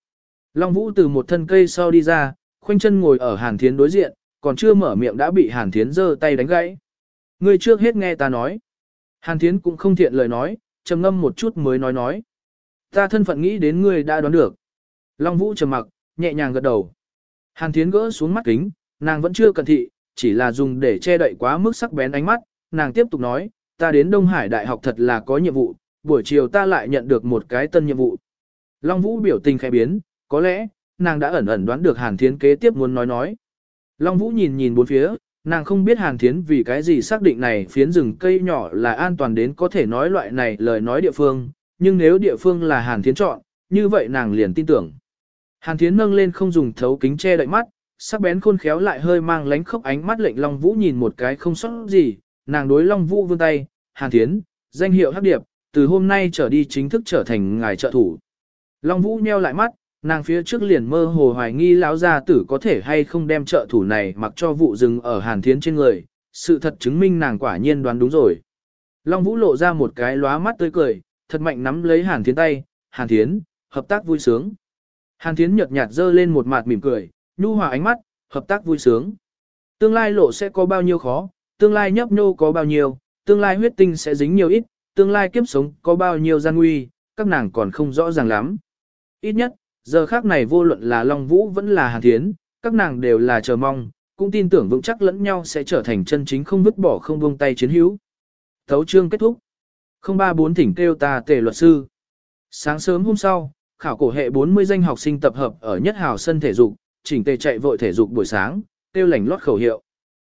Long Vũ từ một thân cây sau đi ra, khoanh chân ngồi ở Hàn Thiến đối diện, còn chưa mở miệng đã bị Hàn Thiến giơ tay đánh gãy. Ngươi trước hết nghe ta nói. Hàn Thiến cũng không thiện lời nói, trầm ngâm một chút mới nói nói. Ta thân phận nghĩ đến ngươi đã đoán được. Long Vũ trầm mặc, nhẹ nhàng gật đầu. Hàn Thiến gỡ xuống mắt kính, nàng vẫn chưa cẩn thị, chỉ là dùng để che đậy quá mức sắc bén ánh mắt, nàng tiếp tục nói, ta đến Đông Hải Đại học thật là có nhiệm vụ, buổi chiều ta lại nhận được một cái tân nhiệm vụ. Long Vũ biểu tình khẽ biến, có lẽ, nàng đã ẩn ẩn đoán được Hàn Thiến kế tiếp muốn nói nói. Long Vũ nhìn nhìn bốn phía, nàng không biết Hàn Thiến vì cái gì xác định này phiến rừng cây nhỏ là an toàn đến có thể nói loại này lời nói địa phương, nhưng nếu địa phương là Hàn Thiến chọn, như vậy nàng liền tin tưởng. Hàn Thiến nâng lên không dùng thấu kính che đậy mắt, sắc bén khôn khéo lại hơi mang lánh khốc ánh mắt lệnh Long Vũ nhìn một cái không sót gì, nàng đối Long Vũ vươn tay, Hàn Thiến, danh hiệu hắc điệp, từ hôm nay trở đi chính thức trở thành ngài trợ thủ. Long Vũ nheo lại mắt, nàng phía trước liền mơ hồ hoài nghi lão gia tử có thể hay không đem trợ thủ này mặc cho vụ rừng ở Hàn Thiến trên người, sự thật chứng minh nàng quả nhiên đoán đúng rồi. Long Vũ lộ ra một cái lóa mắt tươi cười, thật mạnh nắm lấy Hàn Thiến tay, Hàn Thiến, hợp tác vui sướng. Hàn Thiến nhợt nhạt dơ lên một mặt mỉm cười, nhu hòa ánh mắt, hợp tác vui sướng. Tương lai lộ sẽ có bao nhiêu khó, tương lai nhấp nhô có bao nhiêu, tương lai huyết tinh sẽ dính nhiều ít, tương lai kiếp sống có bao nhiêu gian nguy, các nàng còn không rõ ràng lắm. Ít nhất, giờ khác này vô luận là Long Vũ vẫn là Hàn Thiến, các nàng đều là chờ mong, cũng tin tưởng vững chắc lẫn nhau sẽ trở thành chân chính không vứt bỏ không buông tay chiến hữu. Thấu chương kết thúc. 034 thỉnh kêu ta tề luật sư. Sáng sớm hôm sau, khảo cổ hệ 40 danh học sinh tập hợp ở nhất hào sân thể dục, chỉnh tề chạy vội thể dục buổi sáng, tiêu lảnh lót khẩu hiệu.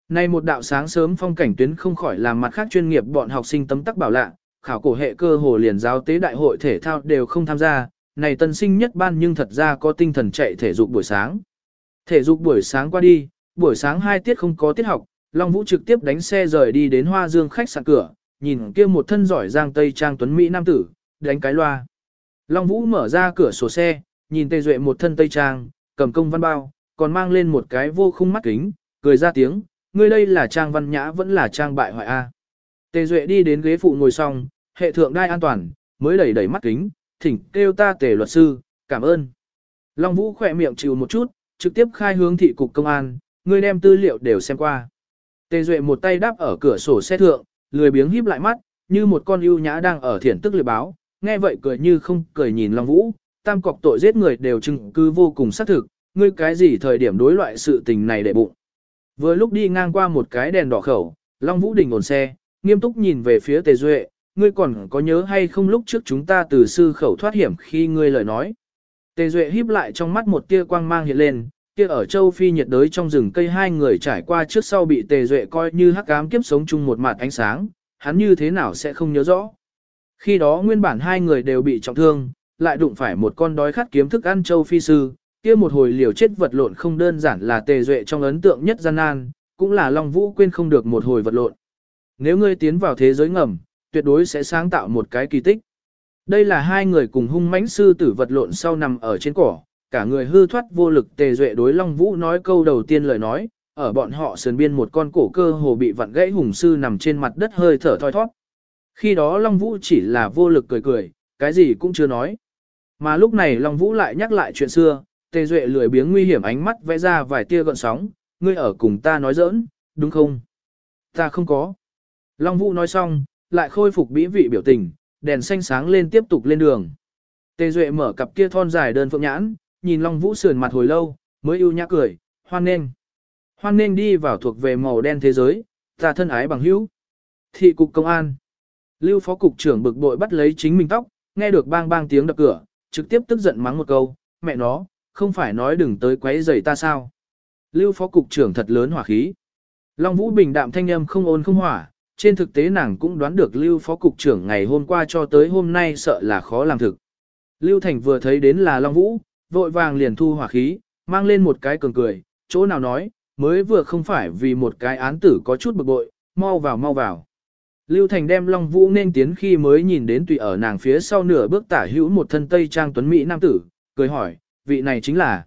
Nay một đạo sáng sớm phong cảnh tuyến không khỏi làm mặt khác chuyên nghiệp bọn học sinh tấm tắc bảo lạ, khảo cổ hệ cơ hồ liền giáo tế đại hội thể thao đều không tham gia, này tân sinh nhất ban nhưng thật ra có tinh thần chạy thể dục buổi sáng. Thể dục buổi sáng qua đi, buổi sáng hai tiết không có tiết học, Long Vũ trực tiếp đánh xe rời đi đến Hoa Dương khách sạn cửa, nhìn kia một thân giỏi giang tây trang tuấn mỹ nam tử, đánh cái loa. Long Vũ mở ra cửa sổ xe, nhìn Tề Duệ một thân tây trang, cầm công văn bao, còn mang lên một cái vô khung mắt kính, cười ra tiếng, ngươi đây là trang văn nhã vẫn là trang bại hoại a. Tề Duệ đi đến ghế phụ ngồi xong, hệ thượng đai an toàn, mới đẩy đẩy mắt kính, thỉnh kêu ta tề luật sư, cảm ơn. Long Vũ khỏe miệng chịu một chút, trực tiếp khai hướng thị cục công an, ngươi đem tư liệu đều xem qua. Tề Duệ một tay đáp ở cửa sổ xe thượng, lười biếng híp lại mắt, như một con ưu nhã đang ở thiển tức liệt báo, nghe vậy cười như không cười nhìn Long Vũ, tam cọc tội giết người đều chứng cứ vô cùng xác thực, ngươi cái gì thời điểm đối loại sự tình này để bụng. Vừa lúc đi ngang qua một cái đèn đỏ khẩu, Long Vũ đình ổn xe, nghiêm túc nhìn về phía Tề Duệ, ngươi còn có nhớ hay không lúc trước chúng ta từ sư khẩu thoát hiểm khi ngươi lời nói. Tề Duệ híp lại trong mắt một tia quang mang hiện lên, kia ở châu Phi nhiệt đới trong rừng cây hai người trải qua trước sau bị Tề Duệ coi như hắc ám kiếp sống chung một mặt ánh sáng, hắn như thế nào sẽ không nhớ rõ. Khi đó nguyên bản hai người đều bị trọng thương, lại đụng phải một con đói khát kiếm thức ăn châu Phi sư, kia một hồi liều chết vật lộn không đơn giản là Tề Duệ trong ấn tượng nhất gian nan, cũng là Long Vũ quên không được một hồi vật lộn. Nếu ngươi tiến vào thế giới ngầm, tuyệt đối sẽ sáng tạo một cái kỳ tích. Đây là hai người cùng hung mãnh sư tử vật lộn sau nằm ở trên cỏ, cả người hư thoát vô lực tề duệ đối Long Vũ nói câu đầu tiên lời nói, ở bọn họ sườn biên một con cổ cơ hồ bị vặn gãy hùng sư nằm trên mặt đất hơi thở thoi thoát. Khi đó Long Vũ chỉ là vô lực cười cười, cái gì cũng chưa nói. Mà lúc này Long Vũ lại nhắc lại chuyện xưa, Tề Duệ lười biếng nguy hiểm ánh mắt vẽ ra vài tia gợn sóng, ngươi ở cùng ta nói giỡn, đúng không? Ta không có. Long Vũ nói xong, lại khôi phục bĩ vị biểu tình, đèn xanh sáng lên tiếp tục lên đường. Tề Duệ mở cặp kia thon dài đơn phượng nhãn, nhìn Long Vũ sườn mặt hồi lâu, mới ưu nhã cười, hoan nghênh. Hoan nghênh đi vào thuộc về màu đen thế giới, ta thân ái bằng hữu. Thị cục công an. Lưu phó cục trưởng bực bội bắt lấy chính mình tóc, nghe được bang bang tiếng đập cửa, trực tiếp tức giận mắng một câu, mẹ nó, không phải nói đừng tới quấy rầy ta sao. Lưu phó cục trưởng thật lớn hỏa khí. Long Vũ bình đạm thanh âm không ôn không hỏa, trên thực tế nàng cũng đoán được Lưu phó cục trưởng ngày hôm qua cho tới hôm nay sợ là khó làm thực. Lưu Thành vừa thấy đến là Long Vũ, vội vàng liền thu hỏa khí, mang lên một cái cường cười, chỗ nào nói, mới vừa không phải vì một cái án tử có chút bực bội, mau vào mau vào. Lưu Thành đem Long Vũ nên tiến khi mới nhìn đến tùy ở nàng phía sau nửa bước tả hữu một thân tây trang tuấn mỹ nam tử, cười hỏi, vị này chính là.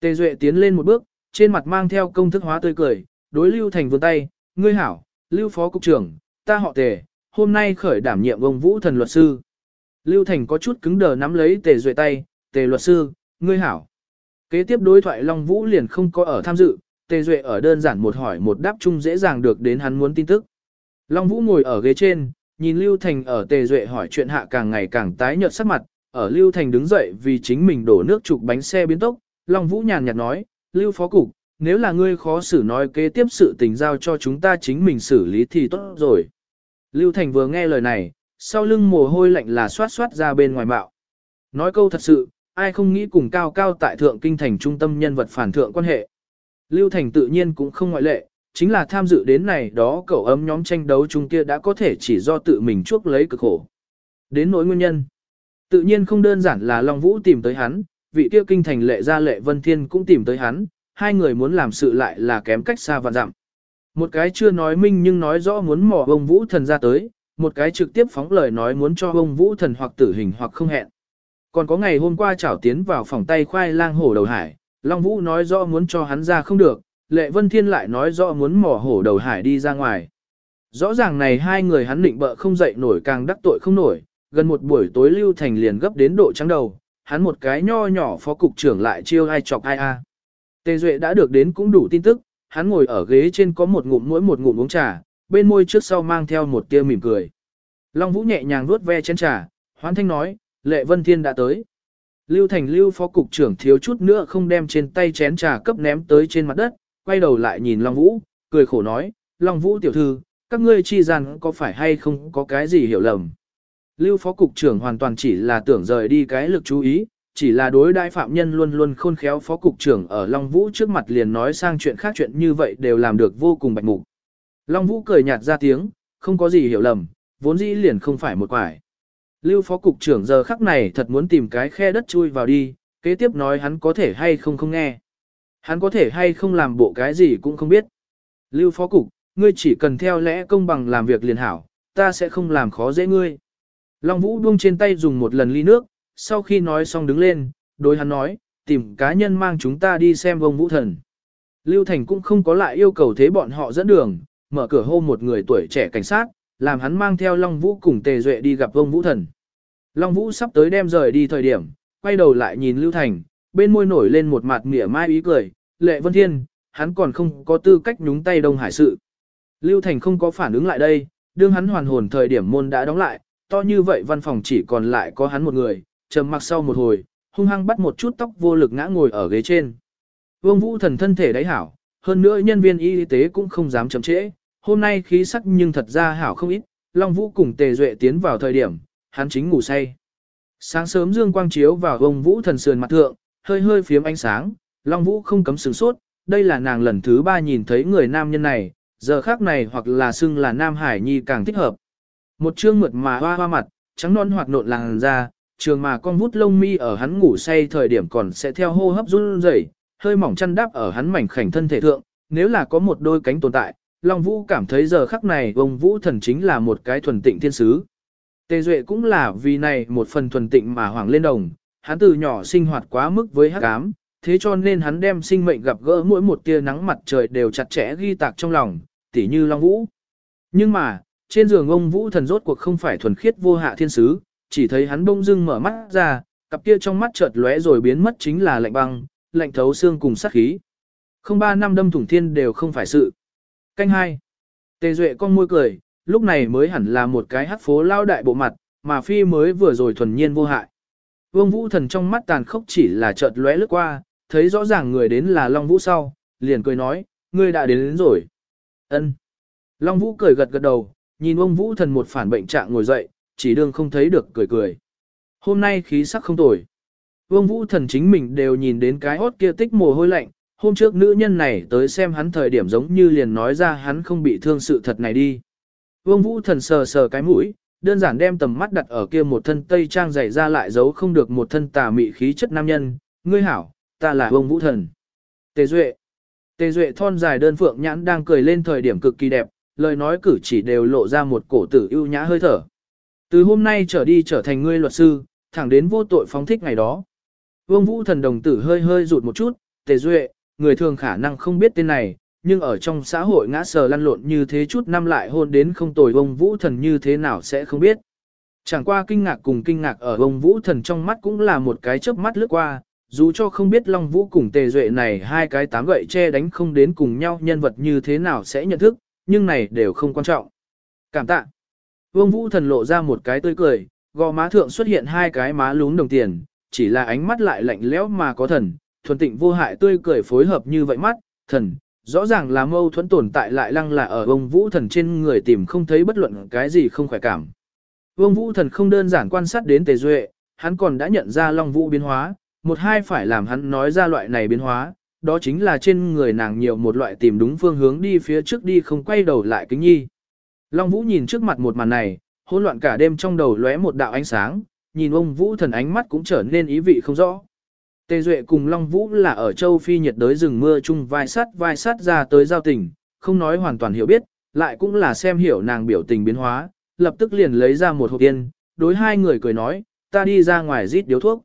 Tề Duệ tiến lên một bước, trên mặt mang theo công thức hóa tươi cười, đối Lưu Thành vươn tay, ngươi hảo, Lưu Phó Cục trưởng, ta họ Tề, hôm nay khởi đảm nhiệm ông Vũ thần luật sư. Lưu Thành có chút cứng đờ nắm lấy Tề Duệ tay, Tề luật sư, ngươi hảo. Kế tiếp đối thoại Long Vũ liền không có ở tham dự, Tề Duệ ở đơn giản một hỏi một đáp chung dễ dàng được đến hắn muốn tin tức. Long Vũ ngồi ở ghế trên, nhìn Lưu Thành ở Tề Duệ hỏi chuyện hạ càng ngày càng tái nhợt sắc mặt, ở Lưu Thành đứng dậy vì chính mình đổ nước chụp bánh xe biến tốc, Long Vũ nhàn nhạt nói, Lưu Phó Cục, nếu là ngươi khó xử nói kế tiếp sự tình giao cho chúng ta chính mình xử lý thì tốt rồi. Lưu Thành vừa nghe lời này, sau lưng mồ hôi lạnh là xoát xoát ra bên ngoài bạo. Nói câu thật sự, ai không nghĩ cùng cao cao tại thượng kinh thành trung tâm nhân vật phản thượng quan hệ. Lưu Thành tự nhiên cũng không ngoại lệ, chính là tham dự đến này đó cậu ấm nhóm tranh đấu chung kia đã có thể chỉ do tự mình chuốc lấy cực khổ. Đến nỗi nguyên nhân, tự nhiên không đơn giản là Long Vũ tìm tới hắn, vị kia kinh thành lệ gia lệ Vân Thiên cũng tìm tới hắn, hai người muốn làm sự lại là kém cách xa và dặm. Một cái chưa nói minh nhưng nói rõ muốn mò ông Vũ thần ra tới, một cái trực tiếp phóng lời nói muốn cho ông Vũ thần hoặc tử hình hoặc không hẹn. Còn có ngày hôm qua chảo tiến vào phòng tay khoai lang hổ đầu hải, Long Vũ nói rõ muốn cho hắn ra không được, Lệ Vân Thiên lại nói rõ muốn mò hổ đầu hải đi ra ngoài. Rõ ràng này hai người hắn định bợ không dậy nổi càng đắc tội không nổi, gần một buổi tối Lưu Thành liền gấp đến độ trắng đầu, hắn một cái nho nhỏ phó cục trưởng lại chiêu ai chọc ai a. Tề Duệ đã được đến cũng đủ tin tức, hắn ngồi ở ghế trên có một ngụm mỗi một ngụm uống trà, bên môi trước sau mang theo một tia mỉm cười. Long Vũ nhẹ nhàng vuốt ve chén trà, hoan thanh nói, Lệ Vân Thiên đã tới. Lưu Thành Lưu phó cục trưởng thiếu chút nữa không đem trên tay chén trà cấp ném tới trên mặt đất, quay đầu lại nhìn Long Vũ, cười khổ nói, Long Vũ tiểu thư, các ngươi chi rằng có phải hay không có cái gì hiểu lầm. Lưu phó cục trưởng hoàn toàn chỉ là tưởng rời đi cái lực chú ý, chỉ là đối đại phạm nhân luôn luôn khôn khéo phó cục trưởng ở Long Vũ trước mặt liền nói sang chuyện khác chuyện như vậy đều làm được vô cùng bạch mục. Long Vũ cười nhạt ra tiếng, không có gì hiểu lầm, vốn dĩ liền không phải một quải. Lưu phó cục trưởng giờ khắc này thật muốn tìm cái khe đất chui vào đi, kế tiếp nói hắn có thể hay không không nghe. Hắn có thể hay không làm bộ cái gì cũng không biết. Lưu phó cục, ngươi chỉ cần theo lẽ công bằng làm việc liền hảo, ta sẽ không làm khó dễ ngươi. Long Vũ buông trên tay dùng một lần ly nước, sau khi nói xong đứng lên, đối hắn nói, tìm cá nhân mang chúng ta đi xem vông Vũ Thần. Lưu Thành cũng không có lại yêu cầu thế bọn họ dẫn đường, mở cửa hô một người tuổi trẻ cảnh sát, làm hắn mang theo Long Vũ cùng Tề Duệ đi gặp vông Vũ Thần. Long Vũ sắp tới đem rời đi thời điểm, quay đầu lại nhìn Lưu Thành, bên môi nổi lên một mặt mỉa mai ý cười, lệ vân thiên, hắn còn không có tư cách nhúng tay Đông Hải sự. Lưu Thành không có phản ứng lại đây, đương hắn hoàn hồn thời điểm môn đã đóng lại, to như vậy văn phòng chỉ còn lại có hắn một người, trầm mặc sau một hồi, hung hăng bắt một chút tóc vô lực ngã ngồi ở ghế trên. Vương Vũ thần thân thể đáy hảo, hơn nữa nhân viên y tế cũng không dám chậm trễ, hôm nay khí sắc nhưng thật ra hảo không ít, Long Vũ cùng Tề Duệ tiến vào thời điểm, hắn chính ngủ say. Sáng sớm dương quang chiếu vào ông Vũ thần sườn mặt thượng, hơi hơi phiếm ánh sáng, Long Vũ không cấm sửng sốt, đây là nàng lần thứ ba nhìn thấy người nam nhân này, giờ khác này hoặc là xưng là Nam Hải Nhi càng thích hợp. Một trương mượt mà hoa hoa mặt, trắng non hoặc nộn làn da, trường mà con vút lông mi ở hắn ngủ say thời điểm còn sẽ theo hô hấp run rẩy, hơi mỏng chăn đáp ở hắn mảnh khảnh thân thể thượng, nếu là có một đôi cánh tồn tại, Long Vũ cảm thấy giờ khắc này ông Vũ thần chính là một cái thuần tịnh thiên sứ. Tề Duệ cũng là vì này một phần thuần tịnh mà hoàng lên đồng, hắn từ nhỏ sinh hoạt quá mức với hắc ám, thế cho nên hắn đem sinh mệnh gặp gỡ mỗi một tia nắng mặt trời đều chặt chẽ ghi tạc trong lòng, tỉ như Long Vũ. Nhưng mà, trên giường ông Vũ thần rốt cuộc không phải thuần khiết vô hạ thiên sứ, chỉ thấy hắn bông dưng mở mắt ra, cặp kia trong mắt chợt lóe rồi biến mất chính là lạnh băng, lạnh thấu xương cùng sát khí. Không ba năm đâm thủng thiên đều không phải sự. Canh hai. Tề Duệ con môi cười, lúc này mới hẳn là một cái hát phố lao đại bộ mặt, mà phi mới vừa rồi thuần nhiên vô hại. Vương Vũ thần trong mắt tàn khốc chỉ là chợt lóe lướt qua, thấy rõ ràng người đến là Long Vũ sau, liền cười nói, ngươi đã đến, đến rồi. Ân. Long Vũ cười gật gật đầu, nhìn ông Vũ thần một phản bệnh trạng ngồi dậy, chỉ đương không thấy được cười cười. Hôm nay khí sắc không tồi. Vương Vũ thần chính mình đều nhìn đến cái hốt kia tích mồ hôi lạnh, hôm trước nữ nhân này tới xem hắn thời điểm giống như liền nói ra hắn không bị thương sự thật này đi. Vương Vũ thần sờ sờ cái mũi, đơn giản đem tầm mắt đặt ở kia một thân tây trang dày ra lại giấu không được một thân tà mị khí chất nam nhân, ngươi hảo, ta là Vương Vũ thần. Tề Duệ. Tề Duệ thon dài đơn phượng nhãn đang cười lên thời điểm cực kỳ đẹp, lời nói cử chỉ đều lộ ra một cổ tử ưu nhã hơi thở. Từ hôm nay trở đi trở thành ngươi luật sư, thẳng đến vô tội phóng thích ngày đó. Vương Vũ thần đồng tử hơi hơi rụt một chút, Tề Duệ, người thường khả năng không biết tên này, nhưng ở trong xã hội ngã sờ lăn lộn như thế chút năm lại hôn đến không tồi ông Vũ Thần như thế nào sẽ không biết. Chẳng qua kinh ngạc cùng kinh ngạc ở ông Vũ Thần trong mắt cũng là một cái chớp mắt lướt qua, dù cho không biết Long Vũ cùng Tề Duệ này hai cái tám gậy che đánh không đến cùng nhau nhân vật như thế nào sẽ nhận thức, nhưng này đều không quan trọng. Cảm tạ. Vương Vũ Thần lộ ra một cái tươi cười, gò má thượng xuất hiện hai cái má lún đồng tiền, chỉ là ánh mắt lại lạnh lẽo mà có thần, thuần tịnh vô hại tươi cười phối hợp như vậy mắt, thần, rõ ràng là mâu thuẫn tồn tại lại lăng là ở ông vũ thần trên người tìm không thấy bất luận cái gì không khỏe cảm. Vương vũ thần không đơn giản quan sát đến tề duệ, hắn còn đã nhận ra long vũ biến hóa, một hai phải làm hắn nói ra loại này biến hóa, đó chính là trên người nàng nhiều một loại tìm đúng phương hướng đi phía trước đi không quay đầu lại kính nhi. Long vũ nhìn trước mặt một màn này, hỗn loạn cả đêm trong đầu lóe một đạo ánh sáng, nhìn ông vũ thần ánh mắt cũng trở nên ý vị không rõ. Tề Duệ cùng Long Vũ là ở châu Phi nhiệt đới rừng mưa chung vai sát vai sát ra tới giao tình, không nói hoàn toàn hiểu biết, lại cũng là xem hiểu nàng biểu tình biến hóa, lập tức liền lấy ra một hộp tiền, đối hai người cười nói, ta đi ra ngoài rít điếu thuốc.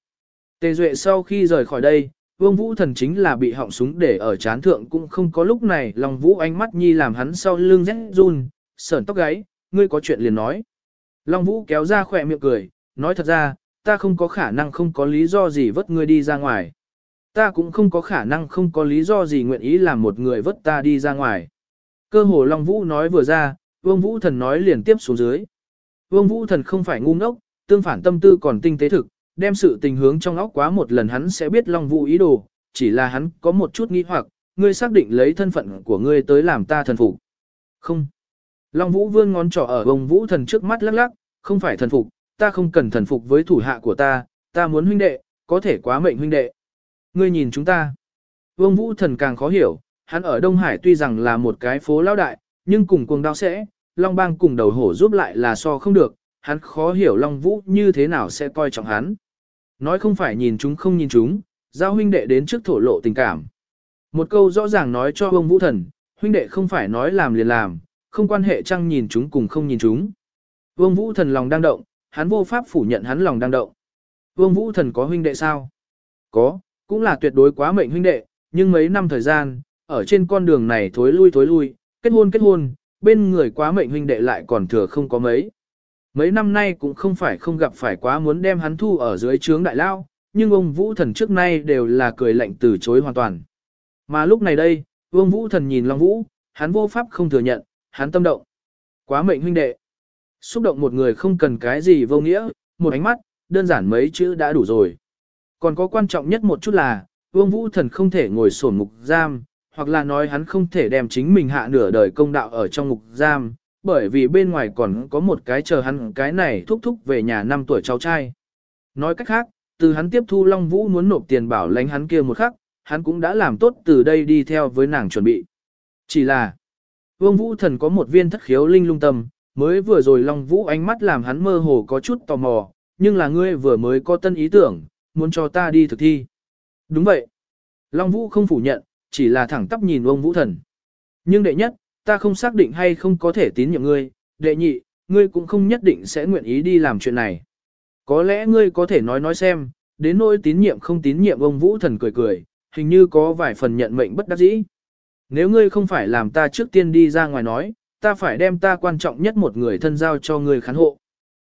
Tề Duệ sau khi rời khỏi đây, Vương Vũ thần chính là bị họng súng để ở chán thượng cũng không có lúc này, Long Vũ ánh mắt nhi làm hắn sau lưng rét run, sởn tóc gáy, ngươi có chuyện liền nói. Long Vũ kéo ra khỏe miệng cười, nói thật ra, ta không có khả năng không có lý do gì vớt ngươi đi ra ngoài. Ta cũng không có khả năng không có lý do gì nguyện ý làm một người vớt ta đi ra ngoài. Cơ hồ Long Vũ nói vừa ra, Vương Vũ Thần nói liền tiếp xuống dưới. Vương Vũ Thần không phải ngu ngốc, tương phản tâm tư còn tinh tế thực, đem sự tình hướng trong óc quá một lần hắn sẽ biết Long Vũ ý đồ, chỉ là hắn có một chút nghi hoặc, ngươi xác định lấy thân phận của ngươi tới làm ta thần phục. Không. Long Vũ vươn ngón trỏ ở Vương Vũ Thần trước mắt lắc lắc, không phải thần phục, ta không cần thần phục với thủ hạ của ta, ta muốn huynh đệ, có thể quá mệnh huynh đệ. Ngươi nhìn chúng ta. Vương Vũ Thần càng khó hiểu, hắn ở Đông Hải tuy rằng là một cái phố lao đại, nhưng cùng cuồng đao sẽ, Long Bang cùng đầu hổ giúp lại là so không được, hắn khó hiểu Long Vũ như thế nào sẽ coi trọng hắn. Nói không phải nhìn chúng không nhìn chúng, giao huynh đệ đến trước thổ lộ tình cảm. Một câu rõ ràng nói cho Vương Vũ Thần, huynh đệ không phải nói làm liền làm, không quan hệ chăng nhìn chúng cùng không nhìn chúng. Vương Vũ Thần lòng đang động, hắn vô pháp phủ nhận hắn lòng đang động. Vương Vũ Thần có huynh đệ sao? Có, cũng là tuyệt đối quá mệnh huynh đệ, nhưng mấy năm thời gian, ở trên con đường này thối lui thối lui, kết hôn kết hôn, bên người quá mệnh huynh đệ lại còn thừa không có mấy. Mấy năm nay cũng không phải không gặp phải quá muốn đem hắn thu ở dưới trướng đại lao, nhưng ông Vũ Thần trước nay đều là cười lạnh từ chối hoàn toàn. Mà lúc này đây, vương Vũ Thần nhìn Long Vũ, hắn vô pháp không thừa nhận, hắn tâm động. Quá mệnh huynh đệ. Xúc động một người không cần cái gì vô nghĩa, một ánh mắt, đơn giản mấy chữ đã đủ rồi. Còn có quan trọng nhất một chút là, Vương Vũ Thần không thể ngồi sổn ngục giam, hoặc là nói hắn không thể đem chính mình hạ nửa đời công đạo ở trong ngục giam, bởi vì bên ngoài còn có một cái chờ hắn cái này thúc thúc về nhà năm tuổi cháu trai. Nói cách khác, từ hắn tiếp thu Long Vũ muốn nộp tiền bảo lãnh hắn kia một khắc, hắn cũng đã làm tốt từ đây đi theo với nàng chuẩn bị. Chỉ là, Vương Vũ Thần có một viên thất khiếu linh lung tâm, mới vừa rồi Long Vũ ánh mắt làm hắn mơ hồ có chút tò mò, nhưng là ngươi vừa mới có tân ý tưởng, muốn cho ta đi thực thi. Đúng vậy. Long Vũ không phủ nhận, chỉ là thẳng tắp nhìn ông Vũ Thần. Nhưng đệ nhất, ta không xác định hay không có thể tín nhiệm ngươi, đệ nhị, ngươi cũng không nhất định sẽ nguyện ý đi làm chuyện này. Có lẽ ngươi có thể nói nói xem, đến nỗi tín nhiệm không tín nhiệm ông Vũ Thần cười cười, hình như có vài phần nhận mệnh bất đắc dĩ. Nếu ngươi không phải làm ta trước tiên đi ra ngoài nói, ta phải đem ta quan trọng nhất một người thân giao cho người khán hộ.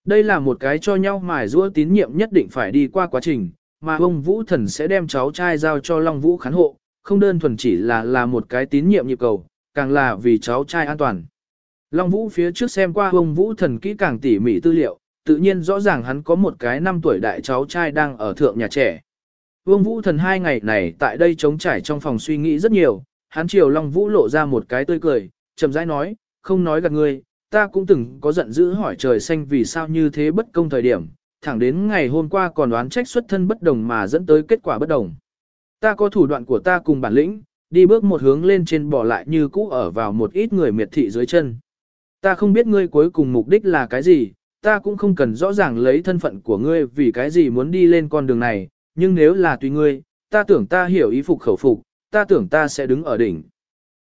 Đây là một cái cho nhau mài rũa tín nhiệm nhất định phải đi qua quá trình, mà ông Vũ Thần sẽ đem cháu trai giao cho Long Vũ khán hộ, không đơn thuần chỉ là là một cái tín nhiệm nhịp cầu, càng là vì cháu trai an toàn. Long Vũ phía trước xem qua ông Vũ Thần kỹ càng tỉ mỉ tư liệu, tự nhiên rõ ràng hắn có một cái năm tuổi đại cháu trai đang ở thượng nhà trẻ. Vương Vũ Thần hai ngày này tại đây chống trải trong phòng suy nghĩ rất nhiều, hắn chiều Long Vũ lộ ra một cái tươi cười, chậm rãi nói, không nói gạt ngươi, ta cũng từng có giận dữ hỏi trời xanh vì sao như thế bất công thời điểm, thẳng đến ngày hôm qua còn đoán trách xuất thân bất đồng mà dẫn tới kết quả bất đồng. Ta có thủ đoạn của ta cùng bản lĩnh, đi bước một hướng lên trên bỏ lại như cũ ở vào một ít người miệt thị dưới chân. Ta không biết ngươi cuối cùng mục đích là cái gì, ta cũng không cần rõ ràng lấy thân phận của ngươi vì cái gì muốn đi lên con đường này, nhưng nếu là tùy ngươi, ta tưởng ta hiểu ý phục khẩu phục, ta tưởng ta sẽ đứng ở đỉnh.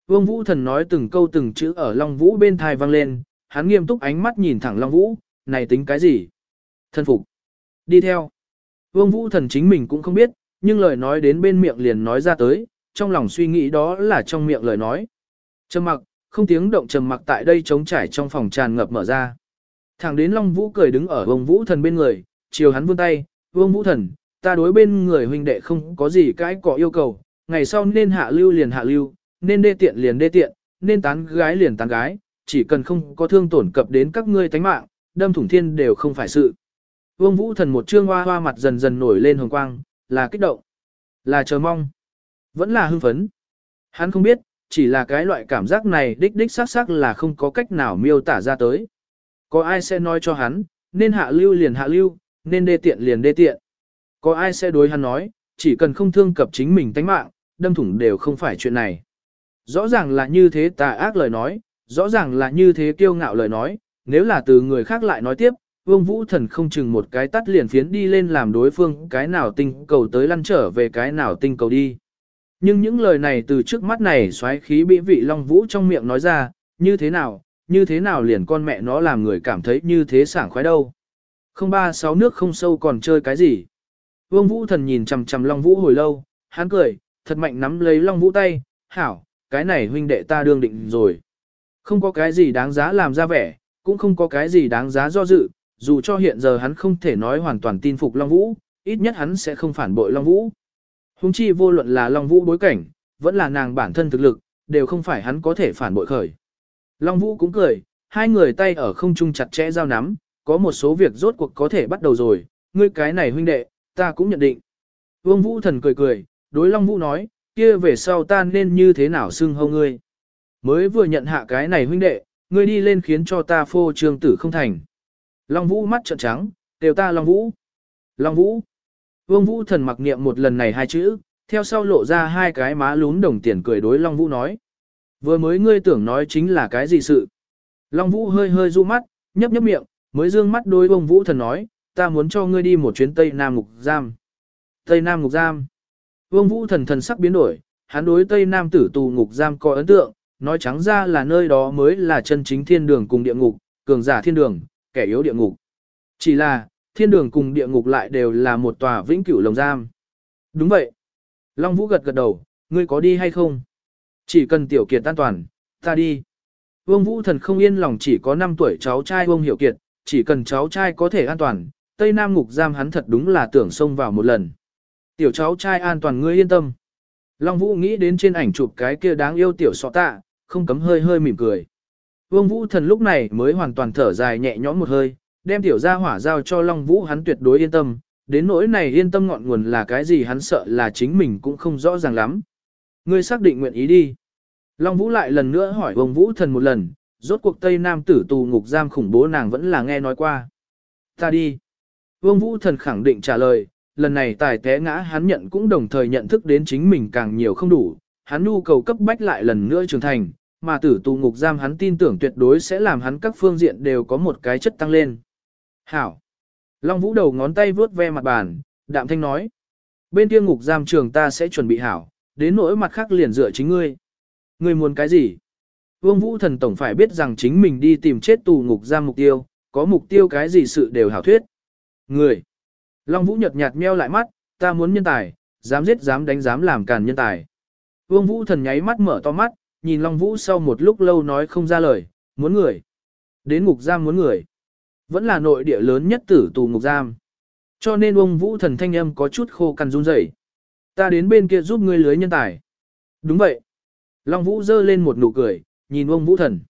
Vương Vũ Thần nói từng câu từng chữ ở Long Vũ bên thai vang lên, hắn nghiêm túc ánh mắt nhìn thẳng Long Vũ, này tính cái gì? Thân phục. Đi theo. Vương Vũ Thần chính mình cũng không biết, nhưng lời nói đến bên miệng liền nói ra tới, trong lòng suy nghĩ đó là trong miệng lời nói. Trầm mặc, không tiếng động trầm mặc tại đây trống trải trong phòng tràn ngập mở ra. Thẳng đến Long Vũ cười đứng ở Vương Vũ Thần bên người, chiều hắn vươn tay, Vương Vũ Thần, ta đối bên người huynh đệ không có gì cái có yêu cầu, ngày sau nên hạ lưu liền hạ lưu, nên đê tiện liền đê tiện, nên tán gái liền tán gái, chỉ cần không có thương tổn cập đến các ngươi tánh mạng, đâm thủng thiên đều không phải sự. Vương Vũ Thần một trương hoa hoa mặt dần dần nổi lên hồng quang, là kích động, là chờ mong, vẫn là hưng phấn. Hắn không biết, chỉ là cái loại cảm giác này đích đích xác xác là không có cách nào miêu tả ra tới. Có ai sẽ nói cho hắn, nên hạ lưu liền hạ lưu, nên đê tiện liền đê tiện. Có ai sẽ đối hắn nói, chỉ cần không thương cập chính mình tánh mạng, đâm thủng đều không phải chuyện này. Rõ ràng là như thế tà ác lời nói, rõ ràng là như thế kiêu ngạo lời nói, nếu là từ người khác lại nói tiếp, Vương Vũ Thần không chừng một cái tắt liền phiến đi lên làm đối phương cái nào tinh cầu tới lăn trở về cái nào tinh cầu đi. Nhưng những lời này từ trước mắt này xoáy khí bị vị Long Vũ trong miệng nói ra, như thế nào, như thế nào liền con mẹ nó làm người cảm thấy như thế sảng khoái đâu. Không ba sáu nước không sâu còn chơi cái gì. Vương Vũ Thần nhìn chằm chằm Long Vũ hồi lâu, hắn cười, thật mạnh nắm lấy Long Vũ tay, hảo, cái này huynh đệ ta đương định rồi. Không có cái gì đáng giá làm ra vẻ, cũng không có cái gì đáng giá do dự, dù cho hiện giờ hắn không thể nói hoàn toàn tin phục Long Vũ, ít nhất hắn sẽ không phản bội Long Vũ. Hùng chi vô luận là Long Vũ bối cảnh, vẫn là nàng bản thân thực lực, đều không phải hắn có thể phản bội khởi. Long Vũ cũng cười, hai người tay ở không trung chặt chẽ giao nắm, có một số việc rốt cuộc có thể bắt đầu rồi, ngươi cái này huynh đệ, ta cũng nhận định. Vương Vũ thần cười cười, đối Long Vũ nói, kia về sau ta nên như thế nào xưng hâu ngươi. Mới vừa nhận hạ cái này huynh đệ, ngươi đi lên khiến cho ta phô trương tử không thành. Long Vũ mắt trợn trắng, đều ta Long Vũ. Long Vũ. Vương Vũ thần mặc niệm một lần này hai chữ, theo sau lộ ra hai cái má lún đồng tiền cười đối Long Vũ nói. Vừa mới ngươi tưởng nói chính là cái gì sự. Long Vũ hơi hơi du mắt, nhấp nhấp miệng, mới dương mắt đối Vương Vũ thần nói, ta muốn cho ngươi đi một chuyến Tây Nam Ngục Giam. Tây Nam Ngục Giam. Vương Vũ thần thần sắc biến đổi, hắn đối Tây Nam tử tù ngục giam có ấn tượng, nói trắng ra là nơi đó mới là chân chính thiên đường cùng địa ngục, cường giả thiên đường, kẻ yếu địa ngục. Chỉ là, thiên đường cùng địa ngục lại đều là một tòa vĩnh cửu lồng giam. Đúng vậy. Long Vũ gật gật đầu, ngươi có đi hay không? Chỉ cần tiểu kiệt an toàn, ta đi. Vương Vũ thần không yên lòng chỉ có 5 tuổi cháu trai Vương Hiểu Kiệt, chỉ cần cháu trai có thể an toàn, Tây Nam ngục giam hắn thật đúng là tưởng xông vào một lần. Tiểu cháu trai an toàn ngươi yên tâm. Long Vũ nghĩ đến trên ảnh chụp cái kia đáng yêu tiểu sọ tạ, không cấm hơi hơi mỉm cười. Vương Vũ thần lúc này mới hoàn toàn thở dài nhẹ nhõm một hơi, đem tiểu gia hỏa giao cho Long Vũ hắn tuyệt đối yên tâm, đến nỗi này yên tâm ngọn nguồn là cái gì hắn sợ là chính mình cũng không rõ ràng lắm. Ngươi xác định nguyện ý đi. Long Vũ lại lần nữa hỏi Vương Vũ thần một lần, rốt cuộc Tây Nam tử tù ngục giam khủng bố nàng vẫn là nghe nói qua. Ta đi. Vương Vũ thần khẳng định trả lời, lần này tài té ngã hắn nhận cũng đồng thời nhận thức đến chính mình càng nhiều không đủ, hắn nhu cầu cấp bách lại lần nữa trưởng thành, mà tử tù ngục giam hắn tin tưởng tuyệt đối sẽ làm hắn các phương diện đều có một cái chất tăng lên. Hảo! Long Vũ đầu ngón tay vướt ve mặt bàn, đạm thanh nói. Bên kia ngục giam trường ta sẽ chuẩn bị hảo, đến nỗi mặt khác liền dựa chính ngươi. Ngươi muốn cái gì? Vương Vũ thần tổng phải biết rằng chính mình đi tìm chết tù ngục giam mục tiêu, có mục tiêu cái gì sự đều hảo thuyết. Người! Long Vũ nhợt nhạt meo lại mắt, ta muốn nhân tài, dám giết dám đánh dám làm càn nhân tài. Vương Vũ thần nháy mắt mở to mắt, nhìn Long Vũ sau một lúc lâu nói không ra lời, muốn người. Đến ngục giam muốn người. Vẫn là nội địa lớn nhất tử tù ngục giam. Cho nên ông Vũ thần thanh âm có chút khô cằn run rẩy. Ta đến bên kia giúp ngươi lưới nhân tài. Đúng vậy. Long Vũ giơ lên một nụ cười, nhìn ông Vũ thần.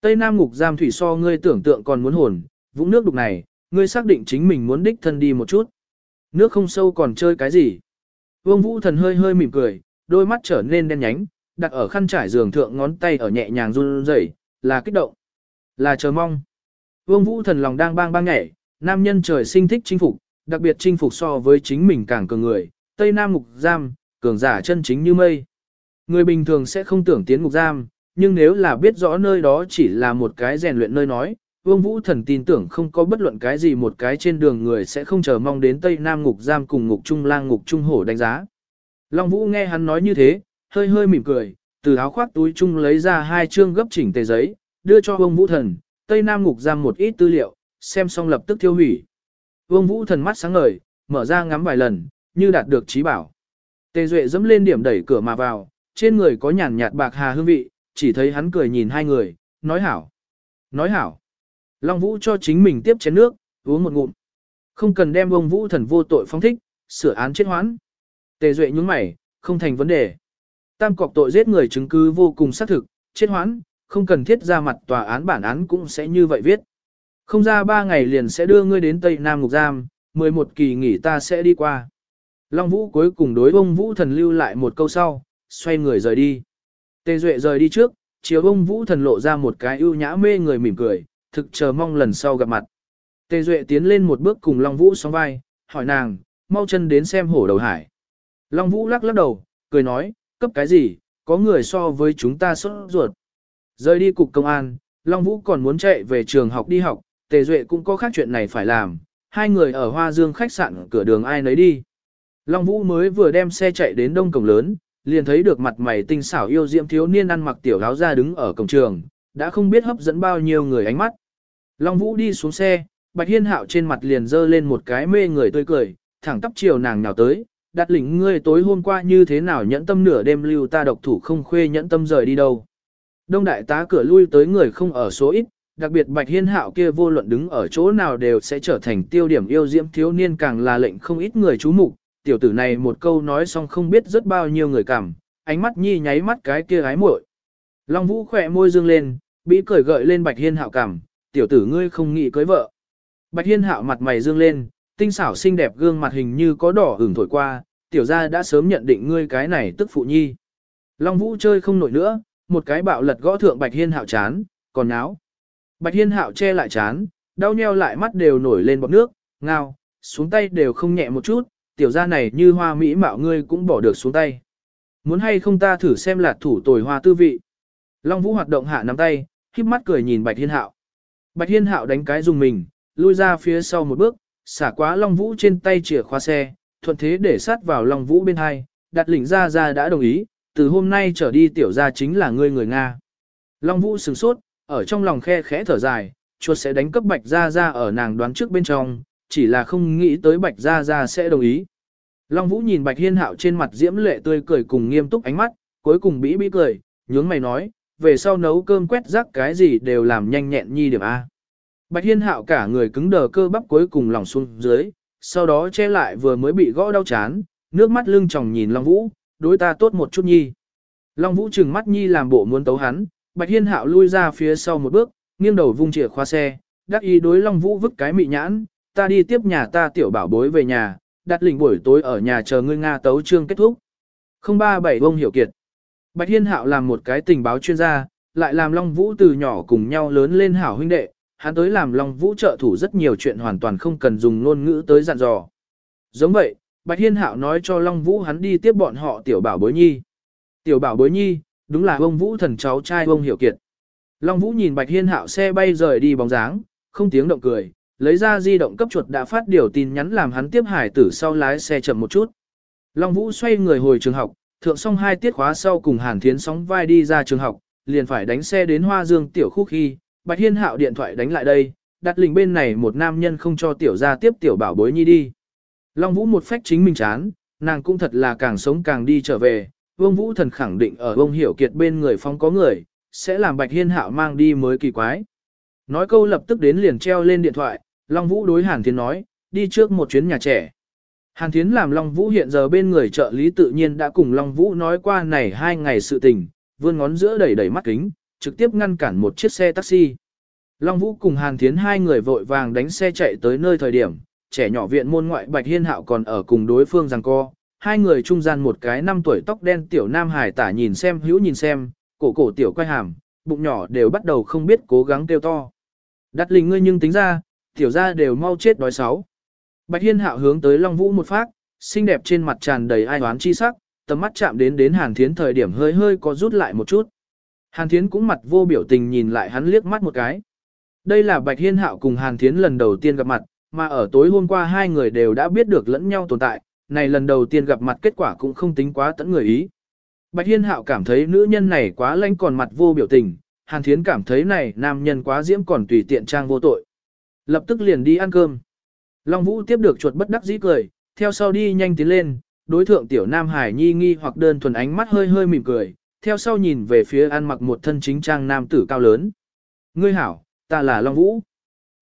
Tây Nam ngục giam thủy so ngươi tưởng tượng còn muốn hồn, vũng nước đục này, ngươi xác định chính mình muốn đích thân đi một chút. Nước không sâu còn chơi cái gì? Vương Vũ thần hơi hơi mỉm cười, đôi mắt trở nên đen nhánh, đặt ở khăn trải giường thượng ngón tay ở nhẹ nhàng run rẩy, là kích động, là chờ mong. Vương Vũ thần lòng đang bang bang nhảy, nam nhân trời sinh thích chinh phục, đặc biệt chinh phục so với chính mình càng cường người, Tây Nam ngục giam, cường giả chân chính như mây. Người bình thường sẽ không tưởng tiến ngục giam, nhưng nếu là biết rõ nơi đó chỉ là một cái rèn luyện nơi nói, Vương Vũ Thần tin tưởng không có bất luận cái gì một cái trên đường người sẽ không chờ mong đến Tây Nam ngục giam cùng ngục trung lang ngục trung hổ đánh giá. Long Vũ nghe hắn nói như thế, hơi hơi mỉm cười, từ áo khoác túi trung lấy ra hai chương gấp chỉnh tề giấy, đưa cho Vương Vũ Thần, Tây Nam ngục giam một ít tư liệu, xem xong lập tức tiêu hủy. Vương Vũ Thần mắt sáng ngời, mở ra ngắm vài lần, như đạt được trí bảo. Tề Duệ dẫm lên điểm đẩy cửa mà vào, trên người có nhàn nhạt bạc hà hương vị, chỉ thấy hắn cười nhìn hai người, nói hảo. Nói hảo. Long Vũ cho chính mình tiếp chén nước, uống một ngụm. Không cần đem ông Vũ thần vô tội phong thích, sửa án chết hoãn. Tề Duệ nhúng mày, không thành vấn đề. Tam cọc tội giết người chứng cứ vô cùng xác thực, chết hoãn, không cần thiết ra mặt tòa án bản án cũng sẽ như vậy viết. Không ra ba ngày liền sẽ đưa ngươi đến Tây Nam Ngục Giam, 11 kỳ nghỉ ta sẽ đi qua. Long Vũ cuối cùng đối ông Vũ thần lưu lại một câu sau, xoay người rời đi. Tề Duệ rời đi trước, chiều ông Vũ thần lộ ra một cái ưu nhã mê người mỉm cười, thực chờ mong lần sau gặp mặt. Tề Duệ tiến lên một bước cùng Long Vũ song vai, hỏi nàng, mau chân đến xem hổ đầu hải. Long Vũ lắc lắc đầu, cười nói, cấp cái gì, có người so với chúng ta sốt ruột. Rời đi cục công an, Long Vũ còn muốn chạy về trường học đi học, Tề Duệ cũng có khác chuyện này phải làm, hai người ở Hoa Dương khách sạn cửa đường ai nấy đi. Long Vũ mới vừa đem xe chạy đến đông cổng lớn, liền thấy được mặt mày tinh xảo yêu diễm thiếu niên ăn mặc tiểu áo ra đứng ở cổng trường, đã không biết hấp dẫn bao nhiêu người ánh mắt. Long Vũ đi xuống xe, Bạch Hiên Hạo trên mặt liền dơ lên một cái mê người tươi cười, thẳng tắp chiều nàng nhào tới, đặt lĩnh ngươi tối hôm qua như thế nào nhẫn tâm nửa đêm lưu ta độc thủ không khuê nhẫn tâm rời đi đâu. Đông đại tá cửa lui tới người không ở số ít, đặc biệt Bạch Hiên Hạo kia vô luận đứng ở chỗ nào đều sẽ trở thành tiêu điểm yêu diễm thiếu niên càng là lệnh không ít người chú mục. Tiểu tử này một câu nói xong không biết rất bao nhiêu người cảm, ánh mắt nhi nháy mắt cái kia gái muội. Long Vũ khỏe môi dương lên, bĩ cười gợi lên Bạch Hiên Hạo cảm, tiểu tử ngươi không nghĩ cưới vợ. Bạch Hiên Hạo mặt mày dương lên, tinh xảo xinh đẹp gương mặt hình như có đỏ ửng thổi qua, tiểu gia đã sớm nhận định ngươi cái này tức phụ nhi. Long Vũ chơi không nổi nữa, một cái bạo lật gõ thượng Bạch Hiên Hạo chán, còn náo. Bạch Hiên Hạo che lại chán, đau nheo lại mắt đều nổi lên bọt nước, ngao, xuống tay đều không nhẹ một chút, tiểu gia này như hoa mỹ mạo ngươi cũng bỏ được xuống tay. Muốn hay không ta thử xem là thủ tồi hoa tư vị. Long Vũ hoạt động hạ nắm tay, khép mắt cười nhìn Bạch Hiên Hạo. Bạch Hiên Hạo đánh cái dùng mình, lui ra phía sau một bước, xả quá Long Vũ trên tay chìa khóa xe, thuận thế để sát vào Long Vũ bên hai, đặt lĩnh ra ra đã đồng ý, từ hôm nay trở đi tiểu gia chính là ngươi người Nga. Long Vũ sửng sốt, ở trong lòng khe khẽ thở dài, chuột sẽ đánh cấp Bạch Gia Gia ở nàng đoán trước bên trong, chỉ là không nghĩ tới Bạch Gia Gia sẽ đồng ý. Long Vũ nhìn Bạch Hiên Hạo trên mặt diễm lệ tươi cười cùng nghiêm túc ánh mắt, cuối cùng bĩ bĩ cười, nhướng mày nói, về sau nấu cơm quét rác cái gì đều làm nhanh nhẹn nhi điểm A. Bạch Hiên Hạo cả người cứng đờ cơ bắp cuối cùng lòng xuống dưới, sau đó che lại vừa mới bị gõ đau chán, nước mắt lưng tròng nhìn Long Vũ, đối ta tốt một chút nhi. Long Vũ trừng mắt nhi làm bộ muốn tấu hắn, Bạch Hiên Hạo lui ra phía sau một bước, nghiêng đầu vung chìa khóa xe, đắc ý đối Long Vũ vứt cái mị nhãn, ta đi tiếp nhà ta tiểu bảo bối về nhà, đặt lỉnh buổi tối ở nhà chờ ngươi Nga tấu trương kết thúc. 037 Vông Hiểu Kiệt Bạch Hiên Hạo làm một cái tình báo chuyên gia, lại làm Long Vũ từ nhỏ cùng nhau lớn lên hảo huynh đệ, hắn tới làm Long Vũ trợ thủ rất nhiều chuyện hoàn toàn không cần dùng ngôn ngữ tới dặn dò. Giống vậy, Bạch Hiên Hạo nói cho Long Vũ hắn đi tiếp bọn họ tiểu bảo bối nhi. Tiểu bảo bối nhi, đúng là ông Vũ thần cháu trai ông Hiểu Kiệt. Long Vũ nhìn Bạch Hiên Hạo xe bay rời đi bóng dáng, không tiếng động cười, lấy ra di động cấp chuột đã phát điều tin nhắn làm hắn tiếp hải tử sau lái xe chậm một chút. Long Vũ xoay người hồi trường học, thượng xong hai tiết khóa sau cùng Hàn Thiến sóng vai đi ra trường học, liền phải đánh xe đến Hoa Dương tiểu khu khi, Bạch Hiên Hạo điện thoại đánh lại đây, đặt lình bên này một nam nhân không cho tiểu gia tiếp tiểu bảo bối nhi đi. Long Vũ một phách chính mình chán, nàng cũng thật là càng sống càng đi trở về, Vương Vũ Thần khẳng định ở Vương Hiểu Kiệt bên người phong có người, sẽ làm Bạch Hiên Hạo mang đi mới kỳ quái. Nói câu lập tức đến liền treo lên điện thoại, Long Vũ đối Hàn Thiến nói, đi trước một chuyến nhà trẻ. Hàn Thiến làm Long Vũ hiện giờ bên người trợ lý tự nhiên đã cùng Long Vũ nói qua này hai ngày sự tình, vươn ngón giữa đẩy đẩy mắt kính, trực tiếp ngăn cản một chiếc xe taxi. Long Vũ cùng Hàn Thiến hai người vội vàng đánh xe chạy tới nơi thời điểm, trẻ nhỏ viện môn ngoại Bạch Hiên Hạo còn ở cùng đối phương rằng co, hai người trung gian một cái năm tuổi tóc đen tiểu nam hải tả nhìn xem hữu nhìn xem, cổ cổ tiểu quay hàm, bụng nhỏ đều bắt đầu không biết cố gắng kêu to. Đắt linh ngươi nhưng tính ra, tiểu ra đều mau chết đói sáu. Bạch Hiên Hạo hướng tới Long Vũ một phát, xinh đẹp trên mặt tràn đầy ai oán chi sắc, tầm mắt chạm đến đến Hàn Thiến thời điểm hơi hơi có rút lại một chút. Hàn Thiến cũng mặt vô biểu tình nhìn lại hắn liếc mắt một cái. Đây là Bạch Hiên Hạo cùng Hàn Thiến lần đầu tiên gặp mặt, mà ở tối hôm qua hai người đều đã biết được lẫn nhau tồn tại, này lần đầu tiên gặp mặt kết quả cũng không tính quá tẫn người ý. Bạch Hiên Hạo cảm thấy nữ nhân này quá lanh còn mặt vô biểu tình, Hàn Thiến cảm thấy này nam nhân quá diễm còn tùy tiện trang vô tội. Lập tức liền đi ăn cơm. Long Vũ tiếp được chuột bất đắc dĩ cười, theo sau đi nhanh tiến lên, đối thượng tiểu nam hải nhi nghi hoặc đơn thuần ánh mắt hơi hơi mỉm cười, theo sau nhìn về phía ăn mặc một thân chính trang nam tử cao lớn. Ngươi hảo, ta là Long Vũ.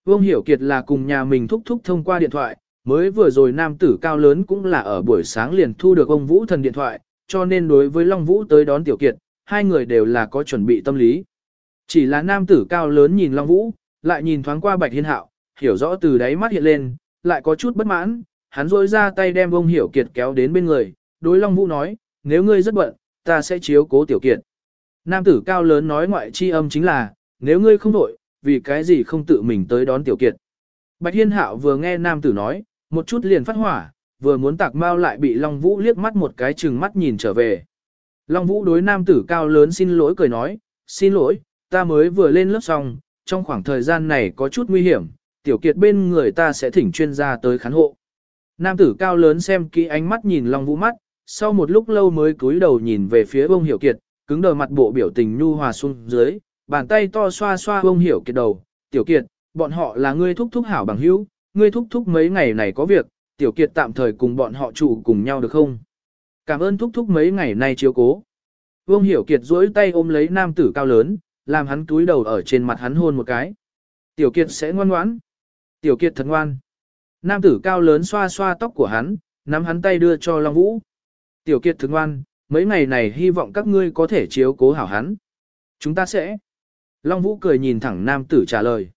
Vương Hiểu Kiệt là cùng nhà mình thúc thúc thông qua điện thoại, mới vừa rồi nam tử cao lớn cũng là ở buổi sáng liền thu được ông Vũ thần điện thoại, cho nên đối với Long Vũ tới đón Tiểu Kiệt, hai người đều là có chuẩn bị tâm lý. Chỉ là nam tử cao lớn nhìn Long Vũ, lại nhìn thoáng qua Bạch Hiên Hạo, hiểu rõ từ đáy mắt hiện lên, lại có chút bất mãn, hắn rôi ra tay đem ông Hiểu Kiệt kéo đến bên người, đối Long Vũ nói, nếu ngươi rất bận, ta sẽ chiếu cố Tiểu Kiệt. Nam tử cao lớn nói ngoại chi âm chính là, nếu ngươi không đổi, vì cái gì không tự mình tới đón Tiểu Kiệt. Bạch Hiên Hạo vừa nghe nam tử nói, một chút liền phát hỏa, vừa muốn tạc mau lại bị Long Vũ liếc mắt một cái chừng mắt nhìn trở về. Long Vũ đối nam tử cao lớn xin lỗi cười nói, xin lỗi, ta mới vừa lên lớp xong, trong khoảng thời gian này có chút nguy hiểm, tiểu kiệt bên người ta sẽ thỉnh chuyên gia tới khán hộ. Nam tử cao lớn xem kỹ ánh mắt nhìn Long Vũ mắt, sau một lúc lâu mới cúi đầu nhìn về phía bông hiểu kiệt, cứng đờ mặt bộ biểu tình nhu hòa xuống dưới, bàn tay to xoa xoa bông hiểu kiệt đầu, tiểu kiệt, bọn họ là ngươi thúc thúc hảo bằng hữu, ngươi thúc thúc mấy ngày này có việc, tiểu kiệt tạm thời cùng bọn họ trụ cùng nhau được không? Cảm ơn thúc thúc mấy ngày nay chiếu cố. Vương Hiểu Kiệt duỗi tay ôm lấy nam tử cao lớn, làm hắn túi đầu ở trên mặt hắn hôn một cái. Tiểu Kiệt sẽ ngoan ngoãn. Tiểu Kiệt thật ngoan. Nam tử cao lớn xoa xoa tóc của hắn, nắm hắn tay đưa cho Long Vũ. Tiểu Kiệt thật ngoan, mấy ngày này hy vọng các ngươi có thể chiếu cố hảo hắn. Chúng ta sẽ. Long Vũ cười nhìn thẳng nam tử trả lời.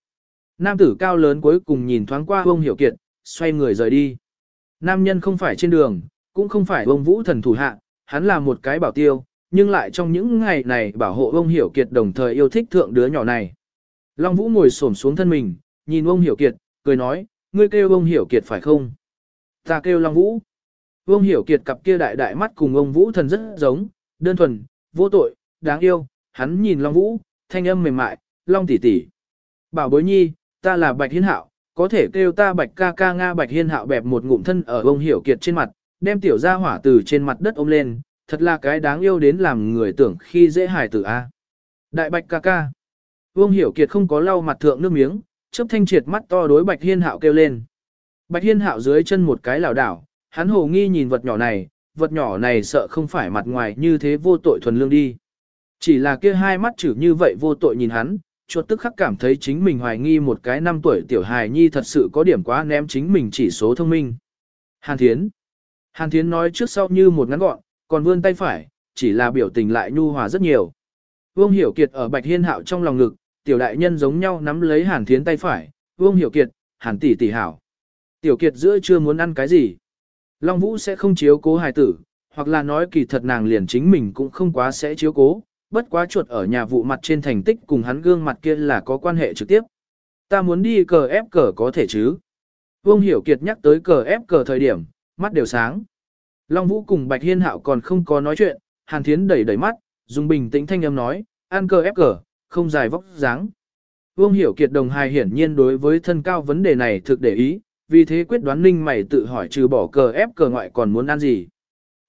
Nam tử cao lớn cuối cùng nhìn thoáng qua ông Hiểu Kiệt, xoay người rời đi. Nam nhân không phải trên đường, cũng không phải ông vũ thần thủ hạ, hắn là một cái bảo tiêu, nhưng lại trong những ngày này bảo hộ ông Hiểu Kiệt đồng thời yêu thích thượng đứa nhỏ này. Long Vũ ngồi xổm xuống thân mình, nhìn ông Hiểu Kiệt, cười nói, ngươi kêu ông Hiểu Kiệt phải không? Ta kêu Long Vũ. Ông Hiểu Kiệt cặp kia đại đại mắt cùng ông Vũ thần rất giống, đơn thuần, vô tội, đáng yêu, hắn nhìn Long Vũ, thanh âm mềm mại, Long tỷ tỷ. Bảo bối nhi, ta là Bạch Hiên Hạo, có thể kêu ta bạch ca ca Nga bạch hiên hạo bẹp một ngụm thân ở ông hiểu kiệt trên mặt, đem tiểu gia hỏa từ trên mặt đất ôm lên, thật là cái đáng yêu đến làm người tưởng khi dễ hài tử a. Đại bạch ca ca. Vương hiểu kiệt không có lau mặt thượng nước miếng, chớp thanh triệt mắt to đối bạch hiên hạo kêu lên. Bạch hiên hạo dưới chân một cái lảo đảo, hắn hồ nghi nhìn vật nhỏ này, vật nhỏ này sợ không phải mặt ngoài như thế vô tội thuần lương đi. Chỉ là kia hai mắt chữ như vậy vô tội nhìn hắn, chuột tức khắc cảm thấy chính mình hoài nghi một cái năm tuổi tiểu hài nhi thật sự có điểm quá ném chính mình chỉ số thông minh. Hàn Thiến. Hàn Thiến nói trước sau như một ngắn gọn, còn vươn tay phải, chỉ là biểu tình lại nhu hòa rất nhiều. Vương Hiểu Kiệt ở Bạch Hiên Hạo trong lòng ngực, tiểu đại nhân giống nhau nắm lấy Hàn Thiến tay phải, Vương Hiểu Kiệt, Hàn tỷ tỷ hảo. Tiểu Kiệt giữa chưa muốn ăn cái gì. Long Vũ sẽ không chiếu cố hài tử, hoặc là nói kỳ thật nàng liền chính mình cũng không quá sẽ chiếu cố, bất quá chuột ở nhà vụ mặt trên thành tích cùng hắn gương mặt kia là có quan hệ trực tiếp. Ta muốn đi cờ ép cờ có thể chứ. Vương Hiểu Kiệt nhắc tới cờ ép cờ thời điểm, mắt đều sáng. Long Vũ cùng Bạch Hiên Hạo còn không có nói chuyện, Hàn Thiến đẩy đẩy mắt, dùng bình tĩnh thanh âm nói, ăn cờ ép cờ, không dài vóc dáng. Vương Hiểu Kiệt đồng hài hiển nhiên đối với thân cao vấn đề này thực để ý, vì thế quyết đoán ninh mày tự hỏi trừ bỏ cờ ép cờ ngoại còn muốn ăn gì.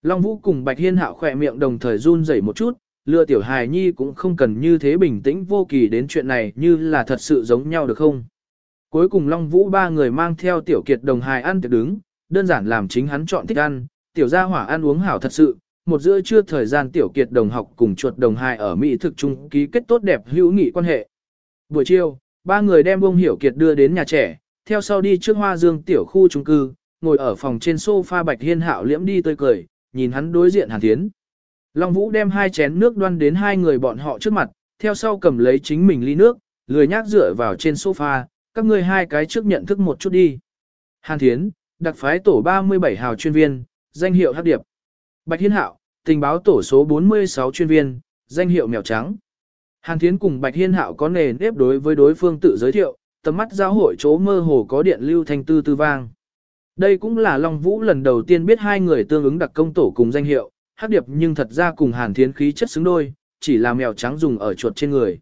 Long Vũ cùng Bạch Hiên Hạo khỏe miệng đồng thời run rẩy một chút, lừa tiểu hài nhi cũng không cần như thế bình tĩnh vô kỳ đến chuyện này như là thật sự giống nhau được không. Cuối cùng Long Vũ ba người mang theo tiểu kiệt đồng hài ăn tiệc đứng, đơn giản làm chính hắn chọn thích ăn, tiểu gia hỏa ăn uống hảo thật sự, một giữa trưa thời gian tiểu kiệt đồng học cùng chuột đồng hài ở Mỹ thực trung ký kết tốt đẹp hữu nghị quan hệ. Buổi chiều, ba người đem ông hiểu kiệt đưa đến nhà trẻ, theo sau đi trước hoa dương tiểu khu trung cư, ngồi ở phòng trên sofa bạch hiên hạo liễm đi tươi cười, nhìn hắn đối diện hàn thiến. Long Vũ đem hai chén nước đoan đến hai người bọn họ trước mặt, theo sau cầm lấy chính mình ly nước, lười nhác dựa vào trên sofa, các ngươi hai cái trước nhận thức một chút đi. Hàn Thiến, đặc phái tổ 37 hào chuyên viên, danh hiệu Hắc Điệp. Bạch Hiên Hạo, tình báo tổ số 46 chuyên viên, danh hiệu Mèo Trắng. Hàn Thiến cùng Bạch Hiên Hạo có nề nếp đối với đối phương tự giới thiệu, tầm mắt giao hội chỗ mơ hồ có điện lưu thanh tư tư vang. Đây cũng là Long Vũ lần đầu tiên biết hai người tương ứng đặc công tổ cùng danh hiệu, Hắc Điệp nhưng thật ra cùng Hàn Thiến khí chất xứng đôi, chỉ là mèo trắng dùng ở chuột trên người.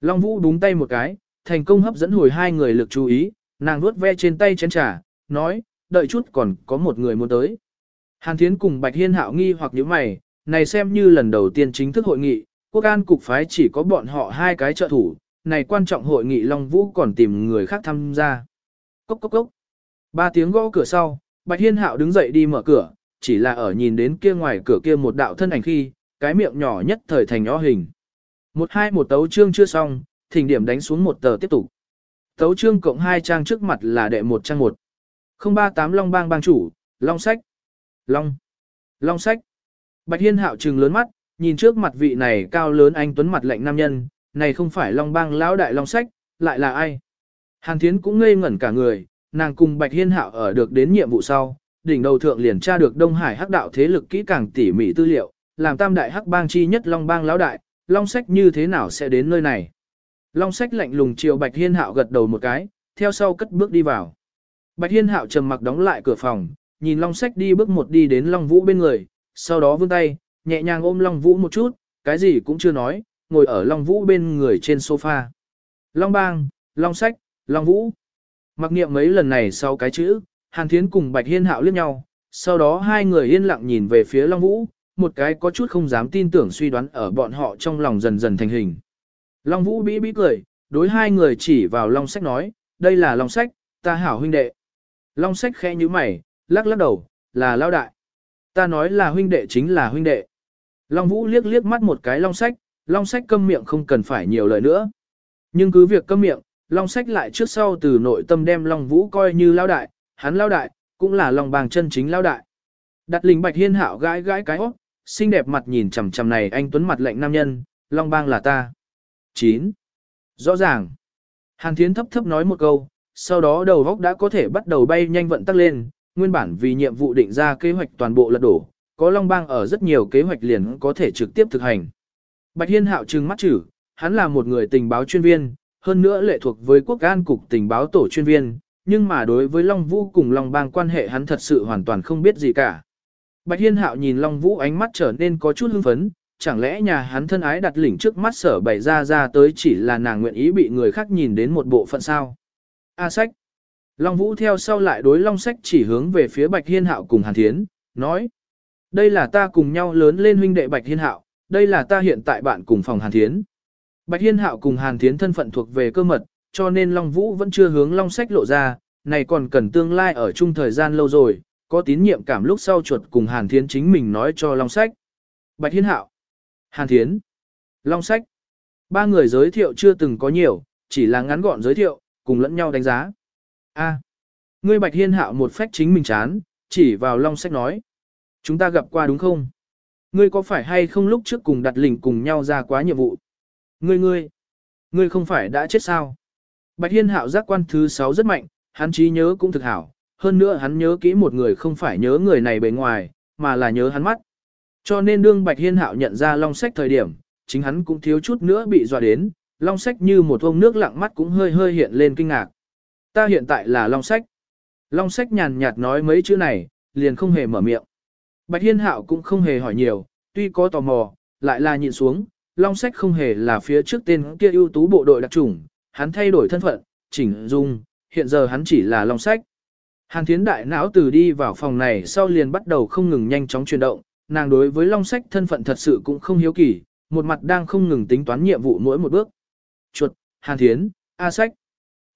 Long Vũ đúng tay một cái, thành công hấp dẫn hồi hai người lực chú ý, nàng vuốt ve trên tay chén trà, nói, đợi chút còn có một người muốn tới. Hàn Thiến cùng Bạch Hiên hạo nghi hoặc nhíu mày, này xem như lần đầu tiên chính thức hội nghị, quốc an cục phái chỉ có bọn họ hai cái trợ thủ, này quan trọng hội nghị Long Vũ còn tìm người khác tham gia. Cốc cốc cốc. Ba tiếng gõ cửa sau, Bạch Hiên hạo đứng dậy đi mở cửa, chỉ là ở nhìn đến kia ngoài cửa kia một đạo thân ảnh khi, cái miệng nhỏ nhất thời thành nhỏ hình. Một hai một tấu chương chưa xong, thỉnh điểm đánh xuống một tờ tiếp tục. Tấu chương cộng hai trang trước mặt là đệ một trang một. 038 Long Bang bang chủ, Long Sách. Long. Long Sách. Bạch Hiên hạo trừng lớn mắt, nhìn trước mặt vị này cao lớn anh tuấn mặt lạnh nam nhân, này không phải Long Bang lão đại Long Sách, lại là ai? Hàn Thiến cũng ngây ngẩn cả người, nàng cùng Bạch Hiên hạo ở được đến nhiệm vụ sau, đỉnh đầu thượng liền tra được Đông Hải hắc đạo thế lực kỹ càng tỉ mỉ tư liệu, làm tam đại hắc bang chi nhất Long Bang lão đại, Long Sách như thế nào sẽ đến nơi này? Long Sách lạnh lùng chiều Bạch Hiên hạo gật đầu một cái, theo sau cất bước đi vào. Bạch Hiên Hạo trầm mặc đóng lại cửa phòng, nhìn Long Sách đi bước một đi đến Long Vũ bên người, sau đó vươn tay, nhẹ nhàng ôm Long Vũ một chút, cái gì cũng chưa nói, ngồi ở Long Vũ bên người trên sofa. Long Bang, Long Sách, Long Vũ. Mặc niệm mấy lần này sau cái chữ, Hàn Thiến cùng Bạch Hiên Hạo liếc nhau, sau đó hai người yên lặng nhìn về phía Long Vũ, một cái có chút không dám tin tưởng suy đoán ở bọn họ trong lòng dần dần thành hình. Long Vũ bĩ bĩ cười, đối hai người chỉ vào Long Sách nói, đây là Long Sách, ta hảo huynh đệ. Long sách khẽ như mày, lắc lắc đầu, là lao đại. Ta nói là huynh đệ chính là huynh đệ. Long Vũ liếc liếc mắt một cái long sách, long sách câm miệng không cần phải nhiều lời nữa. Nhưng cứ việc câm miệng, long sách lại trước sau từ nội tâm đem long Vũ coi như lao đại, hắn lao đại, cũng là lòng bàng chân chính lao đại. Đặt lình bạch hiên hảo gãi gãi cái ốc, xinh đẹp mặt nhìn chằm chằm này anh tuấn mặt lạnh nam nhân, long bang là ta. 9. Rõ ràng. Hàn Thiến thấp thấp nói một câu, sau đó đầu góc đã có thể bắt đầu bay nhanh vận tắc lên, nguyên bản vì nhiệm vụ định ra kế hoạch toàn bộ lật đổ, có Long Bang ở rất nhiều kế hoạch liền có thể trực tiếp thực hành. Bạch Hiên hạo trừng mắt chử, hắn là một người tình báo chuyên viên, hơn nữa lệ thuộc với quốc an cục tình báo tổ chuyên viên, nhưng mà đối với Long Vũ cùng Long Bang quan hệ hắn thật sự hoàn toàn không biết gì cả. Bạch Hiên hạo nhìn Long Vũ ánh mắt trở nên có chút hưng phấn, chẳng lẽ nhà hắn thân ái đặt lỉnh trước mắt sở bày ra ra tới chỉ là nàng nguyện ý bị người khác nhìn đến một bộ phận sao. A sách. Long Vũ theo sau lại đối Long sách chỉ hướng về phía Bạch Hiên Hạo cùng Hàn Thiến, nói. Đây là ta cùng nhau lớn lên huynh đệ Bạch Hiên Hạo, đây là ta hiện tại bạn cùng phòng Hàn Thiến. Bạch Hiên Hạo cùng Hàn Thiến thân phận thuộc về cơ mật, cho nên Long Vũ vẫn chưa hướng Long sách lộ ra, này còn cần tương lai ở chung thời gian lâu rồi, có tín nhiệm cảm lúc sau chuột cùng Hàn Thiến chính mình nói cho Long sách. Bạch Hiên Hạo, Hàn Thiến, Long sách. Ba người giới thiệu chưa từng có nhiều, chỉ là ngắn gọn giới thiệu, cùng lẫn nhau đánh giá. A, ngươi Bạch Hiên Hạo một phách chính mình chán, chỉ vào Long Sách nói. Chúng ta gặp qua đúng không? Ngươi có phải hay không lúc trước cùng đặt lỉnh cùng nhau ra quá nhiệm vụ? Ngươi ngươi, ngươi không phải đã chết sao? Bạch Hiên Hạo giác quan thứ 6 rất mạnh, hắn trí nhớ cũng thực hảo, hơn nữa hắn nhớ kỹ một người không phải nhớ người này bề ngoài, mà là nhớ hắn mắt. Cho nên đương Bạch Hiên Hạo nhận ra Long Sách thời điểm, chính hắn cũng thiếu chút nữa bị dọa đến, long sách như một ông nước lặng mắt cũng hơi hơi hiện lên kinh ngạc. Ta hiện tại là long sách. Long sách nhàn nhạt nói mấy chữ này, liền không hề mở miệng. Bạch Hiên Hạo cũng không hề hỏi nhiều, tuy có tò mò, lại là nhịn xuống, long sách không hề là phía trước tên kia ưu tú bộ đội đặc chủng, hắn thay đổi thân phận, chỉnh dung, hiện giờ hắn chỉ là long sách. Hàn Thiến đại não từ đi vào phòng này sau liền bắt đầu không ngừng nhanh chóng chuyển động, nàng đối với long sách thân phận thật sự cũng không hiếu kỳ, một mặt đang không ngừng tính toán nhiệm vụ mỗi một bước chuột, hàn thiến, A sách.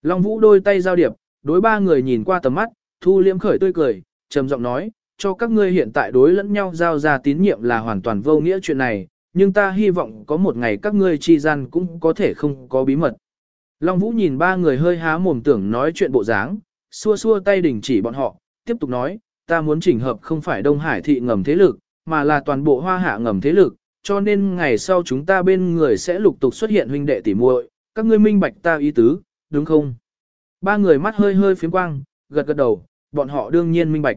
Long Vũ đôi tay giao điệp, đối ba người nhìn qua tầm mắt, thu liễm khởi tươi cười, trầm giọng nói, cho các ngươi hiện tại đối lẫn nhau giao ra tín nhiệm là hoàn toàn vô nghĩa chuyện này, nhưng ta hy vọng có một ngày các ngươi chi gian cũng có thể không có bí mật. Long Vũ nhìn ba người hơi há mồm tưởng nói chuyện bộ dáng, xua xua tay đình chỉ bọn họ, tiếp tục nói, ta muốn chỉnh hợp không phải Đông Hải thị ngầm thế lực, mà là toàn bộ hoa hạ ngầm thế lực, cho nên ngày sau chúng ta bên người sẽ lục tục xuất hiện huynh đệ tỉ muội, các ngươi minh bạch ta ý tứ, đúng không? Ba người mắt hơi hơi phiếm quang, gật gật đầu, bọn họ đương nhiên minh bạch.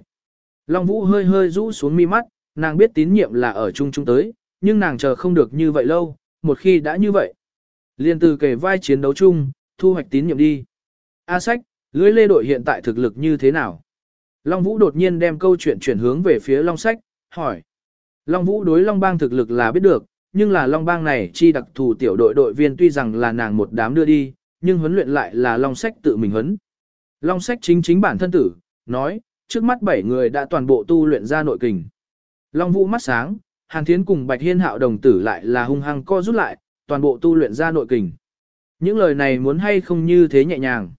Long Vũ hơi hơi rũ xuống mi mắt, nàng biết tín nhiệm là ở chung chung tới, nhưng nàng chờ không được như vậy lâu, một khi đã như vậy. Liên từ kể vai chiến đấu chung, thu hoạch tín nhiệm đi. A sách, lưới lê đội hiện tại thực lực như thế nào? Long Vũ đột nhiên đem câu chuyện chuyển hướng về phía Long Sách, hỏi. Long Vũ đối Long Bang thực lực là biết được, nhưng là Long Bang này chi đặc thù tiểu đội đội viên tuy rằng là nàng một đám đưa đi, nhưng huấn luyện lại là Long Sách tự mình huấn. Long Sách chính chính bản thân tử, nói, trước mắt bảy người đã toàn bộ tu luyện ra nội kình. Long Vũ mắt sáng, Hàn Thiến cùng Bạch Hiên Hạo đồng tử lại là hung hăng co rút lại, toàn bộ tu luyện ra nội kình. Những lời này muốn hay không như thế nhẹ nhàng.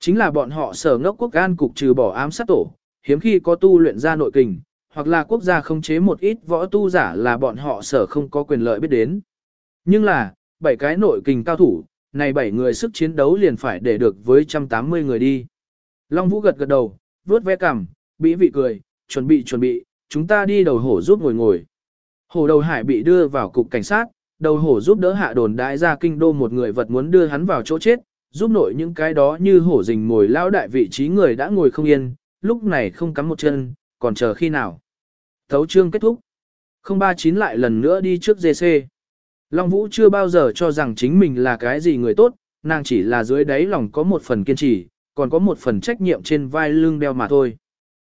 Chính là bọn họ sở ngốc quốc an cục trừ bỏ ám sát tổ, hiếm khi có tu luyện ra nội kình, hoặc là quốc gia không chế một ít võ tu giả là bọn họ sở không có quyền lợi biết đến. Nhưng là, bảy cái nội kình cao thủ, này bảy người sức chiến đấu liền phải để được với 180 người đi. Long Vũ gật gật đầu, vuốt ve cằm, bĩ vị cười, chuẩn bị chuẩn bị, chúng ta đi đầu hổ giúp ngồi ngồi. Hổ đầu hải bị đưa vào cục cảnh sát, đầu hổ giúp đỡ hạ đồn đại ra kinh đô một người vật muốn đưa hắn vào chỗ chết, giúp nội những cái đó như hổ rình ngồi lao đại vị trí người đã ngồi không yên, lúc này không cắm một chân, còn chờ khi nào. Thấu chương kết thúc. 039 lại lần nữa đi trước GC. Long Vũ chưa bao giờ cho rằng chính mình là cái gì người tốt, nàng chỉ là dưới đáy lòng có một phần kiên trì, còn có một phần trách nhiệm trên vai lưng đeo mà thôi.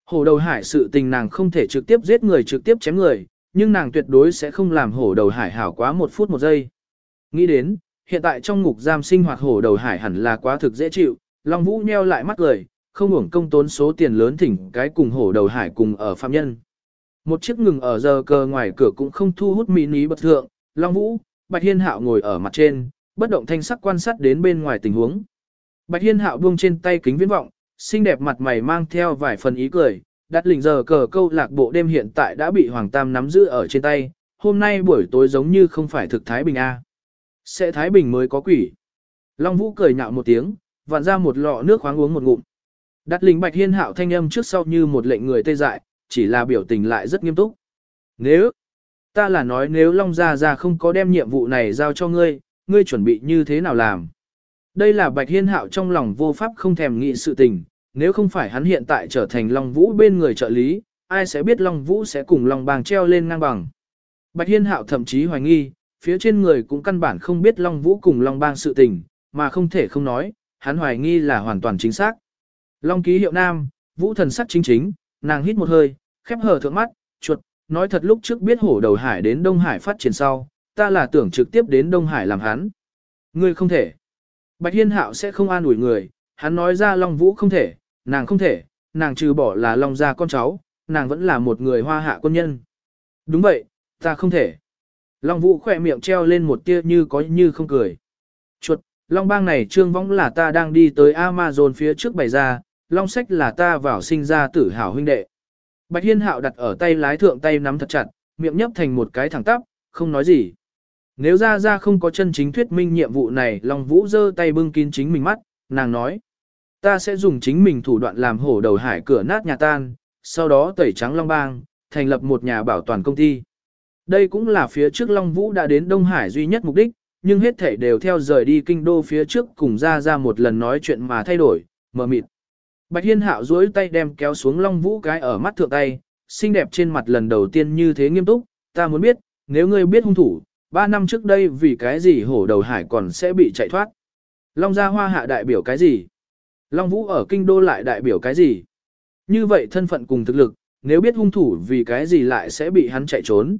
Hổ đầu hải sự tình nàng không thể trực tiếp giết người trực tiếp chém người, nhưng nàng tuyệt đối sẽ không làm hổ đầu hải hảo quá một phút một giây. Nghĩ đến, hiện tại trong ngục giam sinh hoạt hổ đầu hải hẳn là quá thực dễ chịu, Long Vũ nheo lại mắt cười, không uổng công tốn số tiền lớn thỉnh cái cùng hổ đầu hải cùng ở phạm nhân. Một chiếc ngừng ở giờ cờ ngoài cửa cũng không thu hút mỹ ní bật thượng, Long Vũ, Bạch Hiên Hạo ngồi ở mặt trên, bất động thanh sắc quan sát đến bên ngoài tình huống. Bạch Hiên Hạo buông trên tay kính viễn vọng, xinh đẹp mặt mày mang theo vài phần ý cười, đặt lình giờ cờ câu lạc bộ đêm hiện tại đã bị Hoàng Tam nắm giữ ở trên tay, hôm nay buổi tối giống như không phải thực Thái Bình A. Sẽ Thái Bình mới có quỷ. Long Vũ cười nhạo một tiếng, vặn ra một lọ nước khoáng uống một ngụm. Đặt lình Bạch Hiên Hạo thanh âm trước sau như một lệnh người tê dại, chỉ là biểu tình lại rất nghiêm túc. Nếu, ta là nói nếu Long Gia Gia không có đem nhiệm vụ này giao cho ngươi, ngươi chuẩn bị như thế nào làm? Đây là Bạch Hiên Hạo trong lòng vô pháp không thèm nghĩ sự tình, nếu không phải hắn hiện tại trở thành Long Vũ bên người trợ lý, ai sẽ biết Long Vũ sẽ cùng Long Bang treo lên ngang bằng. Bạch Hiên Hạo thậm chí hoài nghi, phía trên người cũng căn bản không biết Long Vũ cùng Long Bang sự tình, mà không thể không nói, hắn hoài nghi là hoàn toàn chính xác. Long ký hiệu nam, Vũ thần sắc chính chính, nàng hít một hơi, khép hờ thượng mắt, chuột, nói thật lúc trước biết hổ đầu hải đến Đông Hải phát triển sau, ta là tưởng trực tiếp đến Đông Hải làm hắn. Ngươi không thể. Bạch Hiên Hạo sẽ không an ủi người, hắn nói ra Long Vũ không thể, nàng không thể, nàng trừ bỏ là Long gia con cháu, nàng vẫn là một người hoa hạ quân nhân. Đúng vậy, ta không thể. Long Vũ khỏe miệng treo lên một tia như có như không cười. Chuột, Long bang này trương võng là ta đang đi tới Amazon phía trước bày ra, Long sách là ta vào sinh ra tử hảo huynh đệ. Bạch Hiên Hạo đặt ở tay lái thượng tay nắm thật chặt, miệng nhấp thành một cái thẳng tắp, không nói gì. Nếu ra ra không có chân chính thuyết minh nhiệm vụ này, Long Vũ giơ tay bưng kín chính mình mắt, nàng nói. Ta sẽ dùng chính mình thủ đoạn làm hổ đầu hải cửa nát nhà tan, sau đó tẩy trắng Long Bang, thành lập một nhà bảo toàn công ty. Đây cũng là phía trước Long Vũ đã đến Đông Hải duy nhất mục đích, nhưng hết thể đều theo rời đi kinh đô phía trước cùng ra ra một lần nói chuyện mà thay đổi, mờ mịt. Bạch Hiên Hạo duỗi tay đem kéo xuống Long Vũ cái ở mắt thượng tay, xinh đẹp trên mặt lần đầu tiên như thế nghiêm túc, ta muốn biết, nếu ngươi biết hung thủ, ba năm trước đây vì cái gì hổ đầu hải còn sẽ bị chạy thoát. Long gia hoa hạ đại biểu cái gì? Long Vũ ở kinh đô lại đại biểu cái gì? Như vậy thân phận cùng thực lực, nếu biết hung thủ vì cái gì lại sẽ bị hắn chạy trốn.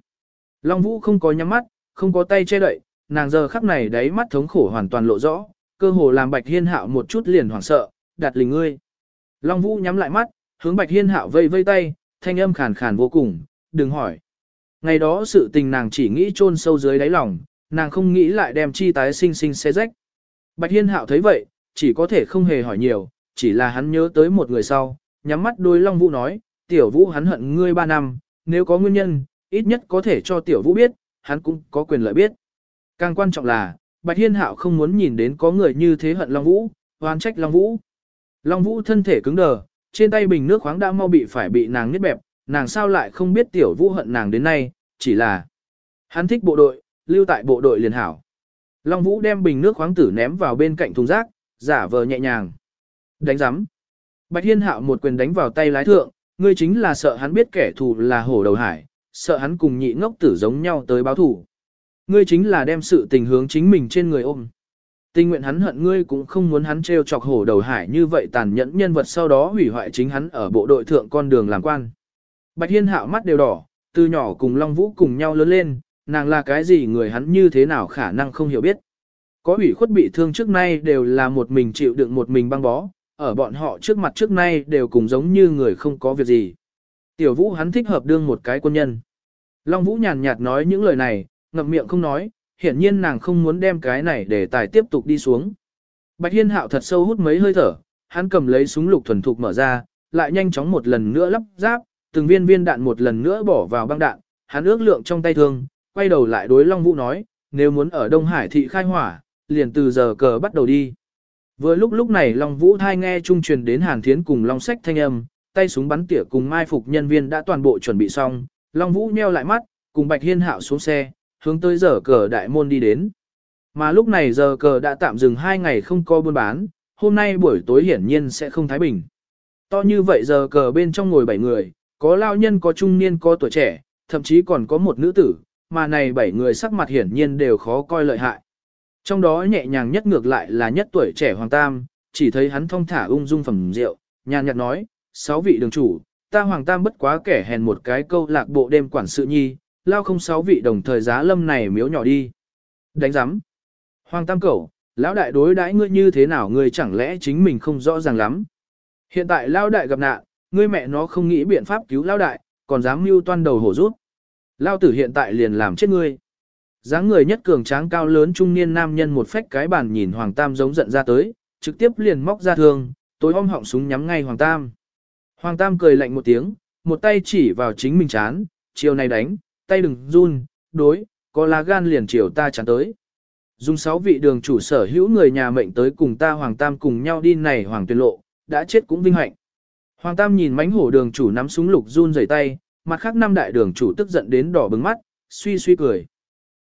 Long Vũ không có nhắm mắt, không có tay che đậy, nàng giờ khắc này đáy mắt thống khổ hoàn toàn lộ rõ, cơ hồ làm Bạch Hiên Hạo một chút liền hoảng sợ, đặt lình ngươi. Long Vũ nhắm lại mắt, hướng Bạch Hiên Hạo vây vây tay, thanh âm khàn khàn vô cùng, đừng hỏi. Ngày đó sự tình nàng chỉ nghĩ chôn sâu dưới đáy lòng, nàng không nghĩ lại đem chi tái sinh sinh xé rách. Bạch Hiên Hạo thấy vậy, chỉ có thể không hề hỏi nhiều, chỉ là hắn nhớ tới một người sau, nhắm mắt đôi Long Vũ nói, tiểu vũ hắn hận ngươi 3 năm, nếu có nguyên nhân, ít nhất có thể cho tiểu vũ biết, hắn cũng có quyền lợi biết. Càng quan trọng là, Bạch Hiên Hạo không muốn nhìn đến có người như thế hận Long Vũ, oan trách Long Vũ. Long Vũ thân thể cứng đờ, trên tay bình nước khoáng đã mau bị phải bị nàng niết bẹp, nàng sao lại không biết tiểu vũ hận nàng đến nay, chỉ là hắn thích bộ đội, lưu tại bộ đội liền hảo. Long Vũ đem bình nước khoáng tử ném vào bên cạnh thùng rác, giả vờ nhẹ nhàng. Đánh rắm. Bạch Hiên Hạo một quyền đánh vào tay lái thượng, ngươi chính là sợ hắn biết kẻ thù là hổ đầu hải, sợ hắn cùng nhị ngốc tử giống nhau tới báo thù. Ngươi chính là đem sự tình hướng chính mình trên người ôm. Tình nguyện hắn hận ngươi cũng không muốn hắn trêu chọc hổ đầu hải như vậy tàn nhẫn nhân vật sau đó hủy hoại chính hắn ở bộ đội thượng con đường làm quan. Bạch Hiên hạo mắt đều đỏ, từ nhỏ cùng Long Vũ cùng nhau lớn lên, nàng là cái gì người hắn như thế nào khả năng không hiểu biết. Có ủy khuất bị thương trước nay đều là một mình chịu đựng một mình băng bó, ở bọn họ trước mặt trước nay đều cùng giống như người không có việc gì. Tiểu Vũ hắn thích hợp đương một cái quân nhân. Long Vũ nhàn nhạt nói những lời này, ngậm miệng không nói, hiển nhiên nàng không muốn đem cái này để tài tiếp tục đi xuống. Bạch Hiên Hạo thật sâu hút mấy hơi thở, hắn cầm lấy súng lục thuần thục mở ra, lại nhanh chóng một lần nữa lắp ráp, từng viên viên đạn một lần nữa bỏ vào băng đạn, hắn ước lượng trong tay thương, quay đầu lại đối Long Vũ nói, nếu muốn ở Đông Hải thị khai hỏa, liền từ giờ cờ bắt đầu đi. Vừa lúc lúc này Long Vũ thai nghe trung truyền đến Hàn Thiến cùng Long Sách thanh âm, tay súng bắn tỉa cùng mai phục nhân viên đã toàn bộ chuẩn bị xong, Long Vũ nheo lại mắt, cùng Bạch Hiên Hạo xuống xe, hướng tới giờ cờ đại môn đi đến. Mà lúc này giờ cờ đã tạm dừng hai ngày không có buôn bán, hôm nay buổi tối hiển nhiên sẽ không thái bình. To như vậy giờ cờ bên trong ngồi bảy người, có lao nhân có trung niên có tuổi trẻ, thậm chí còn có một nữ tử, mà này bảy người sắc mặt hiển nhiên đều khó coi lợi hại. Trong đó nhẹ nhàng nhất ngược lại là nhất tuổi trẻ Hoàng Tam, chỉ thấy hắn thong thả ung dung phẩm rượu, nhàn nhạt nói, sáu vị đường chủ, ta Hoàng Tam bất quá kẻ hèn một cái câu lạc bộ đêm quản sự nhi, lao không sáu vị đồng thời giá lâm này miếu nhỏ đi. Đánh giám. Hoàng Tam cẩu, lão đại đối đãi ngươi như thế nào ngươi chẳng lẽ chính mình không rõ ràng lắm. Hiện tại lão đại gặp nạn, ngươi mẹ nó không nghĩ biện pháp cứu lão đại, còn dám mưu toan đầu hổ rút. Lao tử hiện tại liền làm chết ngươi. dáng người nhất cường tráng cao lớn trung niên nam nhân một phách cái bàn nhìn Hoàng Tam giống giận ra tới, trực tiếp liền móc ra thương, tối om họng súng nhắm ngay Hoàng Tam. Hoàng Tam cười lạnh một tiếng, một tay chỉ vào chính mình chán, chiều này đánh, tay đừng run, đối, có lá gan liền chiều ta chán tới. Dùng sáu vị đường chủ sở hữu người nhà mệnh tới cùng ta Hoàng Tam cùng nhau đi này Hoàng tuyên lộ, đã chết cũng vinh hạnh. Hoàng Tam nhìn mánh hổ đường chủ nắm súng lục run rẩy tay, mặt khác năm đại đường chủ tức giận đến đỏ bừng mắt, suy suy cười.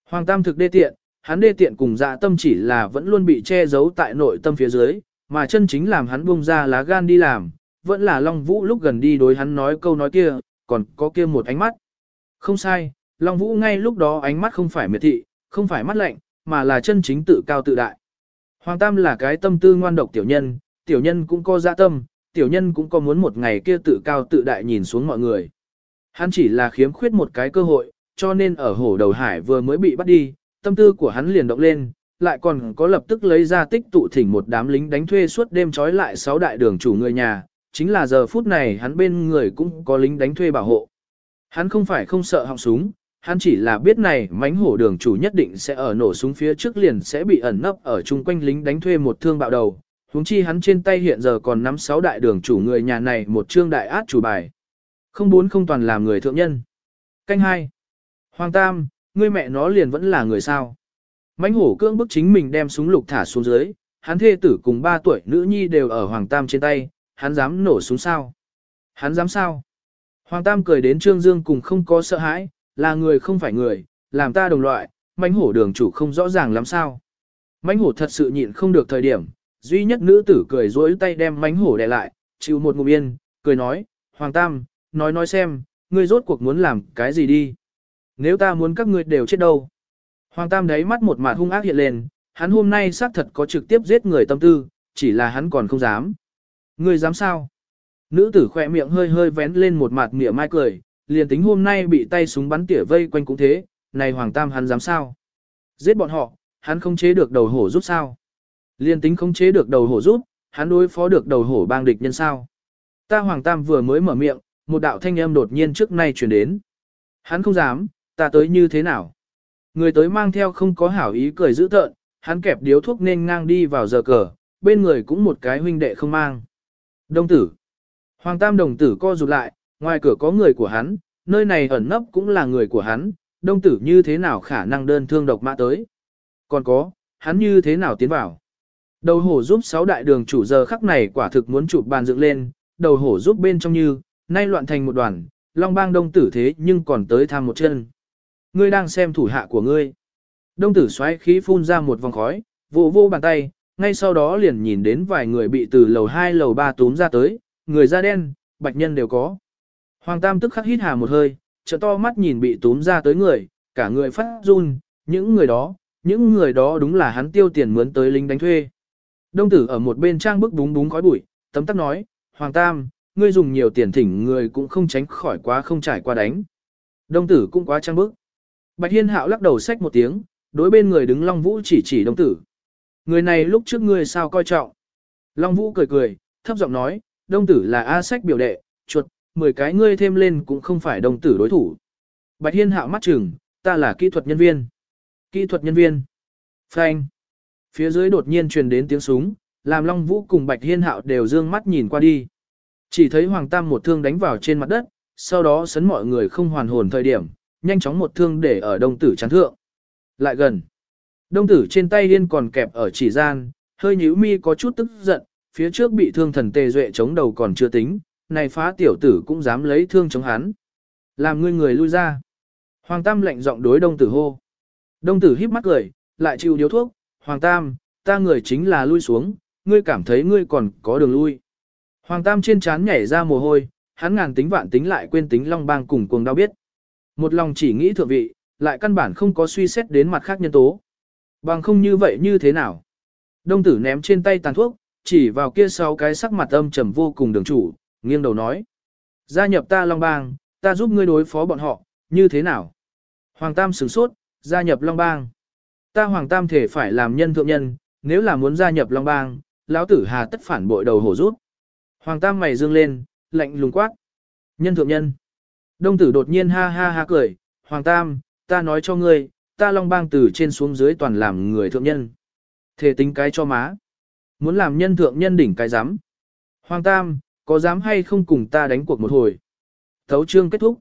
Hoàng Tam thực đê tiện, hắn đê tiện cùng dạ tâm chỉ là vẫn luôn bị che giấu tại nội tâm phía dưới, mà chân chính làm hắn bung ra lá gan đi làm, vẫn là Long Vũ lúc gần đi đối hắn nói câu nói kia, còn có kia một ánh mắt. Không sai, Long Vũ ngay lúc đó ánh mắt không phải miệt thị, không phải mắt lạnh, mà là chân chính tự cao tự đại. Hoàng Tam là cái tâm tư ngoan độc tiểu nhân, tiểu nhân cũng có dạ tâm, tiểu nhân cũng có muốn một ngày kia tự cao tự đại nhìn xuống mọi người. Hắn chỉ là khiếm khuyết một cái cơ hội, cho nên ở hổ đầu hải vừa mới bị bắt đi, tâm tư của hắn liền động lên, lại còn có lập tức lấy ra tích tụ thỉnh một đám lính đánh thuê suốt đêm trói lại sáu đại đường chủ người nhà, chính là giờ phút này hắn bên người cũng có lính đánh thuê bảo hộ. Hắn không phải không sợ họng súng, hắn chỉ là biết này mánh hổ đường chủ nhất định sẽ ở nổ súng phía trước liền sẽ bị ẩn nấp ở chung quanh lính đánh thuê một thương bạo đầu, huống chi hắn trên tay hiện giờ còn nắm sáu đại đường chủ người nhà này một trương đại át chủ bài. Không bốn không toàn làm người thượng nhân. Canh hai. Hoàng Tam, ngươi mẹ nó liền vẫn là người sao. Mánh hổ cưỡng bức chính mình đem súng lục thả xuống dưới, hắn thê tử cùng ba tuổi nữ nhi đều ở Hoàng Tam trên tay, hắn dám nổ súng sao. Hắn dám sao. Hoàng Tam cười đến Trương Dương cùng không có sợ hãi, là người không phải người, làm ta đồng loại, mãnh hổ đường chủ không rõ ràng lắm sao. Mãnh hổ thật sự nhịn không được thời điểm, duy nhất nữ tử cười dối tay đem mãnh hổ đè lại, chịu một ngụm yên, cười nói, Hoàng Tam, nói nói xem, ngươi rốt cuộc muốn làm cái gì đi. Nếu ta muốn các ngươi đều chết đâu. Hoàng Tam đấy mắt một mặt hung ác hiện lên, hắn hôm nay xác thật có trực tiếp giết người tâm tư, chỉ là hắn còn không dám. Ngươi dám sao? Nữ tử khỏe miệng hơi hơi vén lên một mặt mỉa mai cười, liền tính hôm nay bị tay súng bắn tỉa vây quanh cũng thế, này Hoàng Tam hắn dám sao? Giết bọn họ, hắn không chế được đầu hổ rút sao? Liên tính không chế được đầu hổ rút hắn đối phó được đầu hổ bang địch nhân sao? Ta Hoàng Tam vừa mới mở miệng, một đạo thanh âm đột nhiên trước nay truyền đến. Hắn không dám, ta tới như thế nào? Người tới mang theo không có hảo ý cười dữ tợn, hắn kẹp điếu thuốc nên ngang đi vào giờ cờ, bên người cũng một cái huynh đệ không mang. Đông tử. Hoàng tam đồng tử co rụt lại, ngoài cửa có người của hắn, nơi này ẩn nấp cũng là người của hắn, đông tử như thế nào khả năng đơn thương độc mã tới. Còn có, hắn như thế nào tiến vào. Đầu hổ giúp sáu đại đường chủ giờ khắc này quả thực muốn chụp bàn dựng lên, đầu hổ giúp bên trong như, nay loạn thành một đoàn, long bang đông tử thế nhưng còn tới tham một chân. Ngươi đang xem thủ hạ của ngươi. Đông tử xoáy khí phun ra một vòng khói, vô vô bàn tay, ngay sau đó liền nhìn đến vài người bị từ lầu 2 lầu 3 túm ra tới, người da đen, bạch nhân đều có. Hoàng Tam tức khắc hít hà một hơi, trợ to mắt nhìn bị túm ra tới người, cả người phát run, những người đó, những người đó đúng là hắn tiêu tiền mướn tới lính đánh thuê. Đông tử ở một bên trang bức búng búng khói bụi, tấm tắc nói, Hoàng Tam, ngươi dùng nhiều tiền thỉnh người cũng không tránh khỏi quá không trải qua đánh. Đông tử cũng quá trang bức. Bạch Hiên Hạo lắc đầu xách một tiếng, đối bên người đứng Long Vũ chỉ chỉ đông tử. Người này lúc trước ngươi sao coi trọng. Long Vũ cười cười, thấp giọng nói, đông tử là A sách biểu đệ, chuột, 10 cái ngươi thêm lên cũng không phải đông tử đối thủ. Bạch Hiên Hạo mắt chừng, ta là kỹ thuật nhân viên. Kỹ thuật nhân viên. Phanh. Phía dưới đột nhiên truyền đến tiếng súng, làm Long Vũ cùng Bạch Hiên Hạo đều dương mắt nhìn qua đi. Chỉ thấy Hoàng Tam một thương đánh vào trên mặt đất, sau đó sấn mọi người không hoàn hồn thời điểm, nhanh chóng một thương để ở đông tử chán thượng. Lại gần. Đông tử trên tay liên còn kẹp ở chỉ gian, hơi nhíu mi có chút tức giận, phía trước bị thương thần tề duệ chống đầu còn chưa tính, này phá tiểu tử cũng dám lấy thương chống hắn. Làm ngươi người lui ra. Hoàng Tam lệnh giọng đối đông tử hô. Đông tử híp mắt cười, lại chịu điếu thuốc, Hoàng Tam, ta người chính là lui xuống, ngươi cảm thấy ngươi còn có đường lui. Hoàng Tam trên trán nhảy ra mồ hôi, hắn ngàn tính vạn tính lại quên tính long bang cùng cuồng đau biết. Một lòng chỉ nghĩ thượng vị, lại căn bản không có suy xét đến mặt khác nhân tố. Bằng không như vậy như thế nào? Đông tử ném trên tay tàn thuốc, chỉ vào kia sáu cái sắc mặt âm trầm vô cùng đường chủ, nghiêng đầu nói. Gia nhập ta Long Bang, ta giúp ngươi đối phó bọn họ, như thế nào? Hoàng Tam sửng sốt, gia nhập Long Bang. Ta Hoàng Tam thể phải làm nhân thượng nhân, nếu là muốn gia nhập Long Bang, lão tử hà tất phản bội đầu hổ rút. Hoàng Tam mày dương lên, lạnh lùng quát. Nhân thượng nhân. Đông tử đột nhiên ha ha ha cười, Hoàng Tam, ta nói cho ngươi, ta Long Bang từ trên xuống dưới toàn làm người thượng nhân. Thể tính cái cho má. Muốn làm nhân thượng nhân đỉnh cái dám. Hoàng Tam, có dám hay không cùng ta đánh cuộc một hồi? Thấu chương kết thúc.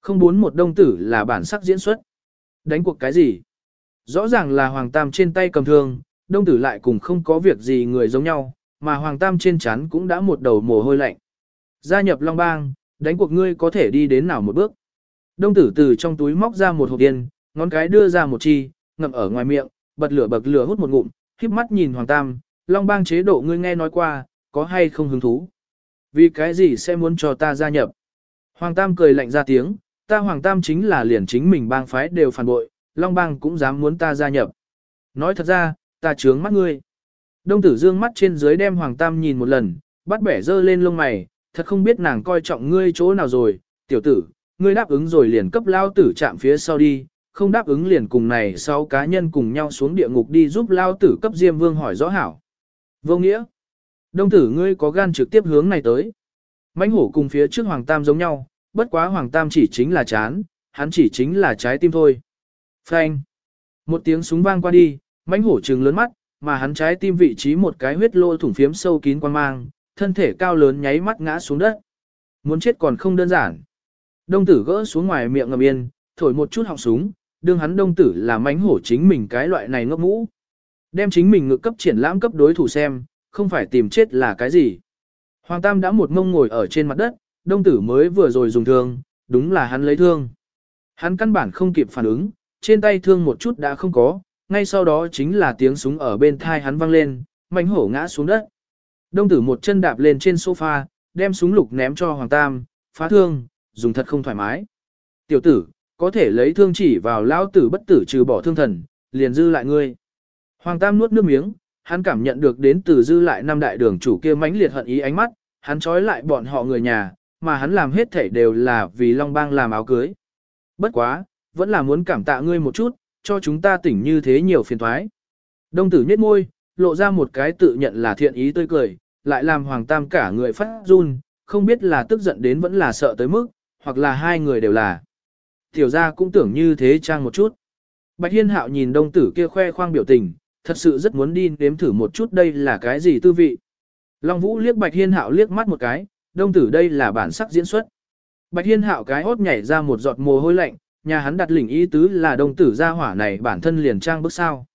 Không muốn một đông tử là bản sắc diễn xuất. Đánh cuộc cái gì? Rõ ràng là Hoàng Tam trên tay cầm thương, đông tử lại cùng không có việc gì người giống nhau, mà Hoàng Tam trên chắn cũng đã một đầu mồ hôi lạnh. Gia nhập Long Bang, đánh cuộc ngươi có thể đi đến nào một bước. Đông tử từ trong túi móc ra một hộp điên, ngón cái đưa ra một chi, ngậm ở ngoài miệng, bật lửa bật lửa hút một ngụm, khiếp mắt nhìn Hoàng Tam, Long Bang chế độ ngươi nghe nói qua, có hay không hứng thú. Vì cái gì sẽ muốn cho ta gia nhập? Hoàng Tam cười lạnh ra tiếng, ta Hoàng Tam chính là liền chính mình bang phái đều phản bội, Long Bang cũng dám muốn ta gia nhập. Nói thật ra, ta trướng mắt ngươi. Đông tử dương mắt trên dưới đem Hoàng Tam nhìn một lần, bắt bẻ dơ lên lông mày, thật không biết nàng coi trọng ngươi chỗ nào rồi, tiểu tử, ngươi đáp ứng rồi liền cấp lao tử chạm phía sau đi, không đáp ứng liền cùng này sau cá nhân cùng nhau xuống địa ngục đi giúp lao tử cấp Diêm Vương hỏi rõ hảo. Vô nghĩa, đông tử ngươi có gan trực tiếp hướng này tới. mãnh hổ cùng phía trước Hoàng Tam giống nhau, bất quá Hoàng Tam chỉ chính là chán, hắn chỉ chính là trái tim thôi. Phanh. Một tiếng súng vang qua đi, mãnh hổ trừng lớn mắt, mà hắn trái tim vị trí một cái huyết lô thủng phiếm sâu kín quan mang, thân thể cao lớn nháy mắt ngã xuống đất. Muốn chết còn không đơn giản. Đông tử gỡ xuống ngoài miệng ngầm yên, thổi một chút họng súng, đương hắn đông tử là mánh hổ chính mình cái loại này ngốc mũ. Đem chính mình ngự cấp triển lãm cấp đối thủ xem, không phải tìm chết là cái gì. Hoàng Tam đã một ngông ngồi ở trên mặt đất, đông tử mới vừa rồi dùng thương, đúng là hắn lấy thương. Hắn căn bản không kịp phản ứng, trên tay thương một chút đã không có, ngay sau đó chính là tiếng súng ở bên thai hắn vang lên, mảnh hổ ngã xuống đất. Đông tử một chân đạp lên trên sofa, đem súng lục ném cho Hoàng Tam, phá thương, dùng thật không thoải mái. Tiểu tử, có thể lấy thương chỉ vào lao tử bất tử trừ bỏ thương thần, liền dư lại ngươi. Hoàng Tam nuốt nước miếng, hắn cảm nhận được đến từ dư lại năm đại đường chủ kia mãnh liệt hận ý ánh mắt, hắn trói lại bọn họ người nhà, mà hắn làm hết thảy đều là vì Long Bang làm áo cưới. Bất quá, vẫn là muốn cảm tạ ngươi một chút, cho chúng ta tỉnh như thế nhiều phiền thoái. Đông tử nhếch môi, lộ ra một cái tự nhận là thiện ý tươi cười, lại làm Hoàng Tam cả người phát run, không biết là tức giận đến vẫn là sợ tới mức, hoặc là hai người đều là. Tiểu gia cũng tưởng như thế trang một chút. Bạch Hiên Hạo nhìn đông tử kia khoe khoang biểu tình, thật sự rất muốn đi nếm thử một chút đây là cái gì tư vị. Long Vũ liếc Bạch Hiên Hạo liếc mắt một cái, đông tử đây là bản sắc diễn xuất. Bạch Hiên hạo cái hốt nhảy ra một giọt mồ hôi lạnh, nhà hắn đặt lỉnh ý tứ là đông tử gia hỏa này bản thân liền trang bức sao.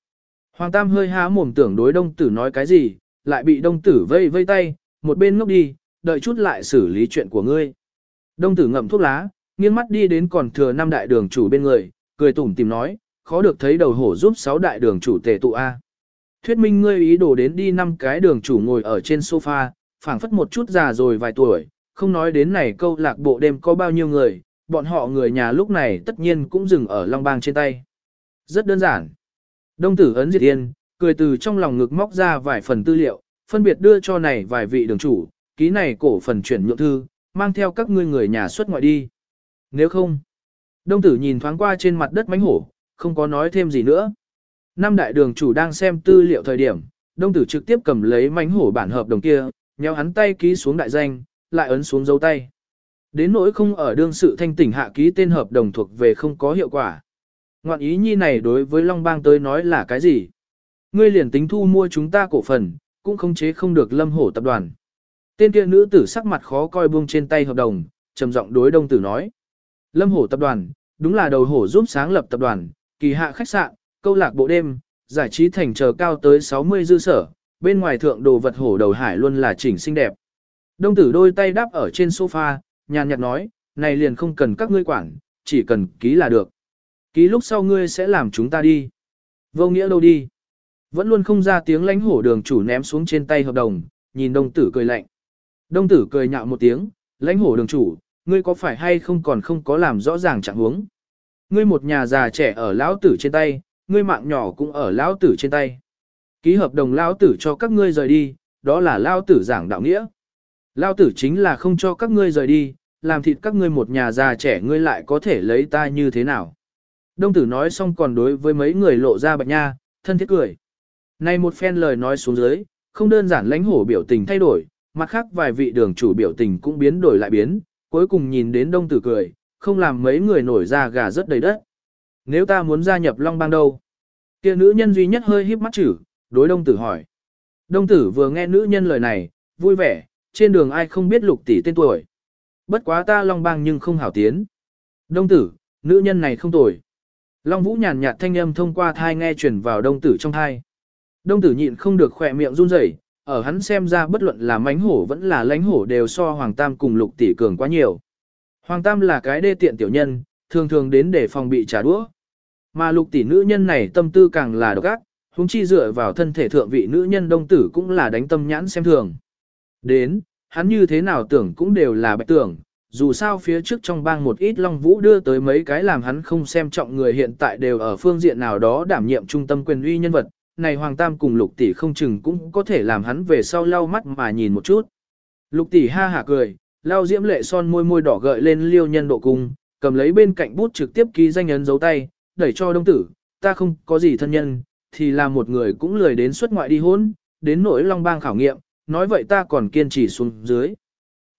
Hoàng Tam hơi há mồm tưởng đối đông tử nói cái gì, lại bị đông tử vây vây tay, một bên ngốc đi, đợi chút lại xử lý chuyện của ngươi. Đông tử ngậm thuốc lá, nghiêng mắt đi đến còn thừa năm đại đường chủ bên người, cười tủm tìm nói, khó được thấy đầu hổ giúp sáu đại đường chủ tề tụ A. Thuyết minh ngươi ý đồ đến đi năm cái đường chủ ngồi ở trên sofa, phảng phất một chút già rồi vài tuổi, không nói đến này câu lạc bộ đêm có bao nhiêu người, bọn họ người nhà lúc này tất nhiên cũng dừng ở long bang trên tay. Rất đơn giản. Đông tử ấn diệt yên, cười từ trong lòng ngực móc ra vài phần tư liệu, phân biệt đưa cho này vài vị đường chủ, ký này cổ phần chuyển nhượng thư, mang theo các ngươi người nhà xuất ngoại đi. Nếu không, đông tử nhìn thoáng qua trên mặt đất mánh hổ, không có nói thêm gì nữa. Năm đại đường chủ đang xem tư liệu thời điểm, đông tử trực tiếp cầm lấy mánh hổ bản hợp đồng kia, nhéo hắn tay ký xuống đại danh, lại ấn xuống dấu tay. Đến nỗi không ở đương sự thanh tỉnh hạ ký tên hợp đồng thuộc về không có hiệu quả. Ngoạn ý nhi này đối với Long Bang tới nói là cái gì? Ngươi liền tính thu mua chúng ta cổ phần, cũng không chế không được lâm hổ tập đoàn. Tên kia nữ tử sắc mặt khó coi buông trên tay hợp đồng, trầm giọng đối đông tử nói. Lâm hổ tập đoàn, đúng là đầu hổ giúp sáng lập tập đoàn, kỳ hạ khách sạn, câu lạc bộ đêm, giải trí thành chờ cao tới 60 dư sở, bên ngoài thượng đồ vật hổ đầu hải luôn là chỉnh xinh đẹp. Đông tử đôi tay đắp ở trên sofa, nhàn nhạt nói, này liền không cần các ngươi quản, chỉ cần ký là được. Ký lúc sau ngươi sẽ làm chúng ta đi. Vô nghĩa đâu đi. Vẫn luôn không ra tiếng lãnh hổ đường chủ ném xuống trên tay hợp đồng, nhìn đông tử cười lạnh. Đông tử cười nhạo một tiếng, lãnh hổ đường chủ, ngươi có phải hay không còn không có làm rõ ràng trạng huống. Ngươi một nhà già trẻ ở lão tử trên tay, ngươi mạng nhỏ cũng ở lão tử trên tay. Ký hợp đồng lão tử cho các ngươi rời đi, đó là lão tử giảng đạo nghĩa. Lão tử chính là không cho các ngươi rời đi, làm thịt các ngươi một nhà già trẻ ngươi lại có thể lấy ta như thế nào. Đông tử nói xong còn đối với mấy người lộ ra bạch nha, thân thiết cười. Này một phen lời nói xuống dưới, không đơn giản lãnh hổ biểu tình thay đổi, mặt khác vài vị đường chủ biểu tình cũng biến đổi lại biến, cuối cùng nhìn đến đông tử cười, không làm mấy người nổi ra gà rất đầy đất. Nếu ta muốn gia nhập Long Bang đâu? Kia nữ nhân duy nhất hơi híp mắt chữ, đối đông tử hỏi. Đông tử vừa nghe nữ nhân lời này, vui vẻ, trên đường ai không biết lục tỷ tên tuổi. Bất quá ta Long Bang nhưng không hảo tiến. Đông tử, nữ nhân này không tồi. Long Vũ nhàn nhạt thanh âm thông qua thai nghe truyền vào đông tử trong thai. Đông tử nhịn không được khỏe miệng run rẩy, ở hắn xem ra bất luận là mánh hổ vẫn là lánh hổ đều so Hoàng Tam cùng lục tỷ cường quá nhiều. Hoàng Tam là cái đê tiện tiểu nhân, thường thường đến để phòng bị trả đũa. Mà lục tỷ nữ nhân này tâm tư càng là độc ác, huống chi dựa vào thân thể thượng vị nữ nhân đông tử cũng là đánh tâm nhãn xem thường. Đến, hắn như thế nào tưởng cũng đều là bạch tưởng, dù sao phía trước trong bang một ít Long Vũ đưa tới mấy cái làm hắn không xem trọng người hiện tại đều ở phương diện nào đó đảm nhiệm trung tâm quyền uy nhân vật, này Hoàng Tam cùng Lục Tỷ không chừng cũng có thể làm hắn về sau lau mắt mà nhìn một chút. Lục Tỷ ha hả cười, lao diễm lệ son môi môi đỏ gợi lên liêu nhân độ cung, cầm lấy bên cạnh bút trực tiếp ký danh ấn dấu tay, đẩy cho đông tử, ta không có gì thân nhân, thì là một người cũng lười đến xuất ngoại đi hôn, đến nỗi Long Bang khảo nghiệm, nói vậy ta còn kiên trì xuống dưới.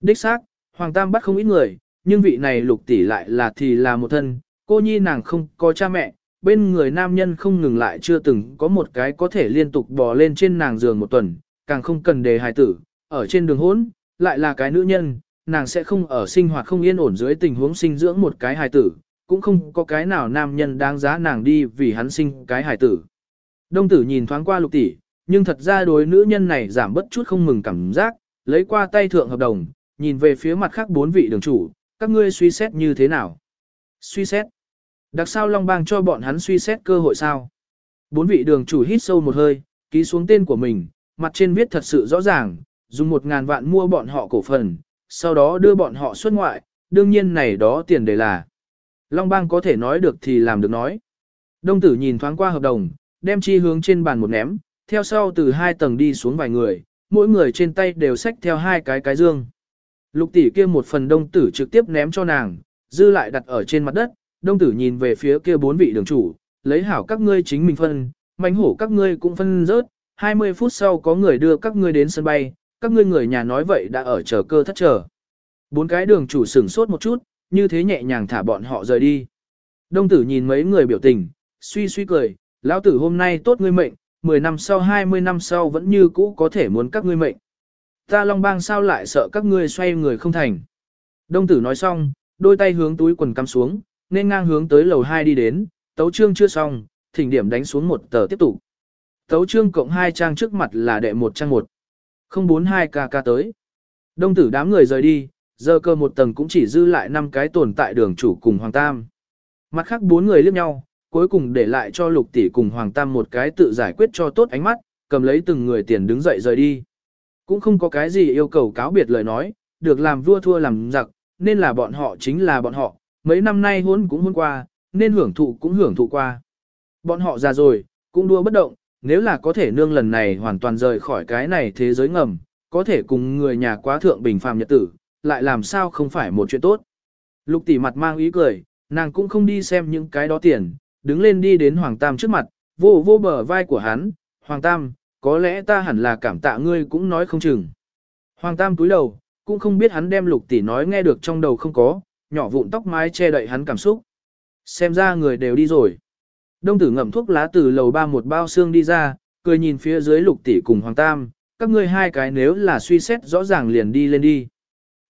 Đích xác, Hoàng Tam bắt không ít người, nhưng vị này lục tỷ lại là thì là một thân, cô nhi nàng không có cha mẹ, bên người nam nhân không ngừng lại chưa từng có một cái có thể liên tục bò lên trên nàng giường một tuần, càng không cần đề hài tử, ở trên đường hôn lại là cái nữ nhân, nàng sẽ không ở sinh hoạt không yên ổn dưới tình huống sinh dưỡng một cái hài tử, cũng không có cái nào nam nhân đáng giá nàng đi vì hắn sinh cái hài tử. Đông tử nhìn thoáng qua lục tỷ, nhưng thật ra đối nữ nhân này giảm bất chút không mừng cảm giác, lấy qua tay thượng hợp đồng, nhìn về phía mặt khác bốn vị đường chủ, các ngươi suy xét như thế nào? Suy xét. Đặc sao Long Bang cho bọn hắn suy xét cơ hội sao? Bốn vị đường chủ hít sâu một hơi, ký xuống tên của mình, mặt trên viết thật sự rõ ràng, dùng một ngàn vạn mua bọn họ cổ phần, sau đó đưa bọn họ xuất ngoại, đương nhiên này đó tiền đề là. Long Bang có thể nói được thì làm được nói. Đông tử nhìn thoáng qua hợp đồng, đem chi hướng trên bàn một ném, theo sau từ hai tầng đi xuống vài người, mỗi người trên tay đều xách theo hai cái cái dương. Lục tỷ kia một phần đông tử trực tiếp ném cho nàng, dư lại đặt ở trên mặt đất, đông tử nhìn về phía kia bốn vị đường chủ, lấy hảo các ngươi chính mình phân, mánh hổ các ngươi cũng phân rớt, 20 phút sau có người đưa các ngươi đến sân bay, các ngươi người nhà nói vậy đã ở chờ cơ thất chờ. Bốn cái đường chủ sửng sốt một chút, như thế nhẹ nhàng thả bọn họ rời đi. Đông tử nhìn mấy người biểu tình, suy suy cười, lão tử hôm nay tốt ngươi mệnh, 10 năm sau 20 năm sau vẫn như cũ có thể muốn các ngươi mệnh. Ta Long Bang sao lại sợ các ngươi xoay người không thành. Đông tử nói xong, đôi tay hướng túi quần cắm xuống, nên ngang hướng tới lầu 2 đi đến, tấu trương chưa xong, thỉnh điểm đánh xuống một tờ tiếp tục. Tấu trương cộng hai trang trước mặt là đệ một trang một. 042 kk tới. Đông tử đám người rời đi, giờ cơ một tầng cũng chỉ dư lại năm cái tồn tại đường chủ cùng Hoàng Tam. Mặt khác bốn người liếc nhau, cuối cùng để lại cho lục tỷ cùng Hoàng Tam một cái tự giải quyết cho tốt ánh mắt, cầm lấy từng người tiền đứng dậy rời đi. Cũng không có cái gì yêu cầu cáo biệt lời nói, được làm vua thua làm giặc, nên là bọn họ chính là bọn họ, mấy năm nay hôn cũng hôn qua, nên hưởng thụ cũng hưởng thụ qua. Bọn họ già rồi, cũng đua bất động, nếu là có thể nương lần này hoàn toàn rời khỏi cái này thế giới ngầm, có thể cùng người nhà quá thượng bình phàm nhật tử, lại làm sao không phải một chuyện tốt. Lục tỷ mặt mang ý cười, nàng cũng không đi xem những cái đó tiền, đứng lên đi đến Hoàng Tam trước mặt, vô vô bờ vai của hắn, Hoàng Tam, có lẽ ta hẳn là cảm tạ ngươi cũng nói không chừng. Hoàng Tam túi đầu, cũng không biết hắn đem lục tỷ nói nghe được trong đầu không có, nhỏ vụn tóc mái che đậy hắn cảm xúc. Xem ra người đều đi rồi. Đông tử ngậm thuốc lá từ lầu ba một bao xương đi ra, cười nhìn phía dưới lục tỷ cùng Hoàng Tam, các ngươi hai cái nếu là suy xét rõ ràng liền đi lên đi.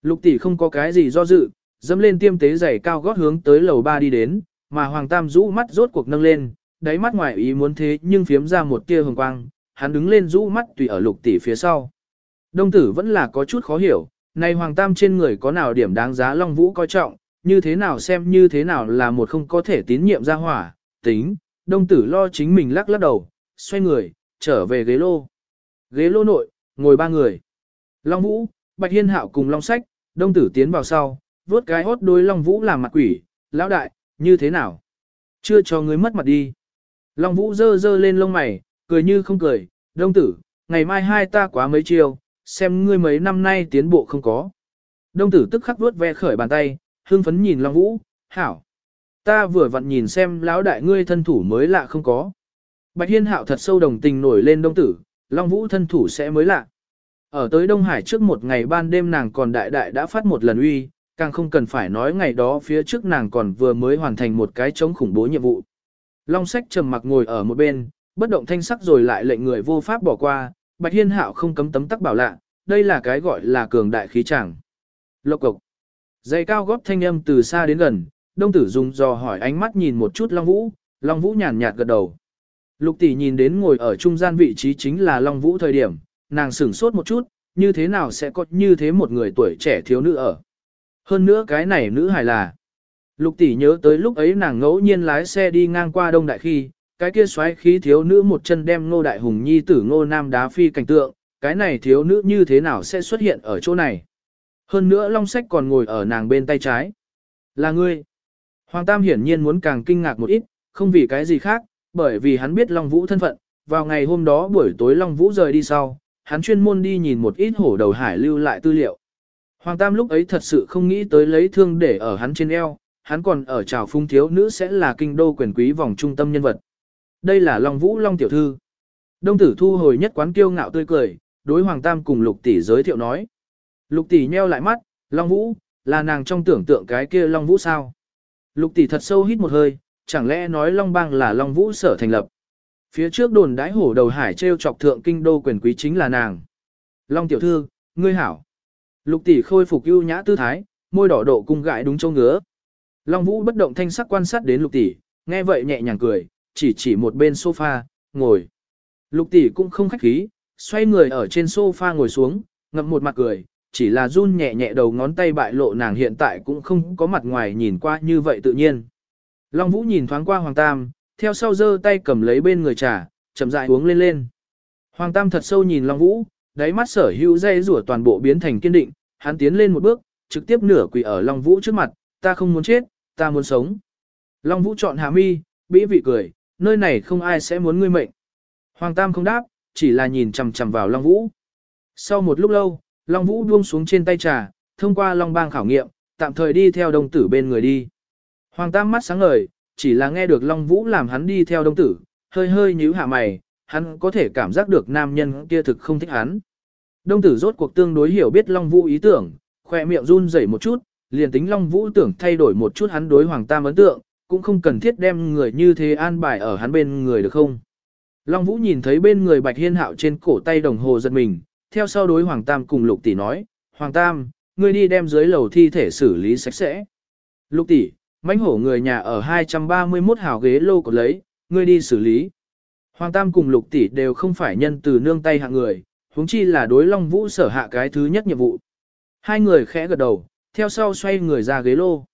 Lục tỷ không có cái gì do dự, dẫm lên tiêm tế giày cao gót hướng tới lầu ba đi đến, mà Hoàng Tam rũ mắt rốt cuộc nâng lên, đáy mắt ngoài ý muốn thế nhưng phiếm ra một tia hồng quang, hắn đứng lên rũ mắt tùy ở lục tỷ phía sau. Đông tử vẫn là có chút khó hiểu, này Hoàng Tam trên người có nào điểm đáng giá Long Vũ coi trọng, như thế nào xem như thế nào là một không có thể tín nhiệm ra hỏa, tính, đông tử lo chính mình lắc lắc đầu, xoay người, trở về ghế lô. Ghế lô nội, ngồi ba người. Long Vũ, Bạch Hiên Hạo cùng Long Sách, đông tử tiến vào sau, vuốt cái hốt đôi Long Vũ làm mặt quỷ, lão đại, như thế nào? Chưa cho người mất mặt đi. Long Vũ dơ dơ lên lông mày, cười như không cười, đông tử, ngày mai hai ta quá mấy chiều, xem ngươi mấy năm nay tiến bộ không có. Đông tử tức khắc vuốt ve khởi bàn tay, hưng phấn nhìn Long Vũ, hảo. Ta vừa vặn nhìn xem lão đại ngươi thân thủ mới lạ không có. Bạch Hiên Hạo thật sâu đồng tình nổi lên đông tử, Long Vũ thân thủ sẽ mới lạ. Ở tới Đông Hải trước một ngày ban đêm nàng còn đại đại đã phát một lần uy, càng không cần phải nói ngày đó phía trước nàng còn vừa mới hoàn thành một cái chống khủng bố nhiệm vụ. Long sách trầm mặc ngồi ở một bên, bất động thanh sắc rồi lại lệnh người vô pháp bỏ qua, Bạch Hiên Hạo không cấm tấm tắc bảo lạ, đây là cái gọi là cường đại khí chẳng. Lộc cục. Dây cao góp thanh âm từ xa đến gần, đông tử dùng dò hỏi ánh mắt nhìn một chút Long Vũ, Long Vũ nhàn nhạt gật đầu. Lục tỷ nhìn đến ngồi ở trung gian vị trí chính là Long Vũ thời điểm, nàng sửng sốt một chút, như thế nào sẽ có như thế một người tuổi trẻ thiếu nữ ở. Hơn nữa cái này nữ hài là. Lục tỷ nhớ tới lúc ấy nàng ngẫu nhiên lái xe đi ngang qua đông đại khi, cái kia xoáy khí thiếu nữ một chân đem ngô đại hùng nhi tử ngô nam đá phi cảnh tượng, cái này thiếu nữ như thế nào sẽ xuất hiện ở chỗ này. Hơn nữa long sách còn ngồi ở nàng bên tay trái. Là ngươi. Hoàng Tam hiển nhiên muốn càng kinh ngạc một ít, không vì cái gì khác, bởi vì hắn biết Long Vũ thân phận, vào ngày hôm đó buổi tối Long Vũ rời đi sau, hắn chuyên môn đi nhìn một ít hổ đầu hải lưu lại tư liệu. Hoàng Tam lúc ấy thật sự không nghĩ tới lấy thương để ở hắn trên eo, hắn còn ở trào phung thiếu nữ sẽ là kinh đô quyền quý vòng trung tâm nhân vật. Đây là Long Vũ Long Tiểu Thư. Đông tử thu hồi nhất quán kiêu ngạo tươi cười, đối Hoàng Tam cùng Lục Tỷ giới thiệu nói. Lục Tỷ nheo lại mắt, Long Vũ, là nàng trong tưởng tượng cái kia Long Vũ sao? Lục Tỷ thật sâu hít một hơi, chẳng lẽ nói Long Bang là Long Vũ sở thành lập? Phía trước đồn đái hổ đầu hải treo chọc thượng kinh đô quyền quý chính là nàng. Long tiểu thư, ngươi hảo. Lục tỷ khôi phục ưu nhã tư thái, môi đỏ độ cung gãi đúng châu ngứa. Long Vũ bất động thanh sắc quan sát đến Lục tỷ, nghe vậy nhẹ nhàng cười, chỉ chỉ một bên sofa, ngồi. Lục tỷ cũng không khách khí, xoay người ở trên sofa ngồi xuống, ngậm một mặt cười, chỉ là run nhẹ nhẹ đầu ngón tay bại lộ nàng hiện tại cũng không có mặt ngoài nhìn qua như vậy tự nhiên. Long Vũ nhìn thoáng qua Hoàng Tam, theo sau giơ tay cầm lấy bên người trà, chậm rãi uống lên lên. Hoàng Tam thật sâu nhìn Long Vũ, đáy mắt sở hữu dây rủa toàn bộ biến thành kiên định, hắn tiến lên một bước, trực tiếp nửa quỳ ở Long Vũ trước mặt, ta không muốn chết, ta muốn sống. Long Vũ chọn hạ mi, bĩ vị cười, nơi này không ai sẽ muốn ngươi mệnh. Hoàng Tam không đáp, chỉ là nhìn chằm chằm vào Long Vũ. Sau một lúc lâu, Long Vũ buông xuống trên tay trà, thông qua Long Bang khảo nghiệm, tạm thời đi theo đồng tử bên người đi. Hoàng Tam mắt sáng ngời, chỉ là nghe được Long Vũ làm hắn đi theo đông tử, hơi hơi nhíu hạ mày, hắn có thể cảm giác được nam nhân kia thực không thích hắn. Đông tử rốt cuộc tương đối hiểu biết Long Vũ ý tưởng, khoe miệng run rẩy một chút, liền tính Long Vũ tưởng thay đổi một chút hắn đối Hoàng Tam ấn tượng, cũng không cần thiết đem người như thế an bài ở hắn bên người được không. Long Vũ nhìn thấy bên người Bạch Hiên Hạo trên cổ tay đồng hồ giật mình, theo sau đối Hoàng Tam cùng Lục Tỷ nói, Hoàng Tam, ngươi đi đem dưới lầu thi thể xử lý sạch sẽ. Lục tỷ, mãnh hổ người nhà ở 231 hào ghế lô cột lấy, ngươi đi xử lý. Hoàng Tam cùng Lục tỷ đều không phải nhân từ nương tay hạng người, huống chi là đối Long Vũ sở hạ cái thứ nhất nhiệm vụ. Hai người khẽ gật đầu, theo sau xoay người ra ghế lô.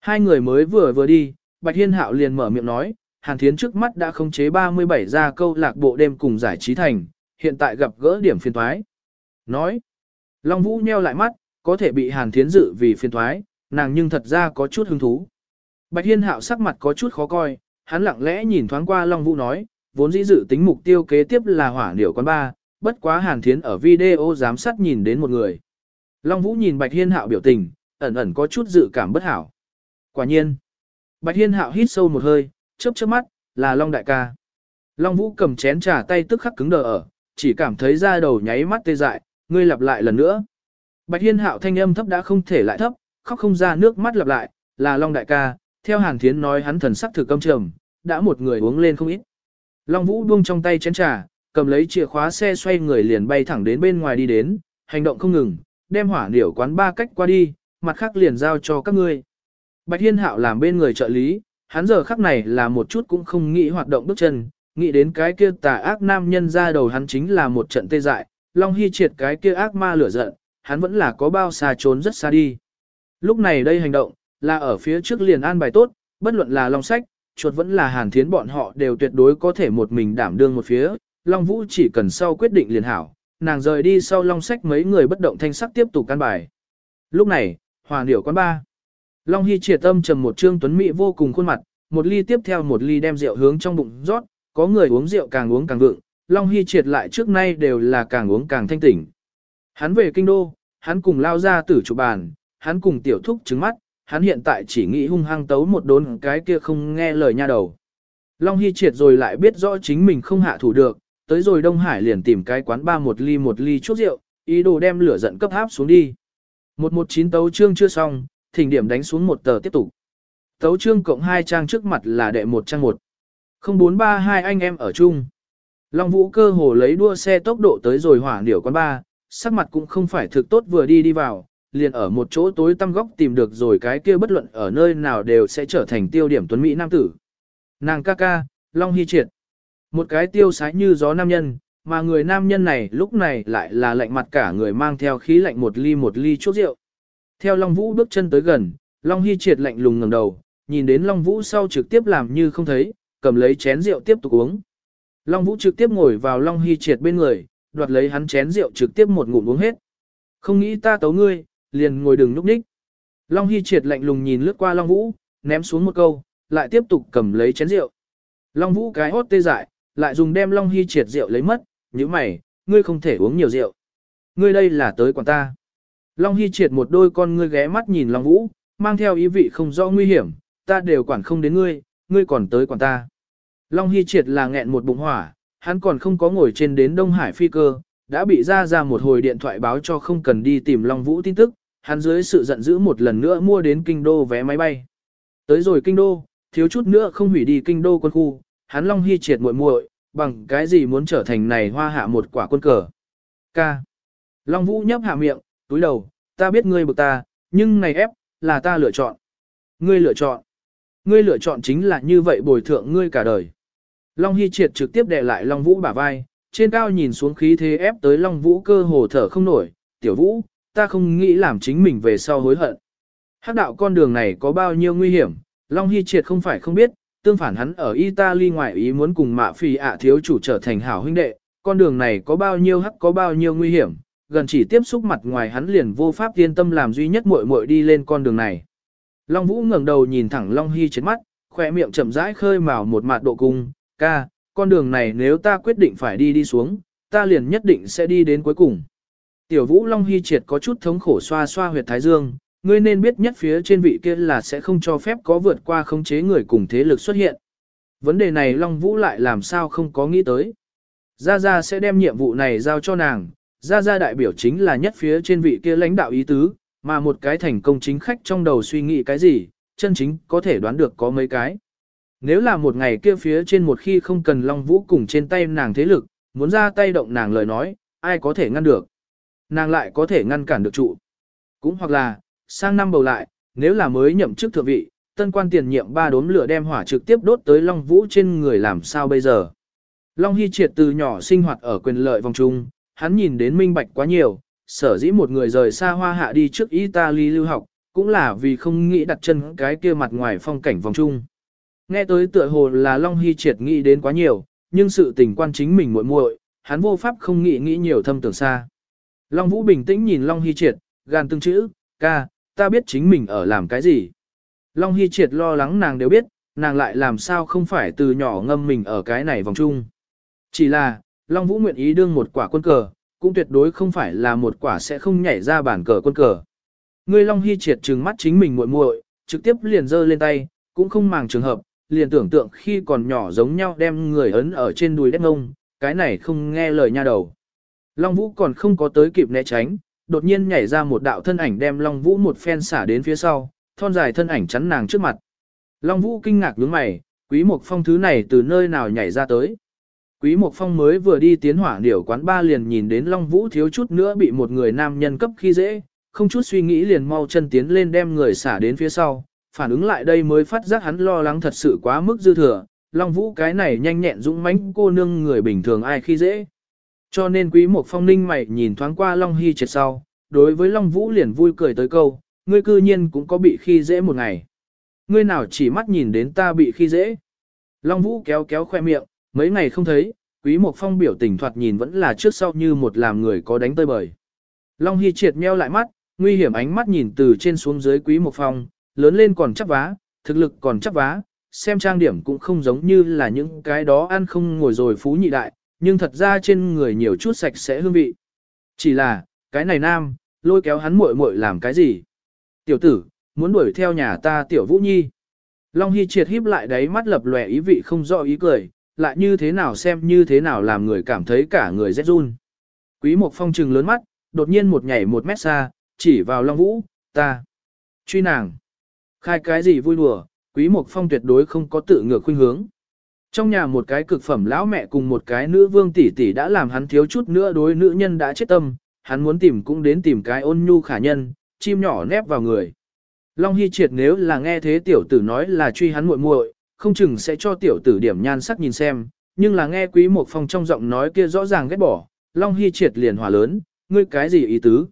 Hai người mới vừa vừa đi, Bạch Hiên Hạo liền mở miệng nói, Hàn Thiến trước mắt đã khống chế 37 gia câu lạc bộ đêm cùng giải trí thành, hiện tại gặp gỡ điểm phiên toái. Nói, Long Vũ nheo lại mắt, có thể bị Hàn Thiến dự vì phiên thoái, nàng nhưng thật ra có chút hứng thú. Bạch Hiên Hạo sắc mặt có chút khó coi, hắn lặng lẽ nhìn thoáng qua Long Vũ nói, vốn dĩ dự tính mục tiêu kế tiếp là hỏa điểu quán ba, bất quá Hàn Thiến ở video giám sát nhìn đến một người. Long Vũ nhìn Bạch Hiên Hạo biểu tình, ẩn ẩn có chút dự cảm bất hảo. Quả nhiên, Bạch Hiên Hạo hít sâu một hơi, chớp chớp mắt, là Long đại ca. Long Vũ cầm chén trà tay tức khắc cứng đờ ở, chỉ cảm thấy da đầu nháy mắt tê dại, ngươi lặp lại lần nữa. Bạch Hiên Hạo thanh âm thấp đã không thể lại thấp, khóc không ra nước mắt lặp lại, là Long đại ca, theo Hàn Thiến nói hắn thần sắc thực âm trầm, đã một người uống lên không ít. Long Vũ buông trong tay chén trà, cầm lấy chìa khóa xe xoay người liền bay thẳng đến bên ngoài đi đến, hành động không ngừng, đem hỏa điểu quán ba cách qua đi, mặt khác liền giao cho các ngươi. Bạch Hiên Hạo làm bên người trợ lý, hắn giờ khắc này là một chút cũng không nghĩ hoạt động bước chân, nghĩ đến cái kia tà ác nam nhân ra đầu hắn chính là một trận tê dại, Long Hy triệt cái kia ác ma lửa giận, hắn vẫn là có bao xa trốn rất xa đi. Lúc này đây hành động, là ở phía trước liền an bài tốt, bất luận là Long Sách, chuột vẫn là Hàn Thiến bọn họ đều tuyệt đối có thể một mình đảm đương một phía, Long Vũ chỉ cần sau quyết định liền hảo, nàng rời đi sau Long Sách mấy người bất động thanh sắc tiếp tục căn bài. Lúc này, hòa Điểu quán ba. Long Hy triệt tâm trầm một trương tuấn mỹ vô cùng khuôn mặt, một ly tiếp theo một ly đem rượu hướng trong bụng rót, có người uống rượu càng uống càng vượng, Long Hy triệt lại trước nay đều là càng uống càng thanh tỉnh. Hắn về kinh đô, hắn cùng lao ra tử chủ bàn, hắn cùng tiểu thúc trứng mắt, hắn hiện tại chỉ nghĩ hung hăng tấu một đốn cái kia không nghe lời nha đầu. Long Hy triệt rồi lại biết rõ chính mình không hạ thủ được, tới rồi Đông Hải liền tìm cái quán ba một ly một ly chút rượu, ý đồ đem lửa giận cấp áp xuống đi. Một một chín tấu trương chưa xong, thỉnh điểm đánh xuống một tờ tiếp tục. Tấu trương cộng hai trang trước mặt là đệ một trang một. 0432 anh em ở chung. Long Vũ cơ hồ lấy đua xe tốc độ tới rồi hỏa điểu quán ba, sắc mặt cũng không phải thực tốt vừa đi đi vào, liền ở một chỗ tối tăm góc tìm được rồi cái kia bất luận ở nơi nào đều sẽ trở thành tiêu điểm tuấn Mỹ nam tử. Nàng ca ca, Long Hy Triệt. Một cái tiêu sái như gió nam nhân, mà người nam nhân này lúc này lại là lạnh mặt cả người mang theo khí lạnh một ly một ly chút rượu. Theo Long Vũ bước chân tới gần, Long Hy triệt lạnh lùng ngẩng đầu, nhìn đến Long Vũ sau trực tiếp làm như không thấy, cầm lấy chén rượu tiếp tục uống. Long Vũ trực tiếp ngồi vào Long Hy triệt bên người, đoạt lấy hắn chén rượu trực tiếp một ngụm uống hết. Không nghĩ ta tấu ngươi, liền ngồi đừng núp ních. Long Hy triệt lạnh lùng nhìn lướt qua Long Vũ, ném xuống một câu, lại tiếp tục cầm lấy chén rượu. Long Vũ cái hốt tê dại, lại dùng đem Long Hy triệt rượu lấy mất, như mày, ngươi không thể uống nhiều rượu. Ngươi đây là tới quản ta. Long Hy triệt một đôi con ngươi ghé mắt nhìn Long Vũ, mang theo ý vị không rõ nguy hiểm, ta đều quản không đến ngươi, ngươi còn tới quản ta. Long Hy triệt là nghẹn một bụng hỏa, hắn còn không có ngồi trên đến Đông Hải phi cơ, đã bị ra ra một hồi điện thoại báo cho không cần đi tìm Long Vũ tin tức, hắn dưới sự giận dữ một lần nữa mua đến kinh đô vé máy bay. Tới rồi kinh đô, thiếu chút nữa không hủy đi kinh đô quân khu, hắn Long Hy triệt muội muội, bằng cái gì muốn trở thành này hoa hạ một quả quân cờ. Ca. Long Vũ nhấp hạ miệng, túi đầu, ta biết ngươi bực ta, nhưng này ép, là ta lựa chọn. Ngươi lựa chọn. Ngươi lựa chọn chính là như vậy bồi thượng ngươi cả đời. Long Hy triệt trực tiếp đè lại Long Vũ bả vai, trên cao nhìn xuống khí thế ép tới Long Vũ cơ hồ thở không nổi, tiểu Vũ, ta không nghĩ làm chính mình về sau hối hận. Hắc đạo con đường này có bao nhiêu nguy hiểm, Long Hy triệt không phải không biết, tương phản hắn ở Italy ngoại ý muốn cùng mạ phi ạ thiếu chủ trở thành hảo huynh đệ, con đường này có bao nhiêu hắc có bao nhiêu nguy hiểm, gần chỉ tiếp xúc mặt ngoài hắn liền vô pháp yên tâm làm duy nhất muội muội đi lên con đường này. Long Vũ ngẩng đầu nhìn thẳng Long Hy trên mắt, khỏe miệng chậm rãi khơi mào một mạt độ cung, ca, con đường này nếu ta quyết định phải đi đi xuống, ta liền nhất định sẽ đi đến cuối cùng. Tiểu Vũ Long Hy triệt có chút thống khổ xoa xoa huyệt thái dương, ngươi nên biết nhất phía trên vị kia là sẽ không cho phép có vượt qua khống chế người cùng thế lực xuất hiện. Vấn đề này Long Vũ lại làm sao không có nghĩ tới. Gia Gia sẽ đem nhiệm vụ này giao cho nàng, Gia Gia đại biểu chính là nhất phía trên vị kia lãnh đạo ý tứ, mà một cái thành công chính khách trong đầu suy nghĩ cái gì, chân chính có thể đoán được có mấy cái. Nếu là một ngày kia phía trên một khi không cần Long Vũ cùng trên tay nàng thế lực, muốn ra tay động nàng lời nói, ai có thể ngăn được. Nàng lại có thể ngăn cản được trụ. Cũng hoặc là, sang năm bầu lại, nếu là mới nhậm chức thượng vị, tân quan tiền nhiệm ba đốm lửa đem hỏa trực tiếp đốt tới Long Vũ trên người làm sao bây giờ. Long Hy triệt từ nhỏ sinh hoạt ở quyền lợi vòng trung, hắn nhìn đến minh bạch quá nhiều, sở dĩ một người rời xa hoa hạ đi trước Italy lưu học, cũng là vì không nghĩ đặt chân cái kia mặt ngoài phong cảnh vòng trung. Nghe tới tựa hồ là Long Hy triệt nghĩ đến quá nhiều, nhưng sự tình quan chính mình muội muội, hắn vô pháp không nghĩ nghĩ nhiều thâm tưởng xa. Long Vũ bình tĩnh nhìn Long Hy triệt, gan từng chữ, ca, ta biết chính mình ở làm cái gì. Long Hy triệt lo lắng nàng đều biết, nàng lại làm sao không phải từ nhỏ ngâm mình ở cái này vòng chung. Chỉ là, Long Vũ nguyện ý đương một quả quân cờ, cũng tuyệt đối không phải là một quả sẽ không nhảy ra bản cờ quân cờ. Ngươi Long Hy triệt trừng mắt chính mình muội muội, trực tiếp liền giơ lên tay, cũng không màng trường hợp, liền tưởng tượng khi còn nhỏ giống nhau đem người ấn ở trên đùi đất ngông, cái này không nghe lời nha đầu. Long Vũ còn không có tới kịp né tránh, đột nhiên nhảy ra một đạo thân ảnh đem Long Vũ một phen xả đến phía sau, thon dài thân ảnh chắn nàng trước mặt. Long Vũ kinh ngạc nhướng mày, Quý Mộc Phong thứ này từ nơi nào nhảy ra tới. Quý Mộc Phong mới vừa đi tiến hỏa điểu quán ba liền nhìn đến Long Vũ thiếu chút nữa bị một người nam nhân cấp khi dễ, không chút suy nghĩ liền mau chân tiến lên đem người xả đến phía sau, phản ứng lại đây mới phát giác hắn lo lắng thật sự quá mức dư thừa, Long Vũ cái này nhanh nhẹn dũng mãnh cô nương người bình thường ai khi dễ. Cho nên Quý Mộc Phong ninh mày nhìn thoáng qua Long Hy triệt sau, đối với Long Vũ liền vui cười tới câu, ngươi cư nhiên cũng có bị khi dễ một ngày. Ngươi nào chỉ mắt nhìn đến ta bị khi dễ. Long Vũ kéo kéo khoe miệng, mấy ngày không thấy, Quý Mộc Phong biểu tình thoạt nhìn vẫn là trước sau như một làm người có đánh tơi bời. Long Hy triệt meo lại mắt, nguy hiểm ánh mắt nhìn từ trên xuống dưới Quý Mộc Phong, lớn lên còn chắc vá, thực lực còn chắc vá, xem trang điểm cũng không giống như là những cái đó ăn không ngồi rồi phú nhị đại, nhưng thật ra trên người nhiều chút sạch sẽ hương vị. Chỉ là, cái này nam, lôi kéo hắn muội muội làm cái gì? Tiểu tử, muốn đuổi theo nhà ta tiểu vũ nhi. Long Hy triệt híp lại đáy mắt lập lòe ý vị không rõ ý cười, lại như thế nào xem như thế nào làm người cảm thấy cả người rét run. Quý Mộc Phong trừng lớn mắt, đột nhiên một nhảy một mét xa, chỉ vào Long Vũ, ta. Truy nàng. Khai cái gì vui đùa, Quý Mộc Phong tuyệt đối không có tự ngược khuynh hướng. Trong nhà một cái cực phẩm lão mẹ cùng một cái nữ vương tỷ tỷ đã làm hắn thiếu chút nữa đối nữ nhân đã chết tâm, hắn muốn tìm cũng đến tìm cái ôn nhu khả nhân, chim nhỏ nép vào người. Long Hy Triệt nếu là nghe thế tiểu tử nói là truy hắn muội muội, không chừng sẽ cho tiểu tử điểm nhan sắc nhìn xem, nhưng là nghe Quý Mộc Phong trong giọng nói kia rõ ràng ghét bỏ, Long Hy Triệt liền hòa lớn, ngươi cái gì ý tứ?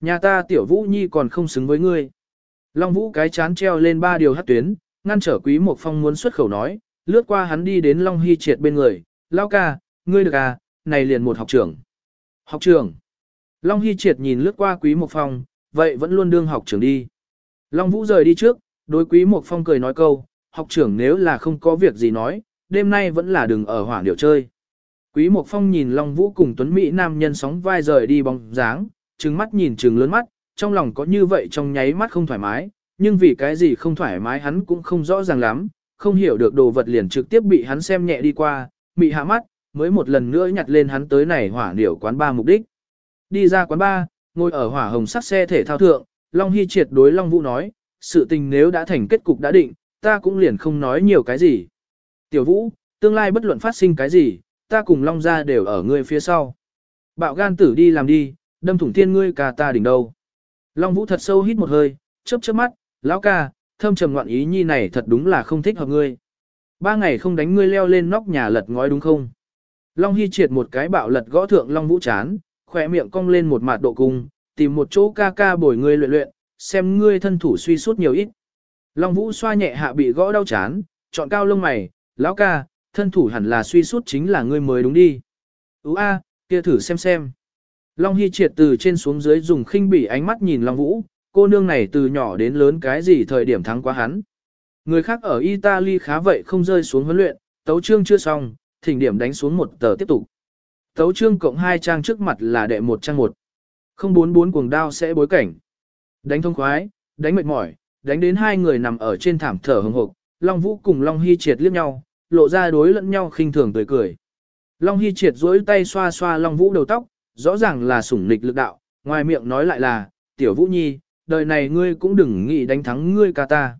Nhà ta tiểu Vũ Nhi còn không xứng với ngươi. Long Vũ cái chán treo lên ba điều hát tuyến, ngăn trở Quý Mộc Phong muốn xuất khẩu nói, lướt qua hắn đi đến Long Hy Triệt bên người, lao ca, ngươi được à, này liền một học trưởng. Học trưởng. Long Hy Triệt nhìn lướt qua Quý Mộc Phong, vậy vẫn luôn đương học trưởng đi. Long Vũ rời đi trước, đối Quý Mộc Phong cười nói câu, học trưởng nếu là không có việc gì nói, đêm nay vẫn là đừng ở hoảng điều chơi. Quý Mộc Phong nhìn Long Vũ cùng Tuấn Mỹ nam nhân sóng vai rời đi bóng dáng, trừng mắt nhìn trừng lớn mắt, trong lòng có như vậy trong nháy mắt không thoải mái, nhưng vì cái gì không thoải mái hắn cũng không rõ ràng lắm, không hiểu được đồ vật liền trực tiếp bị hắn xem nhẹ đi qua, bị hạ mắt, mới một lần nữa nhặt lên hắn tới này hỏa điểu quán ba mục đích. Đi ra quán ba, ngồi ở hỏa hồng sắt xe thể thao thượng, Long Hy triệt đối Long Vũ nói, sự tình nếu đã thành kết cục đã định, ta cũng liền không nói nhiều cái gì. Tiểu Vũ, tương lai bất luận phát sinh cái gì, ta cùng Long gia đều ở ngươi phía sau. Bạo gan tử đi làm đi, đâm thủng thiên ngươi cả ta đỉnh đầu. Long Vũ thật sâu hít một hơi, chớp chớp mắt, lão ca, thâm trầm ngoạn ý nhi này thật đúng là không thích hợp ngươi. Ba ngày không đánh ngươi leo lên nóc nhà lật ngói đúng không? Long Hy triệt một cái bạo lật gõ thượng Long Vũ chán, khỏe miệng cong lên một mạt độ cung, tìm một chỗ ca ca bồi ngươi luyện luyện, xem ngươi thân thủ suy suốt nhiều ít. Long Vũ xoa nhẹ hạ bị gõ đau chán, chọn cao lông mày, lão ca, thân thủ hẳn là suy suốt chính là ngươi mới đúng đi. Ú a, kia thử xem xem. Long Hy triệt từ trên xuống dưới dùng khinh bỉ ánh mắt nhìn Long Vũ, cô nương này từ nhỏ đến lớn cái gì thời điểm thắng quá hắn. Người khác ở Italy khá vậy không rơi xuống huấn luyện, tấu trương chưa xong, thỉnh điểm đánh xuống một tờ tiếp tục. Tấu trương cộng hai trang trước mặt là đệ một trang một. Không bốn bốn cuồng đao sẽ bối cảnh. Đánh thông khoái, đánh mệt mỏi, đánh đến hai người nằm ở trên thảm thở hồng hộc, Long Vũ cùng Long Hy triệt liếc nhau, lộ ra đối lẫn nhau khinh thường tươi cười. Long Hy triệt duỗi tay xoa xoa Long Vũ đầu tóc, rõ ràng là sủng nịch lực đạo, ngoài miệng nói lại là, tiểu Vũ Nhi, đời này ngươi cũng đừng nghĩ đánh thắng ngươi ca ta.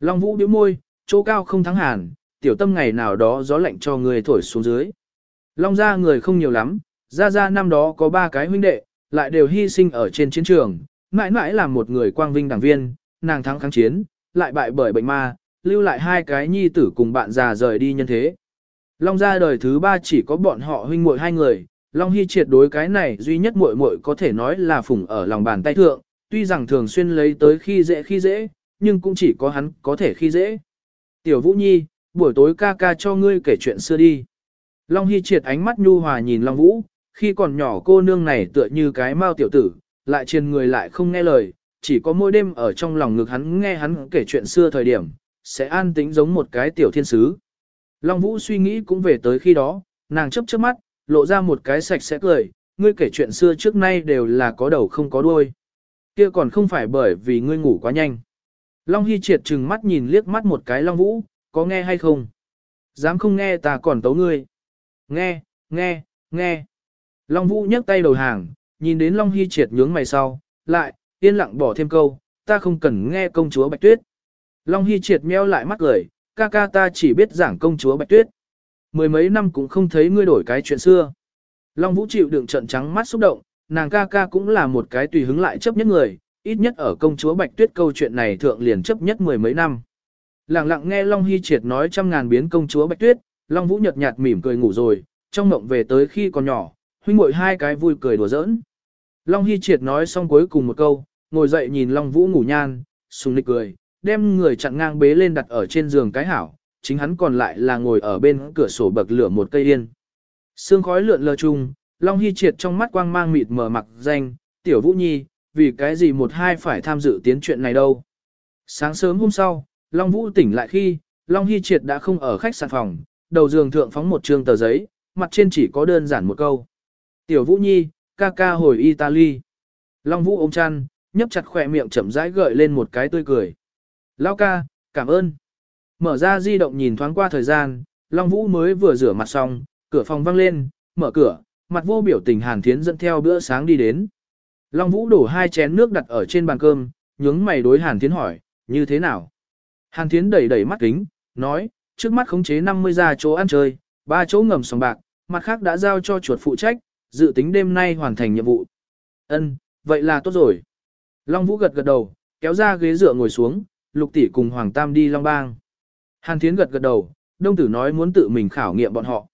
Long Vũ điếu môi, chỗ cao không thắng hàn, tiểu tâm ngày nào đó gió lạnh cho ngươi thổi xuống dưới. Long gia người không nhiều lắm, ra ra năm đó có ba cái huynh đệ, lại đều hy sinh ở trên chiến trường, mãi mãi là một người quang vinh đảng viên, nàng thắng kháng chiến, lại bại bởi bệnh ma, lưu lại hai cái nhi tử cùng bạn già rời đi nhân thế. Long gia đời thứ ba chỉ có bọn họ huynh muội hai người, Long Hy triệt đối cái này duy nhất muội muội có thể nói là phủng ở lòng bàn tay thượng, tuy rằng thường xuyên lấy tới khi dễ khi dễ, nhưng cũng chỉ có hắn có thể khi dễ. Tiểu Vũ Nhi, buổi tối ca ca cho ngươi kể chuyện xưa đi. Long Hy triệt ánh mắt nhu hòa nhìn Long Vũ, khi còn nhỏ cô nương này tựa như cái mao tiểu tử, lại trên người lại không nghe lời, chỉ có mỗi đêm ở trong lòng ngực hắn nghe hắn kể chuyện xưa thời điểm, sẽ an tĩnh giống một cái tiểu thiên sứ. Long Vũ suy nghĩ cũng về tới khi đó, nàng chấp chớp mắt, lộ ra một cái sạch sẽ cười, ngươi kể chuyện xưa trước nay đều là có đầu không có đuôi. Kia còn không phải bởi vì ngươi ngủ quá nhanh. Long Hy triệt trừng mắt nhìn liếc mắt một cái Long Vũ, có nghe hay không? Dám không nghe ta còn tấu ngươi. Nghe, nghe, nghe. Long Vũ nhấc tay đầu hàng, nhìn đến Long Hy triệt nhướng mày sau, lại, yên lặng bỏ thêm câu, ta không cần nghe công chúa Bạch Tuyết. Long Hy triệt meo lại mắt cười, ca ca ta chỉ biết giảng công chúa Bạch Tuyết. Mười mấy năm cũng không thấy ngươi đổi cái chuyện xưa. Long Vũ chịu đựng trận trắng mắt xúc động, nàng ca ca cũng là một cái tùy hứng lại chấp nhất người, ít nhất ở công chúa Bạch Tuyết câu chuyện này thượng liền chấp nhất mười mấy năm. Lặng lặng nghe Long Hy triệt nói trăm ngàn biến công chúa Bạch Tuyết, Long Vũ nhợt nhạt mỉm cười ngủ rồi, trong mộng về tới khi còn nhỏ, huynh muội hai cái vui cười đùa giỡn. Long Hy triệt nói xong cuối cùng một câu, ngồi dậy nhìn Long Vũ ngủ nhan, sùng nịch cười, đem người chặn ngang bế lên đặt ở trên giường cái hảo, chính hắn còn lại là ngồi ở bên cửa sổ bậc lửa một cây yên. Sương khói lượn lờ chung, Long Hy triệt trong mắt quang mang mịt mờ mặc danh, tiểu Vũ Nhi, vì cái gì một hai phải tham dự tiến chuyện này đâu. Sáng sớm hôm sau, Long Vũ tỉnh lại khi, Long Hy triệt đã không ở khách sạn phòng, đầu giường thượng phóng một trương tờ giấy, mặt trên chỉ có đơn giản một câu. Tiểu Vũ Nhi, ca ca hồi Italy. Long Vũ ôm chăn, nhấp chặt khỏe miệng chậm rãi gợi lên một cái tươi cười. Lao ca, cảm ơn. Mở ra di động nhìn thoáng qua thời gian, Long Vũ mới vừa rửa mặt xong, cửa phòng văng lên, mở cửa, mặt vô biểu tình Hàn Thiến dẫn theo bữa sáng đi đến. Long Vũ đổ hai chén nước đặt ở trên bàn cơm, nhướng mày đối Hàn Thiến hỏi, như thế nào? Hàn Thiến đẩy đẩy mắt kính, nói, trước mắt khống chế 50 ra chỗ ăn chơi, ba chỗ ngầm sòng bạc, mặt khác đã giao cho chuột phụ trách, dự tính đêm nay hoàn thành nhiệm vụ. Ân, vậy là tốt rồi. Long Vũ gật gật đầu, kéo ra ghế dựa ngồi xuống, Lục tỷ cùng Hoàng Tam đi Long Bang. Hàn Thiến gật gật đầu, Đông Tử nói muốn tự mình khảo nghiệm bọn họ.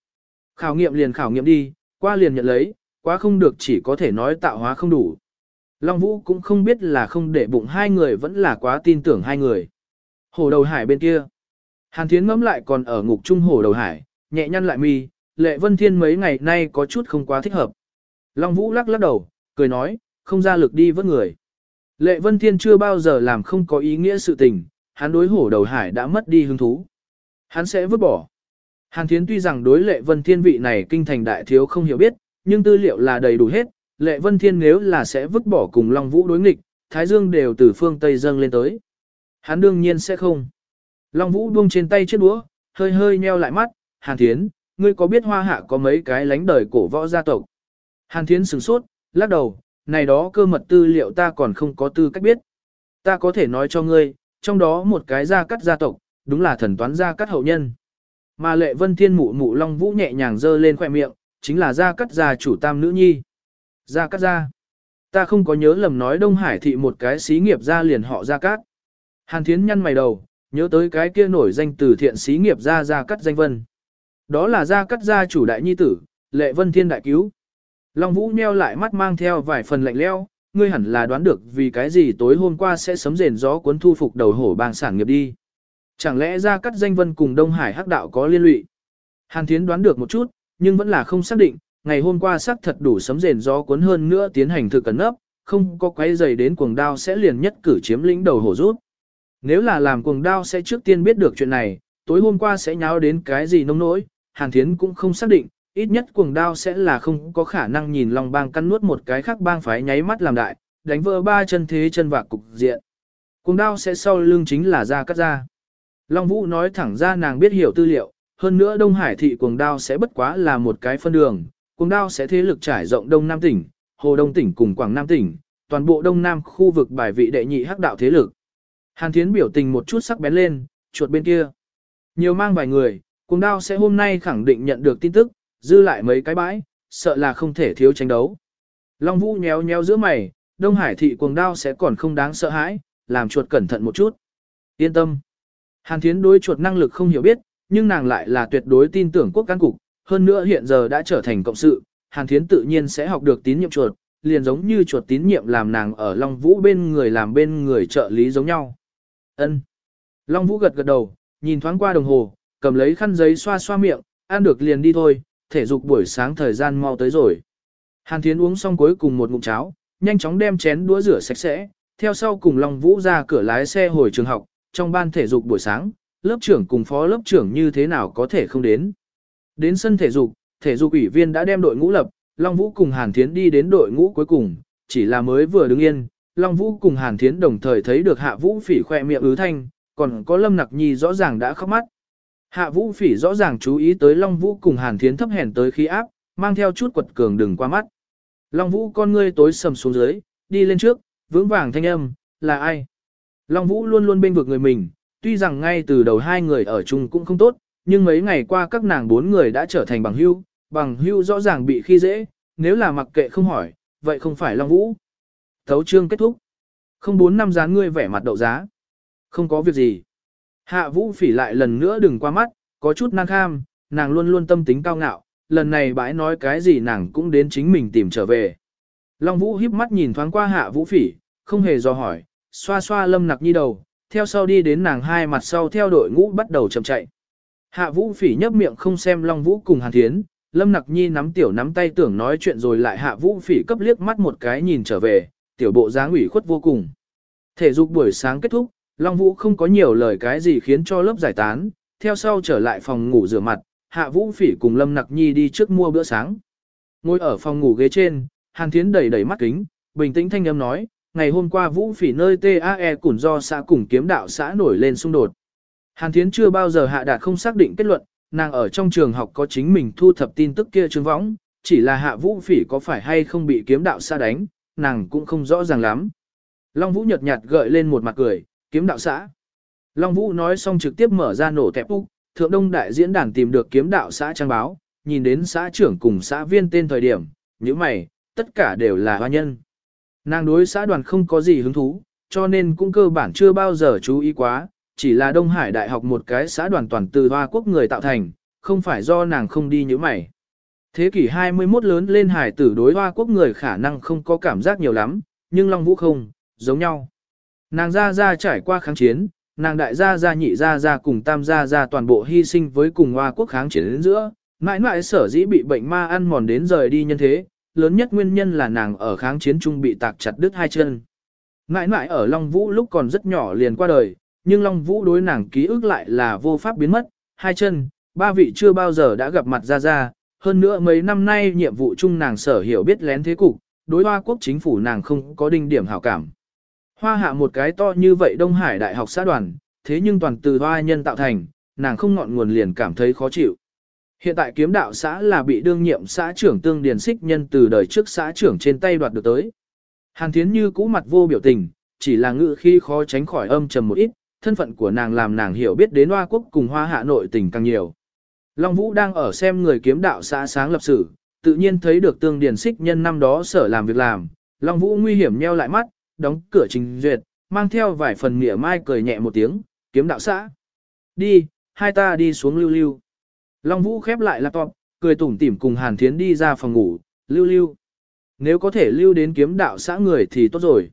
Khảo nghiệm liền khảo nghiệm đi, qua liền nhận lấy, quá không được chỉ có thể nói tạo hóa không đủ. Long Vũ cũng không biết là không để bụng hai người vẫn là quá tin tưởng hai người. Hồ đầu hải bên kia. Hàn Thiến ngẫm lại còn ở ngục trung hồ đầu hải, nhẹ nhăn lại mi, lệ vân thiên mấy ngày nay có chút không quá thích hợp. Long Vũ lắc lắc đầu, cười nói, không ra lực đi vớt người. Lệ Vân Thiên chưa bao giờ làm không có ý nghĩa sự tình, hắn đối hổ đầu hải đã mất đi hứng thú. Hắn sẽ vứt bỏ. Hàn Thiến tuy rằng đối Lệ Vân Thiên vị này kinh thành đại thiếu không hiểu biết, nhưng tư liệu là đầy đủ hết. Lệ Vân Thiên nếu là sẽ vứt bỏ cùng Long Vũ đối nghịch, Thái Dương đều từ phương Tây dâng lên tới. Hắn đương nhiên sẽ không. Long Vũ buông trên tay chiếc đũa, hơi hơi nheo lại mắt, Hàn Thiến, ngươi có biết hoa hạ có mấy cái lánh đời cổ võ gia tộc? Hàn Thiến sửng sốt, lắc đầu, này đó cơ mật tư liệu ta còn không có tư cách biết. Ta có thể nói cho ngươi, trong đó một cái gia cắt gia tộc, đúng là thần toán gia cắt hậu nhân. Mà lệ vân thiên mụ mụ long vũ nhẹ nhàng dơ lên khoẻ miệng, chính là gia cắt gia chủ tam nữ nhi. Gia cắt gia. Ta không có nhớ lầm nói Đông Hải thị một cái xí nghiệp gia liền họ gia cắt. Hàn thiến nhăn mày đầu, nhớ tới cái kia nổi danh từ thiện xí nghiệp gia gia cắt danh vân. Đó là gia cắt gia chủ đại nhi tử, lệ vân thiên đại cứu. Long Vũ nheo lại mắt mang theo vài phần lạnh leo, ngươi hẳn là đoán được vì cái gì tối hôm qua sẽ sấm rền gió cuốn thu phục đầu hổ bang sản nghiệp đi. Chẳng lẽ ra cắt danh vân cùng Đông Hải hắc đạo có liên lụy? Hàn Thiến đoán được một chút, nhưng vẫn là không xác định, ngày hôm qua xác thật đủ sấm rền gió cuốn hơn nữa tiến hành thực cẩn nấp, không có quấy dày đến cuồng đao sẽ liền nhất cử chiếm lĩnh đầu hổ rút. Nếu là làm cuồng đao sẽ trước tiên biết được chuyện này, tối hôm qua sẽ nháo đến cái gì nông nỗi, Hàn Thiến cũng không xác định, ít nhất cuồng đao sẽ là không có khả năng nhìn Long bang căn nuốt một cái khác bang phái nháy mắt làm đại, đánh vỡ ba chân thế chân vạc cục diện. Cuồng đao sẽ sau lưng chính là ra cắt ra. Long Vũ nói thẳng ra nàng biết hiểu tư liệu, hơn nữa Đông Hải thị cuồng đao sẽ bất quá là một cái phân đường, cuồng đao sẽ thế lực trải rộng Đông Nam tỉnh, Hồ Đông tỉnh cùng Quảng Nam tỉnh, toàn bộ Đông Nam khu vực bài vị đệ nhị hắc đạo thế lực. Hàn Thiến biểu tình một chút sắc bén lên, chuột bên kia. Nhiều mang vài người, cuồng đao sẽ hôm nay khẳng định nhận được tin tức, dư lại mấy cái bãi, sợ là không thể thiếu tranh đấu. Long Vũ nhéo nhéo giữa mày, Đông Hải thị cuồng đao sẽ còn không đáng sợ hãi, làm chuột cẩn thận một chút. Yên tâm. Hàn Thiến đối chuột năng lực không hiểu biết, nhưng nàng lại là tuyệt đối tin tưởng quốc cán cục, hơn nữa hiện giờ đã trở thành cộng sự, Hàn Thiến tự nhiên sẽ học được tín nhiệm chuột, liền giống như chuột tín nhiệm làm nàng ở Long Vũ bên người làm bên người trợ lý giống nhau. Ân. Long Vũ gật gật đầu, nhìn thoáng qua đồng hồ, cầm lấy khăn giấy xoa xoa miệng, ăn được liền đi thôi, thể dục buổi sáng thời gian mau tới rồi. Hàn Thiến uống xong cuối cùng một ngụm cháo, nhanh chóng đem chén đũa rửa sạch sẽ, theo sau cùng Long Vũ ra cửa lái xe hồi trường học, trong ban thể dục buổi sáng, lớp trưởng cùng phó lớp trưởng như thế nào có thể không đến. Đến sân thể dục, thể dục ủy viên đã đem đội ngũ lập, Long Vũ cùng Hàn Thiến đi đến đội ngũ cuối cùng, chỉ là mới vừa đứng yên, Long Vũ cùng Hàn Thiến đồng thời thấy được Hạ Vũ Phỉ khoe miệng ứ thanh, còn có Lâm Nặc Nhi rõ ràng đã khóc mắt. Hạ Vũ Phỉ rõ ràng chú ý tới Long Vũ cùng Hàn Thiến thấp hèn tới khí áp, mang theo chút quật cường đừng qua mắt. Long Vũ con ngươi tối sầm xuống dưới, đi lên trước, vững vàng thanh âm, là ai? Long Vũ luôn luôn bên vực người mình, tuy rằng ngay từ đầu hai người ở chung cũng không tốt, nhưng mấy ngày qua các nàng bốn người đã trở thành bằng hữu, bằng hữu rõ ràng bị khi dễ, nếu là mặc kệ không hỏi, vậy không phải Long Vũ. Thấu chương kết thúc. Không bốn năm dán ngươi vẻ mặt đậu giá. Không có việc gì. Hạ Vũ phỉ lại lần nữa đừng qua mắt, có chút năng kham, nàng luôn luôn tâm tính cao ngạo, lần này bãi nói cái gì nàng cũng đến chính mình tìm trở về. Long Vũ híp mắt nhìn thoáng qua Hạ Vũ phỉ, không hề do hỏi, xoa xoa lâm nặc nhi đầu, theo sau đi đến nàng hai mặt sau theo đội ngũ bắt đầu chậm chạy. Hạ Vũ phỉ nhấp miệng không xem Long Vũ cùng Hàn Thiến, Lâm Nặc Nhi nắm tiểu nắm tay tưởng nói chuyện rồi lại Hạ Vũ phỉ cấp liếc mắt một cái nhìn trở về, tiểu bộ dáng ủy khuất vô cùng. Thể dục buổi sáng kết thúc, Long Vũ không có nhiều lời cái gì khiến cho lớp giải tán, theo sau trở lại phòng ngủ rửa mặt, Hạ Vũ phỉ cùng Lâm Nặc Nhi đi trước mua bữa sáng. Ngồi ở phòng ngủ ghế trên, Hàn Thiến đẩy đẩy mắt kính, bình tĩnh thanh âm nói, ngày hôm qua Vũ phỉ nơi TAE cùng do xã cùng kiếm đạo xã nổi lên xung đột. Hàn Thiến chưa bao giờ hạ đạt không xác định kết luận, nàng ở trong trường học có chính mình thu thập tin tức kia trương võng, chỉ là hạ vũ phỉ có phải hay không bị kiếm đạo xã đánh, nàng cũng không rõ ràng lắm. Long Vũ nhợt nhạt gợi lên một mặt cười, kiếm đạo xã. Long Vũ nói xong trực tiếp mở ra nổ tẹp úc, thượng đông đại diễn đàn tìm được kiếm đạo xã trang báo, nhìn đến xã trưởng cùng xã viên tên thời điểm, những mày, tất cả đều là hoa nhân. Nàng đối xã đoàn không có gì hứng thú, cho nên cũng cơ bản chưa bao giờ chú ý quá, chỉ là Đông Hải Đại học một cái xã đoàn toàn từ Hoa Quốc người tạo thành, không phải do nàng không đi như mày. Thế kỷ 21 lớn lên hải tử đối Hoa Quốc người khả năng không có cảm giác nhiều lắm, nhưng Long Vũ không, giống nhau. Nàng ra ra trải qua kháng chiến, nàng đại gia gia nhị gia gia cùng tam gia gia toàn bộ hy sinh với cùng Hoa Quốc kháng chiến đến giữa, mãi mãi sở dĩ bị bệnh ma ăn mòn đến rời đi nhân thế, lớn nhất nguyên nhân là nàng ở kháng chiến trung bị tạc chặt đứt hai chân. Mãi mãi ở Long Vũ lúc còn rất nhỏ liền qua đời, nhưng Long Vũ đối nàng ký ức lại là vô pháp biến mất, hai chân, ba vị chưa bao giờ đã gặp mặt ra ra, hơn nữa mấy năm nay nhiệm vụ chung nàng sở hiểu biết lén thế cục, đối hoa quốc chính phủ nàng không có đinh điểm hảo cảm. Hoa hạ một cái to như vậy Đông Hải Đại học xã đoàn, thế nhưng toàn từ hoa nhân tạo thành, nàng không ngọn nguồn liền cảm thấy khó chịu. Hiện tại kiếm đạo xã là bị đương nhiệm xã trưởng tương điền xích nhân từ đời trước xã trưởng trên tay đoạt được tới. Hàn Thiến như cũ mặt vô biểu tình, chỉ là ngự khi khó tránh khỏi âm trầm một ít, thân phận của nàng làm nàng hiểu biết đến Hoa Quốc cùng Hoa Hạ nội tình càng nhiều. Long Vũ đang ở xem người kiếm đạo xã sáng lập sử, tự nhiên thấy được tương điển xích nhân năm đó sở làm việc làm. Long Vũ nguy hiểm nheo lại mắt, đóng cửa trình duyệt, mang theo vài phần mỉa mai cười nhẹ một tiếng, kiếm đạo xã. Đi, hai ta đi xuống lưu lưu. Long Vũ khép lại laptop, cười tủm tỉm cùng Hàn Thiến đi ra phòng ngủ, lưu lưu. Nếu có thể lưu đến kiếm đạo xã người thì tốt rồi.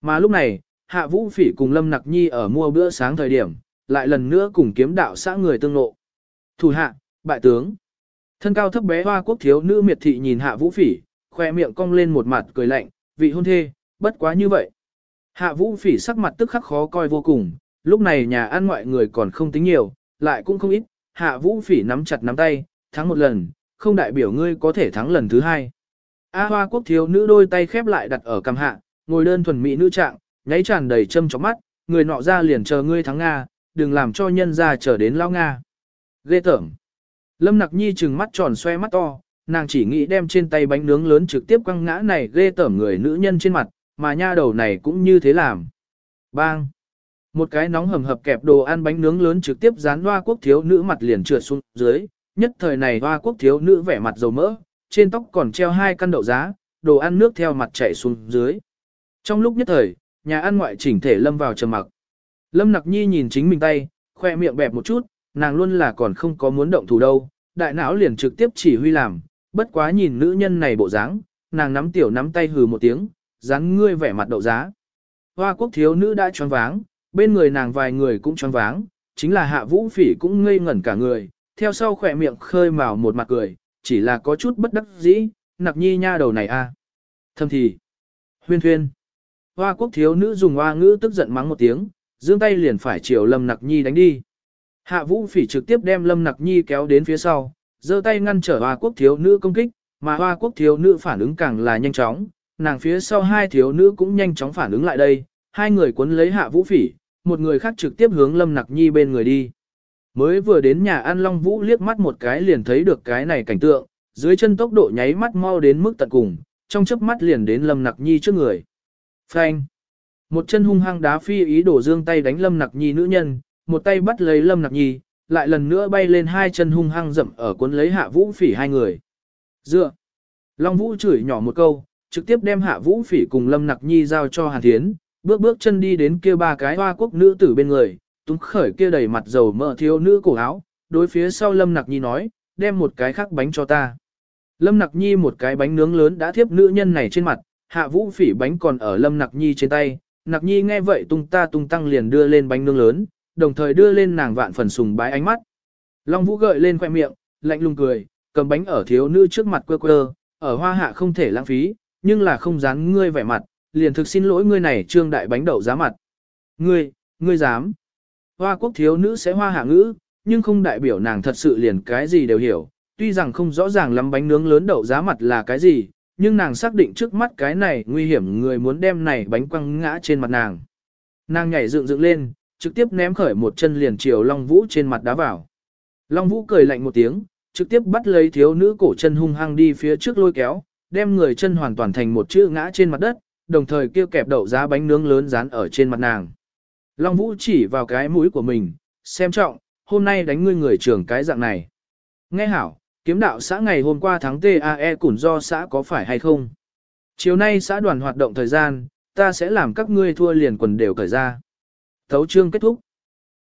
Mà lúc này, Hạ Vũ Phỉ cùng Lâm Nặc Nhi ở mua bữa sáng thời điểm, lại lần nữa cùng kiếm đạo xã người tương lộ Thủ hạ, bại tướng. Thân cao thấp bé hoa quốc thiếu nữ miệt thị nhìn Hạ Vũ Phỉ, khoe miệng cong lên một mặt cười lạnh, vị hôn thê, bất quá như vậy. Hạ Vũ Phỉ sắc mặt tức khắc khó coi vô cùng, lúc này nhà ăn ngoại người còn không tính nhiều, lại cũng không ít. Hạ Vũ Phỉ nắm chặt nắm tay, thắng một lần, không đại biểu ngươi có thể thắng lần thứ hai. A Hoa quốc thiếu nữ đôi tay khép lại đặt ở cằm hạ, ngồi đơn thuần mỹ nữ trạng, nháy tràn đầy châm chóng mắt, người nọ ra liền chờ ngươi thắng Nga, đừng làm cho nhân ra chờ đến lao Nga. Ghê tởm. Lâm Nặc Nhi trừng mắt tròn xoe mắt to, nàng chỉ nghĩ đem trên tay bánh nướng lớn trực tiếp quăng ngã này ghê tởm người nữ nhân trên mặt, mà nha đầu này cũng như thế làm. Bang. Một cái nóng hầm hập kẹp đồ ăn bánh nướng lớn trực tiếp dán hoa quốc thiếu nữ mặt liền trượt xuống dưới, nhất thời này hoa quốc thiếu nữ vẻ mặt dầu mỡ, trên tóc còn treo hai căn đậu giá, đồ ăn nước theo mặt chảy xuống dưới. Trong lúc nhất thời, nhà ăn ngoại chỉnh thể lâm vào trầm mặc. Lâm Nặc Nhi nhìn chính mình tay, khoe miệng bẹp một chút, nàng luôn là còn không có muốn động thủ đâu, đại não liền trực tiếp chỉ huy làm, bất quá nhìn nữ nhân này bộ dáng, nàng nắm tiểu nắm tay hừ một tiếng, dáng ngươi vẻ mặt đậu giá. Hoa quốc thiếu nữ đã choáng váng, bên người nàng vài người cũng choáng váng, chính là hạ vũ phỉ cũng ngây ngẩn cả người, theo sau khỏe miệng khơi mào một mặt cười, chỉ là có chút bất đắc dĩ, nặc nhi nha đầu này a à. Thâm thì, huyên thuyên, hoa quốc thiếu nữ dùng hoa ngữ tức giận mắng một tiếng, giương tay liền phải chiều lâm nặc nhi đánh đi. Hạ vũ phỉ trực tiếp đem lâm nặc nhi kéo đến phía sau, giơ tay ngăn trở hoa quốc thiếu nữ công kích, mà hoa quốc thiếu nữ phản ứng càng là nhanh chóng, nàng phía sau hai thiếu nữ cũng nhanh chóng phản ứng lại đây, hai người cuốn lấy hạ vũ phỉ, một người khác trực tiếp hướng lâm nặc nhi bên người đi. Mới vừa đến nhà ăn Long Vũ liếc mắt một cái liền thấy được cái này cảnh tượng, dưới chân tốc độ nháy mắt mau đến mức tận cùng, trong chớp mắt liền đến Lâm Nặc Nhi trước người. Phanh! Một chân hung hăng đá phi ý đổ dương tay đánh Lâm Nặc Nhi nữ nhân, một tay bắt lấy Lâm Nặc Nhi, lại lần nữa bay lên hai chân hung hăng dậm ở cuốn lấy hạ vũ phỉ hai người. Dựa! Long Vũ chửi nhỏ một câu, trực tiếp đem hạ vũ phỉ cùng Lâm Nặc Nhi giao cho Hàn Thiến, bước bước chân đi đến kia ba cái hoa quốc nữ tử bên người, túng khởi kia đầy mặt dầu mỡ thiếu nữ cổ áo, đối phía sau Lâm Nặc Nhi nói, đem một cái khác bánh cho ta. Lâm Nặc Nhi một cái bánh nướng lớn đã thiếp nữ nhân này trên mặt, hạ vũ phỉ bánh còn ở Lâm Nặc Nhi trên tay, Nặc Nhi nghe vậy tung ta tung tăng liền đưa lên bánh nướng lớn, đồng thời đưa lên nàng vạn phần sùng bái ánh mắt. Long Vũ gợi lên khoe miệng, lạnh lùng cười, cầm bánh ở thiếu nữ trước mặt quơ quơ, ở hoa hạ không thể lãng phí, nhưng là không dán ngươi vẻ mặt, liền thực xin lỗi ngươi này trương đại bánh đậu giá mặt. Ngươi, ngươi dám. Hoa quốc thiếu nữ sẽ hoa hạ ngữ, nhưng không đại biểu nàng thật sự liền cái gì đều hiểu. Tuy rằng không rõ ràng lắm bánh nướng lớn đậu giá mặt là cái gì, nhưng nàng xác định trước mắt cái này nguy hiểm người muốn đem này bánh quăng ngã trên mặt nàng. Nàng nhảy dựng dựng lên, trực tiếp ném khởi một chân liền chiều Long Vũ trên mặt đá vào. Long Vũ cười lạnh một tiếng, trực tiếp bắt lấy thiếu nữ cổ chân hung hăng đi phía trước lôi kéo, đem người chân hoàn toàn thành một chữ ngã trên mặt đất, đồng thời kêu kẹp đậu giá bánh nướng lớn dán ở trên mặt nàng. Long Vũ chỉ vào cái mũi của mình, xem trọng, hôm nay đánh ngươi người trưởng cái dạng này. Nghe hảo, kiếm đạo xã ngày hôm qua tháng TAE cũng do xã có phải hay không? Chiều nay xã đoàn hoạt động thời gian, ta sẽ làm các ngươi thua liền quần đều cởi ra. Thấu chương kết thúc.